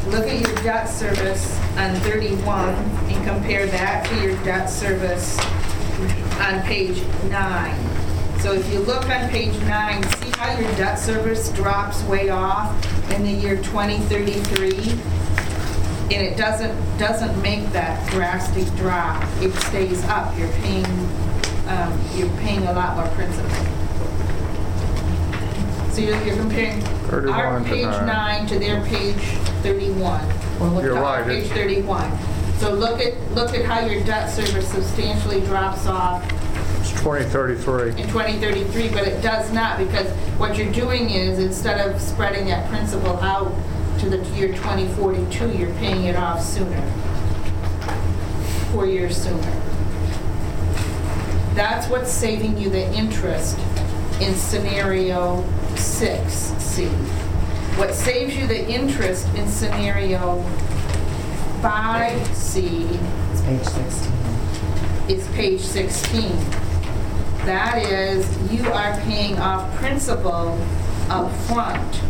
Speaker 1: Look at your debt service on 31 and compare that to your debt service on page 9. So if you look on page 9, see how your debt service drops way off in the year 2033? and it doesn't, doesn't make that drastic drop. It stays up. You're paying, um, you're paying a lot more principal. So you're, you're comparing
Speaker 3: 31
Speaker 1: our
Speaker 3: to
Speaker 1: page
Speaker 3: nine.
Speaker 1: nine to their page 31.
Speaker 3: You're
Speaker 1: To
Speaker 3: right,
Speaker 1: Page
Speaker 3: it's-
Speaker 1: 31. So look at, look at how your debt service substantially drops off
Speaker 3: 2033.
Speaker 1: in 2033, but it does not, because what you're doing is, instead of spreading that principal out to the year 2042, you're paying it off sooner. Four years sooner. That's what's saving you the interest in scenario 6C. What saves you the interest in scenario 5C
Speaker 4: It's page 16.
Speaker 1: is page 16. That is, you are paying off principal up front.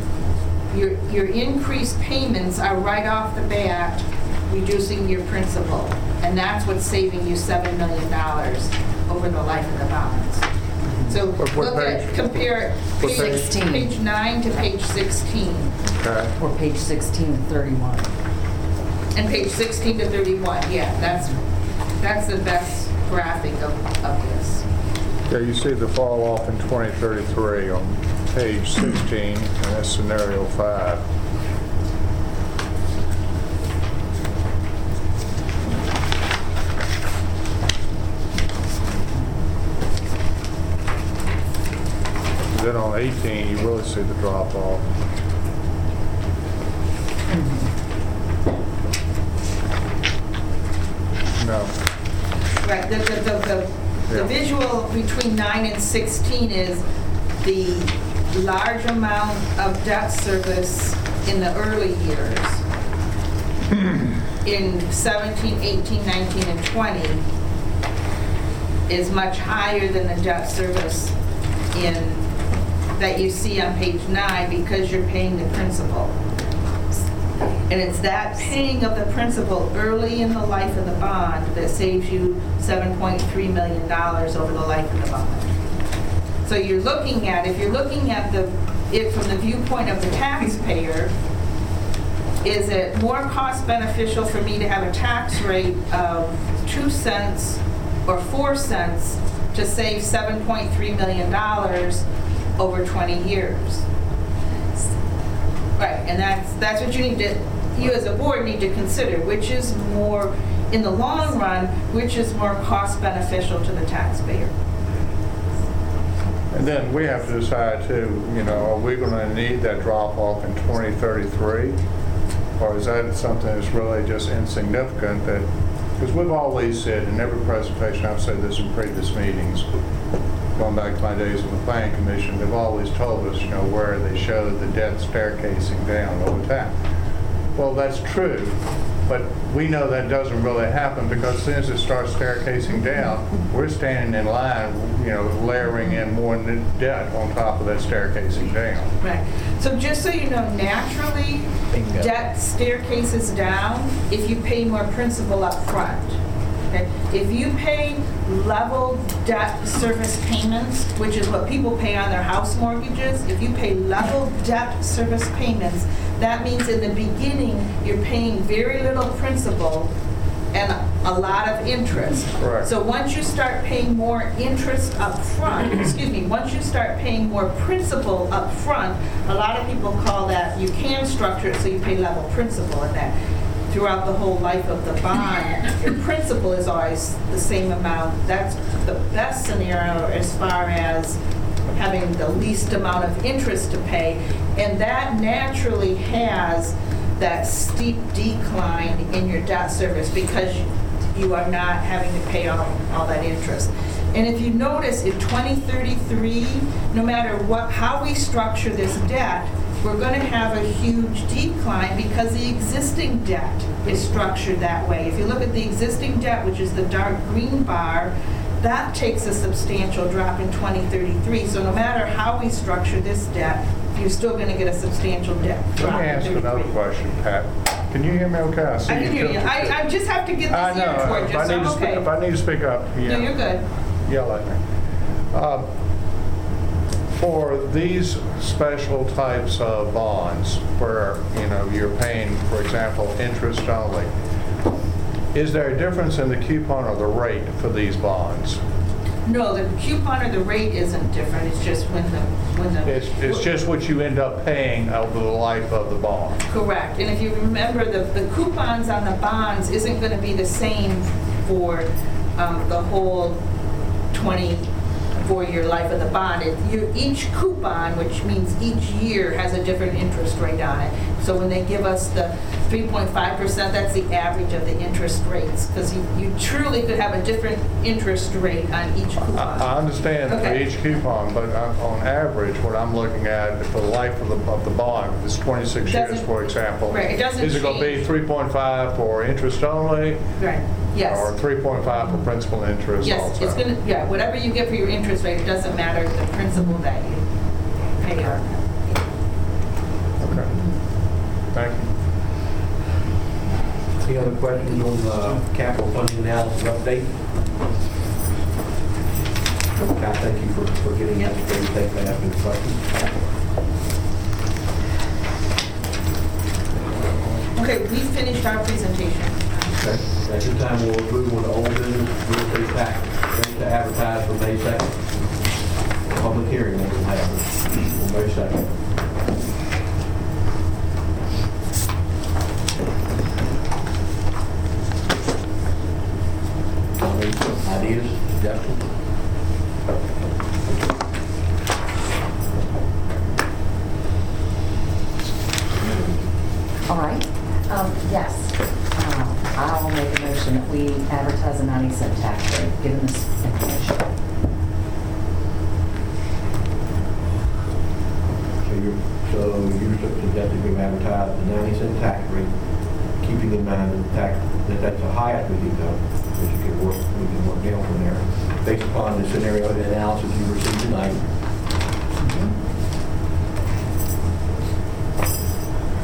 Speaker 1: Your, your increased payments are right off the bat, reducing your principal. And that's what's saving you $7 million over the life of the bonds. So
Speaker 3: What- what
Speaker 1: look at,
Speaker 3: page?
Speaker 1: compare
Speaker 3: What
Speaker 1: page,
Speaker 3: page?
Speaker 4: 16.
Speaker 1: page nine to page 16.
Speaker 3: Okay.
Speaker 4: Or page 16 to 31.
Speaker 1: And page 16 to 31, yeah, that's, that's the best graphic of, of this.
Speaker 3: Yeah, you see the fall off in 2033 on page 16, and that's scenario five. Then on 18, you really see the drop off. No.
Speaker 1: Right, the, the, the, the- the
Speaker 3: Yeah.
Speaker 1: visual between nine and 16 is the large amount of debt service in the early years. In 17, 18, 19, and 20 is much higher than the debt service in, that you see on page nine because you're paying the principal. And it's that paying of the principal early in the life of the bond that saves you $7.3 million over the life of the bond. So you're looking at, if you're looking at the, it from the viewpoint of the taxpayer, is it more cost beneficial for me to have a tax rate of 2 cents or 4 cents to save $7.3 million over 20 years? Right, and that's, that's what you need to, you as a board need to consider, which is more, in the long run, which is more cost beneficial to the taxpayer.
Speaker 3: And then we have to decide too, you know, are we going to need that drop off in 2033? Or is that something that's really just insignificant that, because we've always said in every presentation, I've said this in previous meetings, going back to my days in the planning commission, they've always told us, you know, where they showed the debt staircasing down over time. Well, that's true, but we know that doesn't really happen because as soon as it starts staircasing down, we're standing in line, you know, layering in more debt on top of that staircasing down.
Speaker 1: Right. So just so you know, naturally,
Speaker 3: Bingo.
Speaker 1: debt staircases down if you pay more principal up front. If you pay level debt service payments, which is what people pay on their house mortgages, if you pay level debt service payments, that means in the beginning, you're paying very little principal and a lot of interest.
Speaker 3: Correct.
Speaker 1: So once you start paying more interest up front, [clears throat] excuse me, once you start paying more principal up front, a lot of people call that, you can structure it so you pay level principal and that throughout the whole life of the bond, your [laughs] principal is always the same amount. That's the best scenario as far as having the least amount of interest to pay. And that naturally has that steep decline in your debt service because you are not having to pay all, all that interest. And if you notice, in 2033, no matter what, how we structure this debt, we're going to have a huge decline because the existing debt is structured that way. If you look at the existing debt, which is the dark green bar, that takes a substantial drop in 2033. So no matter how we structure this debt, you're still going to get a substantial debt
Speaker 3: Let me ask another question, Pat. Can you hear me okay? I see
Speaker 1: I can hear you. I, I just have to get
Speaker 3: I
Speaker 1: this ear
Speaker 3: know,
Speaker 1: toward you,
Speaker 3: I
Speaker 1: so
Speaker 3: need to,
Speaker 1: I'm
Speaker 3: speak- if. I need to speak up, yeah.
Speaker 1: No, you're good.
Speaker 3: yell at me. Uh, For these special types of bonds where, you know, you're paying, for example, interest only, is there a difference in the coupon or the rate for these bonds?
Speaker 1: No, the coupon or the rate isn't different, it's just when the, when the.
Speaker 3: It's, it's just what you end up paying over the life of the bond.
Speaker 1: Correct, and if you remember, the, the coupons on the bonds isn't gonna be the same for, um, the whole 20 for your life of the bond. It- you- Each coupon, which means each year, has a different interest rate on it. So when they give us the 3.5%, that's the average of the interest rates, because you you truly could have a different interest rate on each
Speaker 3: I I
Speaker 1: coupon.
Speaker 3: understand for
Speaker 1: Okay.
Speaker 3: each coupon, but on on average, what I'm looking at, for the life of the, of the bond, is 26 years,
Speaker 1: Doesn't-
Speaker 3: for example.
Speaker 1: Right, it doesn't
Speaker 3: Is it going to be
Speaker 1: change.
Speaker 3: 3.5 for interest only?
Speaker 1: Right, yes.
Speaker 3: Or 3.5 for principal and interest also?
Speaker 1: Yes, it's gonna, yeah, whatever you get for your interest rate, it doesn't matter the principal that you pay on.
Speaker 3: Okay. Thank you.
Speaker 5: Any other questions on the capital funding analysis update? Okay, thank you for, for getting that, straight. thanks for asking the question.
Speaker 1: Okay, we finished our presentation.
Speaker 5: Okay. At this time, we'll move on to old business, real estate tax, ready to advertise for May 2nd. Public hearing, will have on May 2nd. Ideas, suggestions?
Speaker 4: All right. Um, Yes. Uh, I'll motion that we advertise a 90 cent tax rate, given this information.
Speaker 5: So you're, so you're suggesting we advertise the 90 cent tax rate, keeping in mind that tax, that that's the highest we can go, which you can work, we can work down from there, based upon the scenario analysis you received tonight.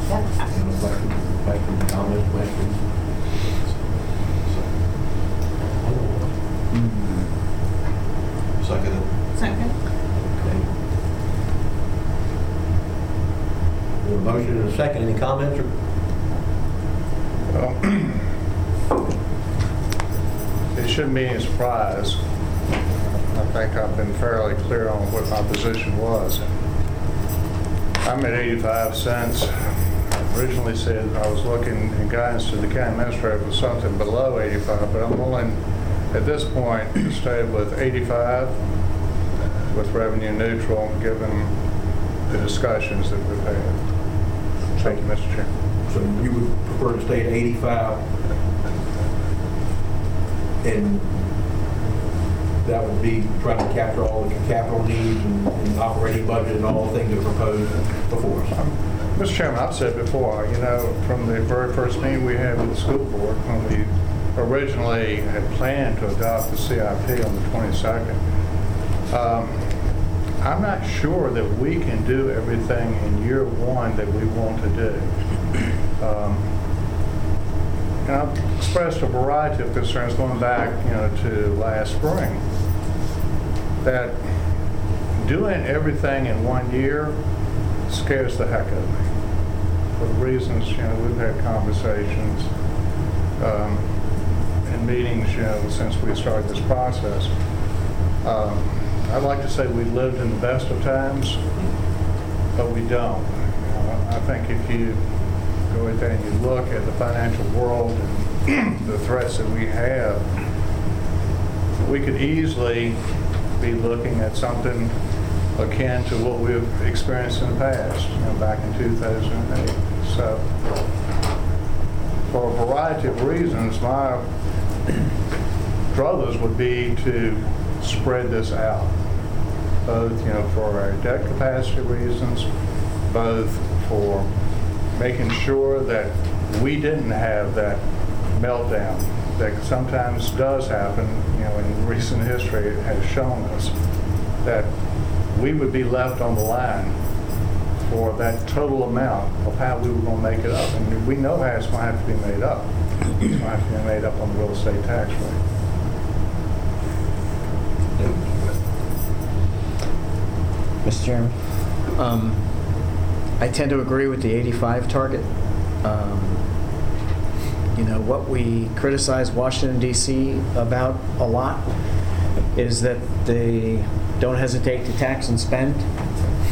Speaker 4: Yep.
Speaker 5: Any questions, questions, comments, questions?
Speaker 6: Second.
Speaker 1: Second?
Speaker 5: Okay. We have a motion and a second, any comments or? [clears throat]
Speaker 3: It shouldn't be any surprise. I think I've been fairly clear on what my position was. I'm at 85 cents. I Originally said I was looking in guidance to the county administrator for something below 85, but I'm willing at this point to stay with 85 with revenue neutral, given the discussions that we've had. Thank you, Mr. Chairman.
Speaker 5: So you would prefer to stay at 85? And that would be trying to capture all the capital needs and and operating budget and all the things that are proposed before us?
Speaker 3: Mr. Chairman, I've said before, you know, from the very first meeting we had with the school board, when we originally had planned to adopt the CIP on the 22nd, um, I'm not sure that we can do everything in year one that we want to do. Um, And I've expressed a variety of concerns going back, you know, to last spring, that doing everything in one year scares the heck out of me. For reasons, you know, we've had conversations um, and meetings, you know, since we started this process. Um, I'd like to say we lived in the best of times, but we don't. I think if you go out there and you look at the financial world and [clears throat] the threats that we have, we could easily be looking at something akin to what we've experienced in the past, you know, back in 2008. So, for a variety of reasons, my [clears throat] druthers would be to spread this out, both, you know, for our debt capacity reasons, both for making sure that we didn't have that meltdown that sometimes does happen, you know, in recent history, it has shown us that we would be left on the line for that total amount of how we were going to make it up. And we know how it's going to have to be made up. It's going to have to be made up on the real estate tax rate.
Speaker 7: Mr. Chairman, um, I tend to agree with the 85 target. Um, You know, what we criticize Washington DC about a lot is that they don't hesitate to tax and spend,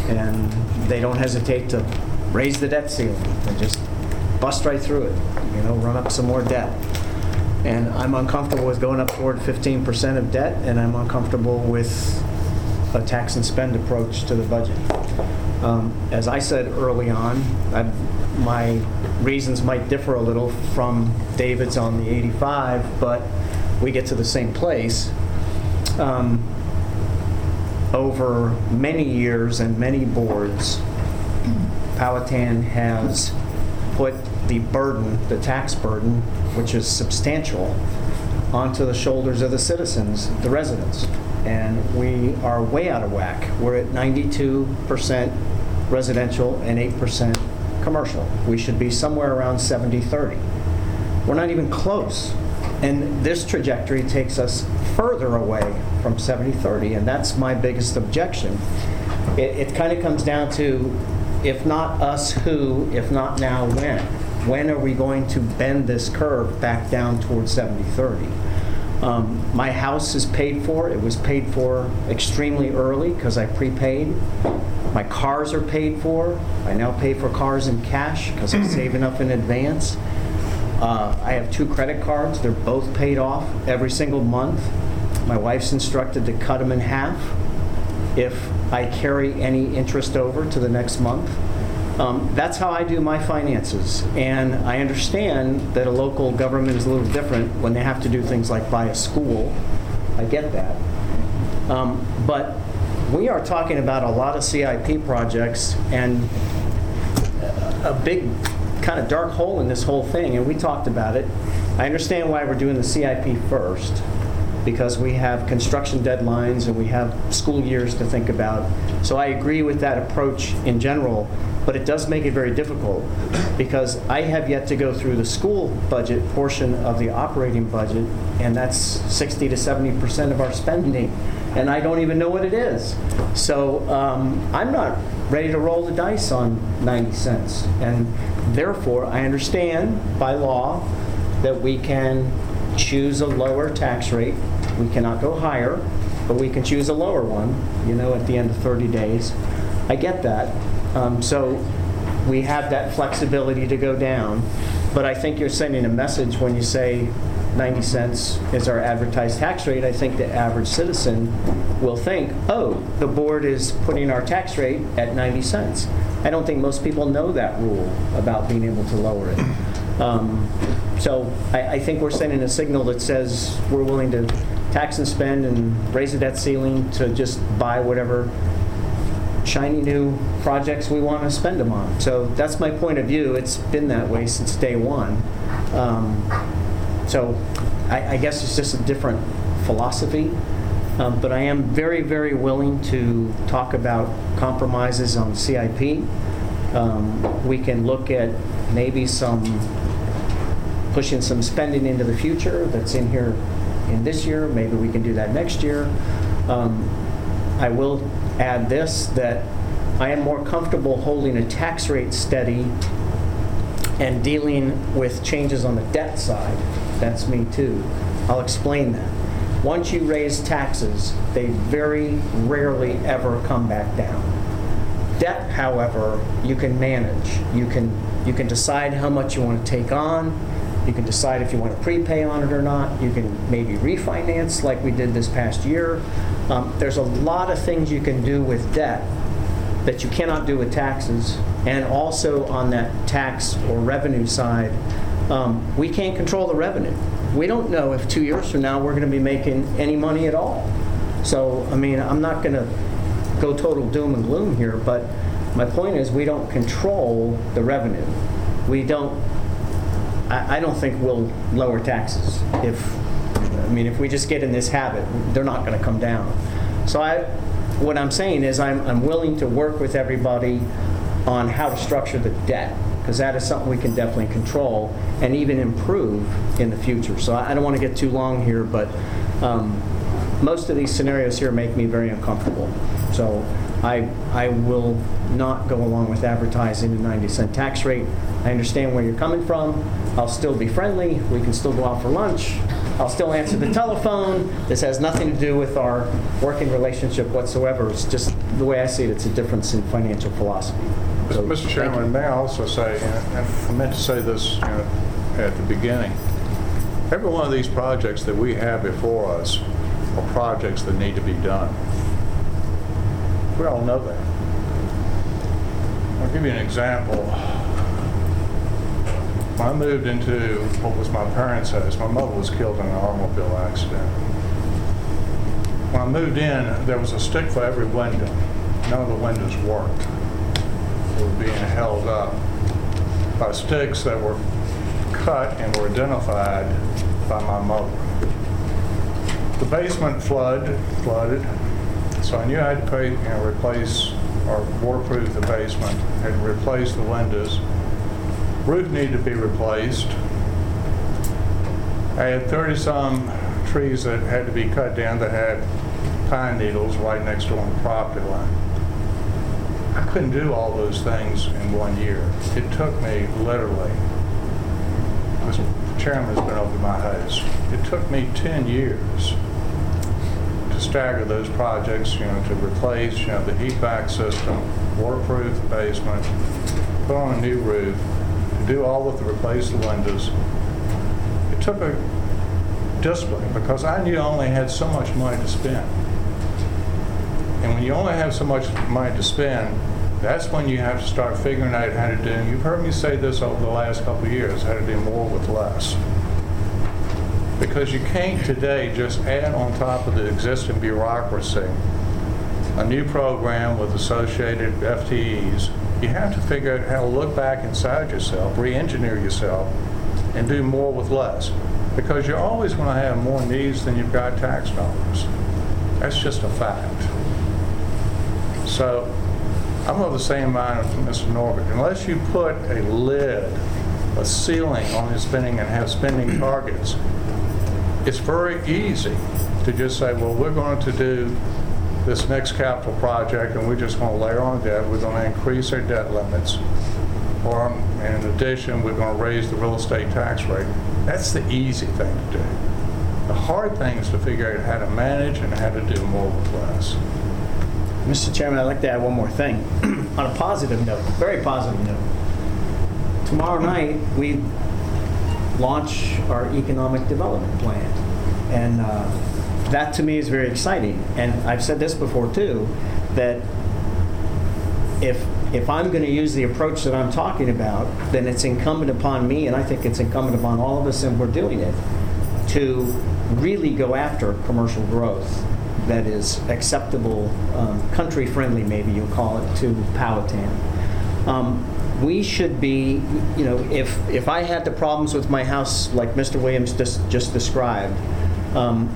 Speaker 7: and they don't hesitate to raise the debt ceiling. They just bust right through it, you know, run up some more debt. And I'm uncomfortable with going up toward 15% of debt, and I'm uncomfortable with a tax and spend approach to the budget. Um, As I said early on, I- my reasons might differ a little from David's on the 85, but we get to the same place. Um, Over many years and many boards, Powhatan has put the burden, the tax burden, which is substantial, onto the shoulders of the citizens, the residents. And we are way out of whack. We're at 92% residential and 8% commercial. We should be somewhere around 70-30. We're not even close. And this trajectory takes us further away from 70-30, and that's my biggest objection. It, it kind of comes down to, if not us, who, if not now, when? When are we going to bend this curve back down towards 70-30? Um, My house is paid for, it was paid for extremely early because I prepaid. My cars are paid for, I now pay for cars in cash because I save enough in advance. Uh, I have two credit cards, they're both paid off every single month. My wife's instructed to cut them in half if I carry any interest over to the next month. Um, That's how I do my finances. And I understand that a local government is a little different when they have to do things like buy a school. I get that. Um, But we are talking about a lot of CIP projects and a big kind of dark hole in this whole thing, and we talked about it. I understand why we're doing the CIP first, because we have construction deadlines and we have school years to think about. So I agree with that approach in general, but it does make it very difficult, because I have yet to go through the school budget portion of the operating budget, and that's 60 to 70% of our spending, and I don't even know what it is. So um, I'm not ready to roll the dice on 90 cents. And therefore, I understand by law that we can choose a lower tax rate. We cannot go higher, but we can choose a lower one, you know, at the end of 30 days. I get that. Um, So we have that flexibility to go down. But I think you're sending a message when you say 90 cents is our advertised tax rate. I think the average citizen will think, oh, the board is putting our tax rate at 90 cents. I don't think most people know that rule about being able to lower it. Um, So I, I think we're sending a signal that says we're willing to tax and spend and raise the debt ceiling to just buy whatever shiny new projects we want to spend them on. So that's my point of view. It's been that way since day one. Um, So I, I guess it's just a different philosophy. Um, But I am very, very willing to talk about compromises on CIP. Um, We can look at maybe some, pushing some spending into the future that's in here in this year. Maybe we can do that next year. Um, I will add this, that I am more comfortable holding a tax rate steady and dealing with changes on the debt side. That's me too. I'll explain that. Once you raise taxes, they very rarely ever come back down. Debt, however, you can manage. You can, you can decide how much you want to take on. You can decide if you want to prepay on it or not. You can maybe refinance like we did this past year. Um, There's a lot of things you can do with debt that you cannot do with taxes. And also on that tax or revenue side, um, we can't control the revenue. We don't know if two years from now, we're going to be making any money at all. So, I mean, I'm not going to go total doom and gloom here, but my point is, we don't control the revenue. We don't, I, I don't think we'll lower taxes if, I mean, if we just get in this habit, they're not going to come down. So I, what I'm saying is I'm, I'm willing to work with everybody on how to structure the debt, because that is something we can definitely control and even improve in the future. So I I don't want to get too long here, but um, most of these scenarios here make me very uncomfortable. So I, I will not go along with advertising a 90 cent tax rate. I understand where you're coming from. I'll still be friendly. We can still go out for lunch. I'll still answer the telephone. This has nothing to do with our working relationship whatsoever. It's just the way I see it, it's a difference in financial philosophy. So,
Speaker 3: Mr. Chairman, may I also say, I meant to say this you know, at the beginning, every one of these projects that we have before us are projects that need to be done. We all know that. I'll give you an example. I moved into what was my parents' house, my mother was killed in an automobile accident. When I moved in, there was a stick for every window. None of the windows worked. They were being held up by sticks that were cut and were identified by my mother. The basement flood, flooded, so I knew I had to pay, you know, replace or waterproof the basement, and replace the windows. Roof needed to be replaced. I had 30-some trees that had to be cut down that had pine needles right next to on the property line. I couldn't do all those things in one year. It took me literally, Mr. Chairman's been over my house, it took me 10 years to stagger those projects, you know, to replace, you know, the heat back system, waterproof the basement, put on a new roof, do all of the replace the windows. It took a discipline because I knew I only had so much money to spend. And when you only have so much money to spend, that's when you have to start figuring out how to do, you've heard me say this over the last couple of years, how to do more with less. Because you can't today just add on top of the existing bureaucracy a new program with associated FTEs. You have to figure out how to look back inside yourself, re-engineer yourself, and do more with less. Because you're always want to have more needs than you've got tax dollars. That's just a fact. So I'm of the same mind as Mr. Norbert. Unless you put a lid, a ceiling on your spending and have spending [coughs] targets, it's very easy to just say, well, we're going to do this next capital project and we're just going to layer on debt. We're going to increase our debt limits. Or in addition, we're going to raise the real estate tax rate. That's the easy thing to do. The hard thing is to figure out how to manage and how to do more with less.
Speaker 7: Mr. Chairman, I'd like to add one more thing. [clears throat] On a positive note, very positive note. Tomorrow night, we launch our economic development plan. And uh, that to me is very exciting. And I've said this before too, that if, if I'm going to use the approach that I'm talking about, then it's incumbent upon me, and I think it's incumbent upon all of us, and we're doing it, to really go after commercial growth that is acceptable, um, country-friendly, maybe you'll call it, to Powhatan. Um, we should be, you know, if, if I had the problems with my house like Mr. Williams just, just described, um,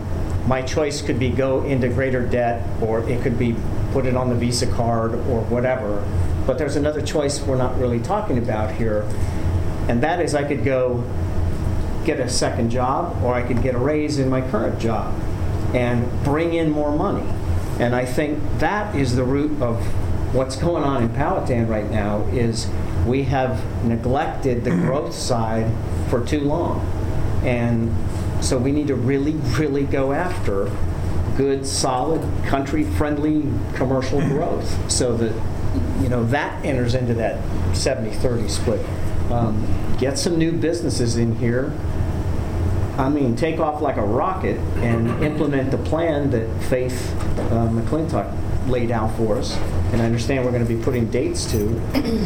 Speaker 7: my choice could be go into greater debt, or it could be put it on the Visa card, or whatever. But there's another choice we're not really talking about here, and that is I could go get a second job, or I could get a raise in my current job and bring in more money. And I think that is the root of what's going on in Powhatan right now is we have neglected the growth side for too long. And so we need to really, really go after good, solid, country-friendly commercial growth so that, you know, that enters into that 70-30 split. Um, Get some new businesses in here I mean, take off like a rocket and implement the plan that Faith uh, McClintock laid out for us. And I understand we're going to be putting dates to.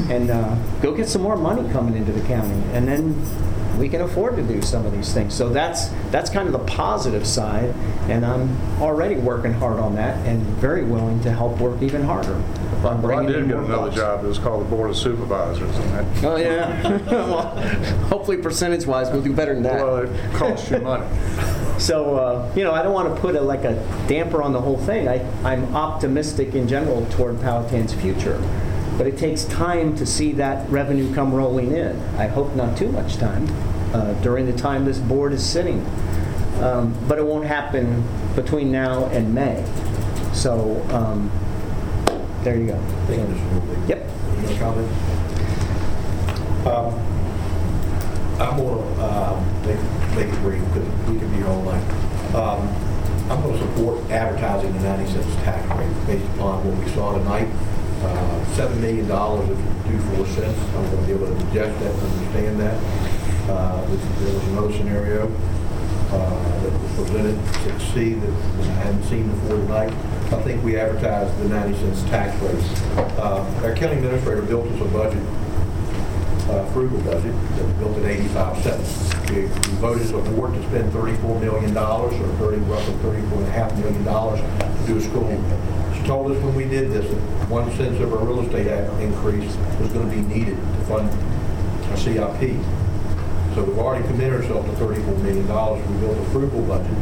Speaker 7: And uh, go get some more money coming into the county. And then we can afford to do some of these things. So that's, that's kind of the positive side. And I'm already working hard on that and very willing to help work even harder.
Speaker 3: Well, I did get another
Speaker 7: bucks.
Speaker 3: job, it was called the Board of Supervisors, and that,
Speaker 7: Oh, yeah. [laughs] Well, Hopefully percentage-wise, we'll do better than that.
Speaker 3: well, it costs you money. [laughs]
Speaker 7: So, uh, you know, I don't want to put a, like a damper on the whole thing. I, I'm optimistic in general toward Powhatan's future, but it takes time to see that revenue come rolling in. I hope not too much time uh, during the time this board is sitting. Um, But it won't happen between now and May. So, um, there you go.
Speaker 5: Thank you, Mr.
Speaker 7: Yep.
Speaker 5: Comment? Um, I'm going to make make it brief because we could be here all night. Um, I'm going to support advertising the 90 cents tax rate based upon what we saw tonight. Uh, $7 million if you do 4 cents. I'm going to be able to digest that and understand that. Uh, There was another scenario. uh, that was presented, 6C, that I hadn't seen before tonight. I think we advertised the 90 cents tax rate. Uh, Our county administrator built us a budget, uh, frugal budget, that was built at 85 cents. We we voted as a board to spend $34 million, or 30, roughly $34.5 million to do a school. Told us when we did this, that one cent of our real estate increase was going to be needed to fund a CIP. So we've already committed ourselves to $34 million. We built a frugal budget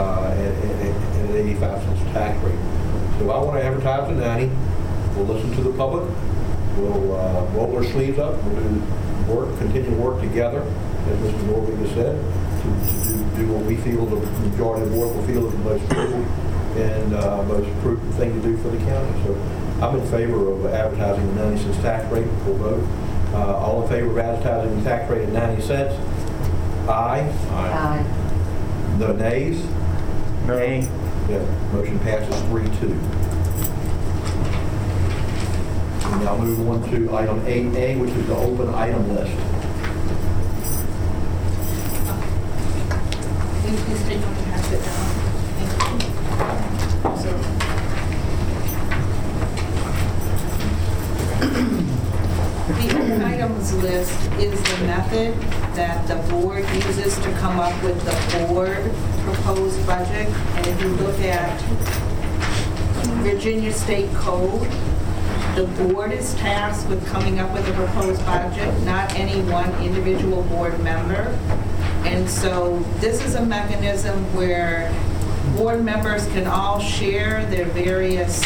Speaker 5: uh, at at- at an 85 cents tax rate. So I want to advertise at 90. We'll listen to the public. We'll uh, roll our sleeves up. We'll do work, continue to work together, as Mr. Norby has said, to to do do what we feel the majority of the board will feel is the most prudent and uh, most prudent thing to do for the county. So I'm in favor of advertising the 90 cents tax rate. We'll vote. Uh, All in favor of advertising the tax rate at 90 cents? Aye.
Speaker 4: Aye.
Speaker 5: No nays?
Speaker 7: Nay.
Speaker 5: Yeah, motion passes three two. We now move on to item 8A, which is the open item list.
Speaker 1: Will you please take one and pass it down? Thank you. So- The open items list is the method that the board uses to come up with the board proposed budget. And if you look at Virginia State Code, the board is tasked with coming up with a proposed budget, not any one individual board member. And so this is a mechanism where board members can all share their various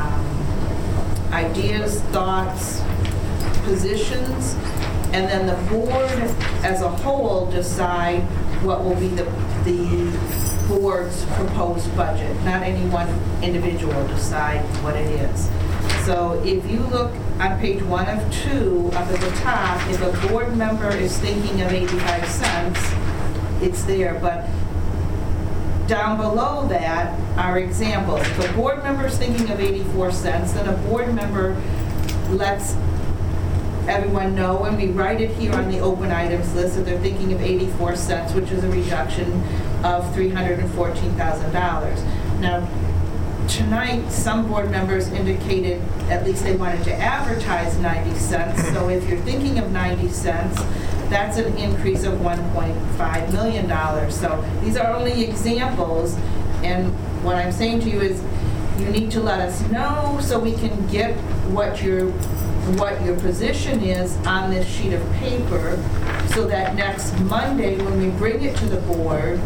Speaker 1: um, ideas, thoughts, positions, and then the board as a whole decide what will be the, the board's proposed budget. Not any one individual decide what it is. So if you look on page one of two, up at the top, if a board member is thinking of 85 cents, it's there, but down below that are examples. If a board member is thinking of 84 cents, then a board member lets everyone know, and we write it here on the open items list, that they're thinking of 84 cents, which is a reduction of $314,000. Now, tonight, some board members indicated at least they wanted to advertise 90 cents. So if you're thinking of 90 cents, that's an increase of $1.5 million. So these are only examples, and what I'm saying to you is, you need to let us know so we can get what your, what your position is on this sheet of paper, so that next Monday, when we bring it to the board,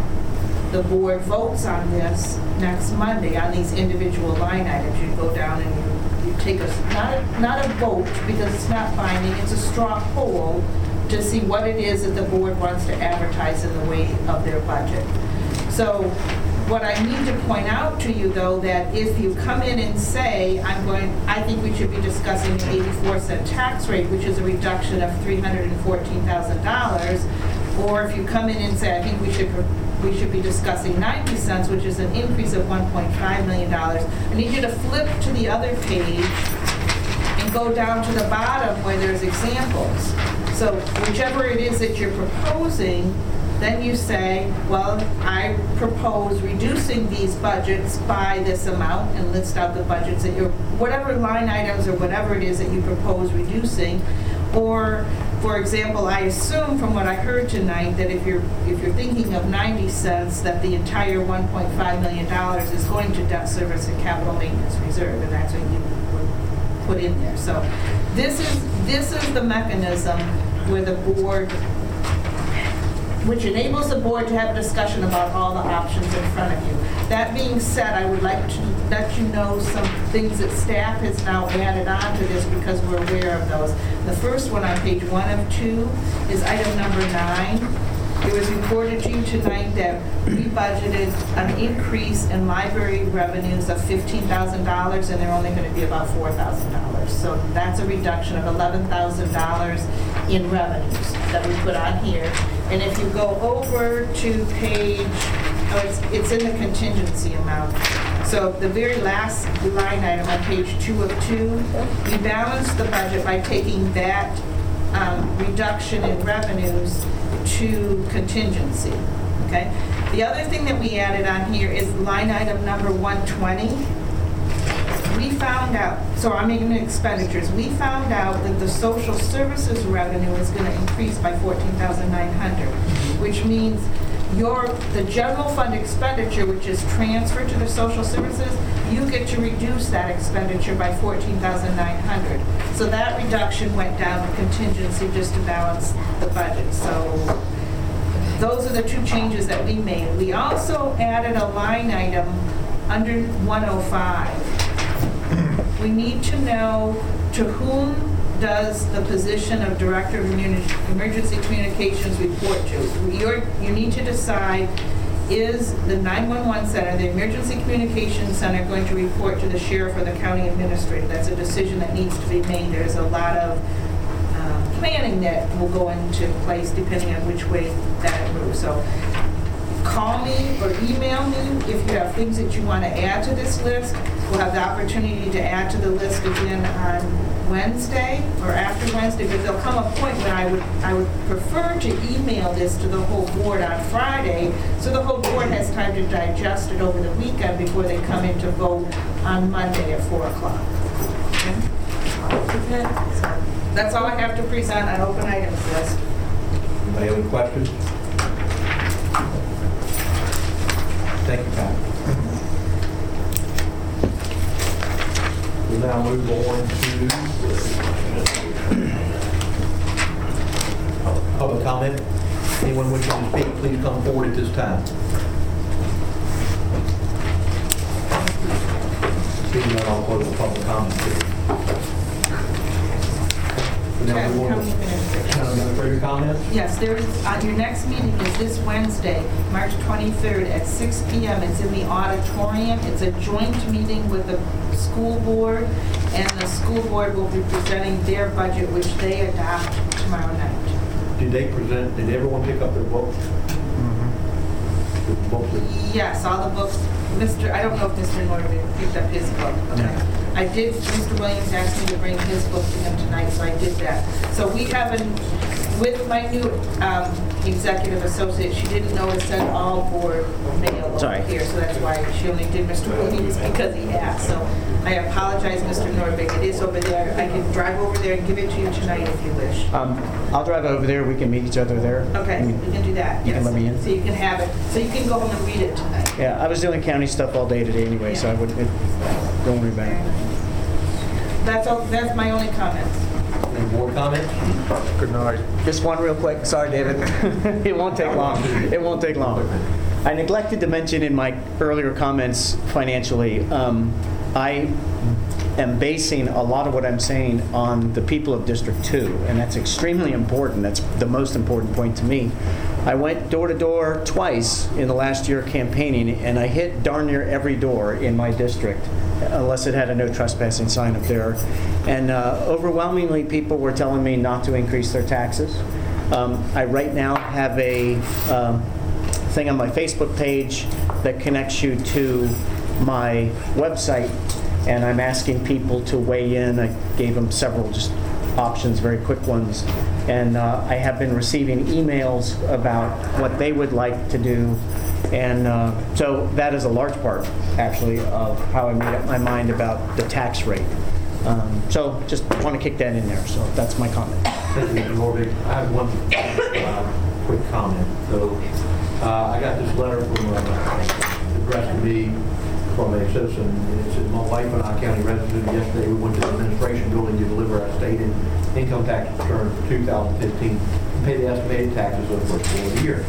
Speaker 1: the board votes on this next Monday, on these individual line items. You go down and you, you take a, not a, not a vote, because it's not binding, it's a straw poll to see what it is that the board wants to advertise in the way of their budget. So what I need to point out to you, though, that if you come in and say, I'm going, I think we should be discussing the 84 cent tax rate, which is a reduction of $314,000, or if you come in and say, I think we should, we should be discussing 90 cents, which is an increase of $1.5 million, I need you to flip to the other page and go down to the bottom where there's examples. So whichever it is that you're proposing, then you say, well, I propose reducing these budgets by this amount and list out the budgets that you're, whatever line items or whatever it is that you propose reducing. Or, for example, I assume from what I heard tonight that if you're, if you're thinking of 90 cents, that the entire $1.5 million is going to debt service and capital maintenance reserve, and that's what you would put in there. So this is, this is the mechanism where the board which enables the board to have a discussion about all the options in front of you. That being said, I would like to let you know some things that staff has now added on to this because we're aware of those. The first one on page one of two is item number nine. It was reported to you tonight that we budgeted an increase in library revenues of $15,000 and they're only going to be about $4,000. So that's a reduction of $11,000 in revenues that we put on here. And if you go over to page, oh, it's, it's in the contingency amount. So the very last line item on page two of two, we balanced the budget by taking that um, reduction in revenues to contingency. Okay? The other thing that we added on here is line item number 120. We found out, so I'm making expenditures, we found out that the social services revenue is going to increase by 14,900, which means your, the general fund expenditure, which is transferred to the social services, you get to reduce that expenditure by 14,900. So that reduction went down to contingency just to balance the budget. So those are the two changes that we made. We also added a line item under 105. We need to know to whom does the position of Director of Emergency Communications report to? You're, you need to decide, is the 911 center, the Emergency Communications Center, going to report to the sheriff or the county administrator? That's a decision that needs to be made. There's a lot of uh, planning that will go into place depending on which way that moves. So call me or email me if you have things that you want to add to this list. We'll have the opportunity to add to the list again on Wednesday or after Wednesday, but there'll come a point when I would, I would prefer to email this to the whole board on Friday, so the whole board has time to digest it over the weekend before they come in to vote on Monday at 4 o'clock. Okay? That's all I have to present on open items list.
Speaker 5: Anybody have any questions? Thank you, Pat. We'll now move on to public comment. Anyone wishing to speak, please come forward at this time. Seeing none, I'll close the public comment period. So Now, we want to, comments?
Speaker 1: Yes, there is, uh, your next meeting is this Wednesday, March 23rd at 6 PM. It's in the auditorium. It's a joint meeting with the school board, and the school board will be presenting their budget, which they adopt tomorrow night.
Speaker 5: Did they present, did everyone pick up their books? The books that-
Speaker 1: Yes, all the books, Mr., I don't know if Mr. Nordvig picked up his book. Okay. I did, Mr. Williams asked me to bring his book to him tonight, so I did that. So we have an, with my new um, executive associate, she didn't know it said all board mail over
Speaker 7: Sorry.
Speaker 1: here, so that's why she only did Mr. Williams because he asked. So I apologize, Mr. Nordvig. it is over there. I can drive over there and give it to you tonight if you wish.
Speaker 7: Um, I'll drive over there, we can meet each other there.
Speaker 1: Okay, we can do that.
Speaker 7: You can
Speaker 1: yes.
Speaker 7: let me in?
Speaker 1: So you can have it, so you can go home and read it tonight.
Speaker 7: Yeah, I was doing county stuff all day today anyway, so I wouldn't, it- don't worry about it.
Speaker 1: That's all, that's my only comments.
Speaker 5: Any board comments?
Speaker 3: Good night.
Speaker 7: Just one real quick, sorry, David. [laughs] It won't take long. It won't take long. I neglected to mention in my earlier comments financially, um, I am basing a lot of what I'm saying on the people of District 2, and that's extremely important. That's the most important point to me. I went door to door twice in the last year campaigning, and I hit darn near every door in my district, unless it had a no trespassing sign up there. And uh, overwhelmingly, people were telling me not to increase their taxes. Um, I right now have a um, thing on my Facebook page that connects you to my website, and I'm asking people to weigh in. I gave them several just options, very quick ones. And uh, I have been receiving emails about what they would like to do. And uh, so that is a large part, actually, of how I made up my mind about the tax rate. Um, So just want to kick that in there, so that's my comment.
Speaker 5: Thank you. I have one uh, quick comment. So uh, I got this letter from, uh, addressed to me from a citizen. And It "My wife and I, county resident, yesterday we went to the administration building to deliver our state and income tax return for 2015 and pay the estimated taxes of the first quarter of the year.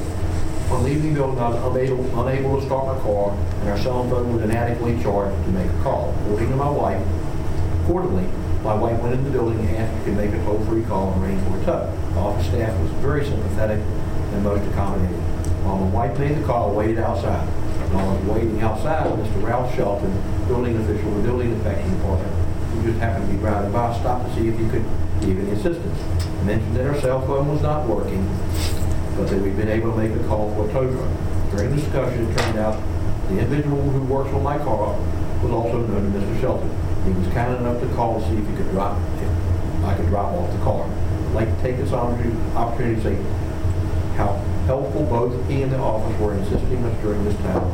Speaker 5: On leaving the building, I was unable, unable to start my car, and our cell phone was inadequately charged to make a call. According to my wife, Accordingly, my wife went in the building and asked if she could make a toll-free call and arrange for a tow. The office staff was very sympathetic and most accommodating. While my wife made the call, waited outside. Was waiting outside, Mr. Ralph Shelton, building official of the building inspection department, who just happened to be driving by, stopped to see if he could give any assistance. Mentioned that her cell phone was not working, but that we'd been able to make a call for a tow truck. During discussion, it turned out the individual who works on my car was also known to Mr. Shelton. He was kind enough to call to see if he could drop, if I could drop off the car. I'd like to take this opportunity to say how helpful, both he and the office were in assisting us during this time.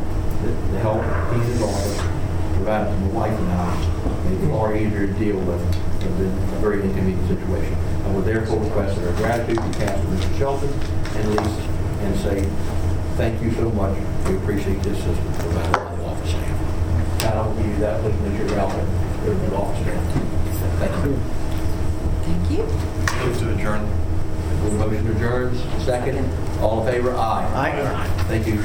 Speaker 5: The the help he and his office provided to my wife and I made it far easier to deal with than a very inconvenient situation. I would therefore request that our gratitude be passed to Mr. Shelton and Lisa and say, thank you so much. We appreciate this assistance provided by the office staff. Pat, I'll give you that, please, Mr. Ralph, and the office staff. Thank you.
Speaker 2: Thank you.
Speaker 6: Move to adjourn.
Speaker 5: Motion adjourns, second. All in favor? Aye.
Speaker 7: Aye.
Speaker 5: Thank you.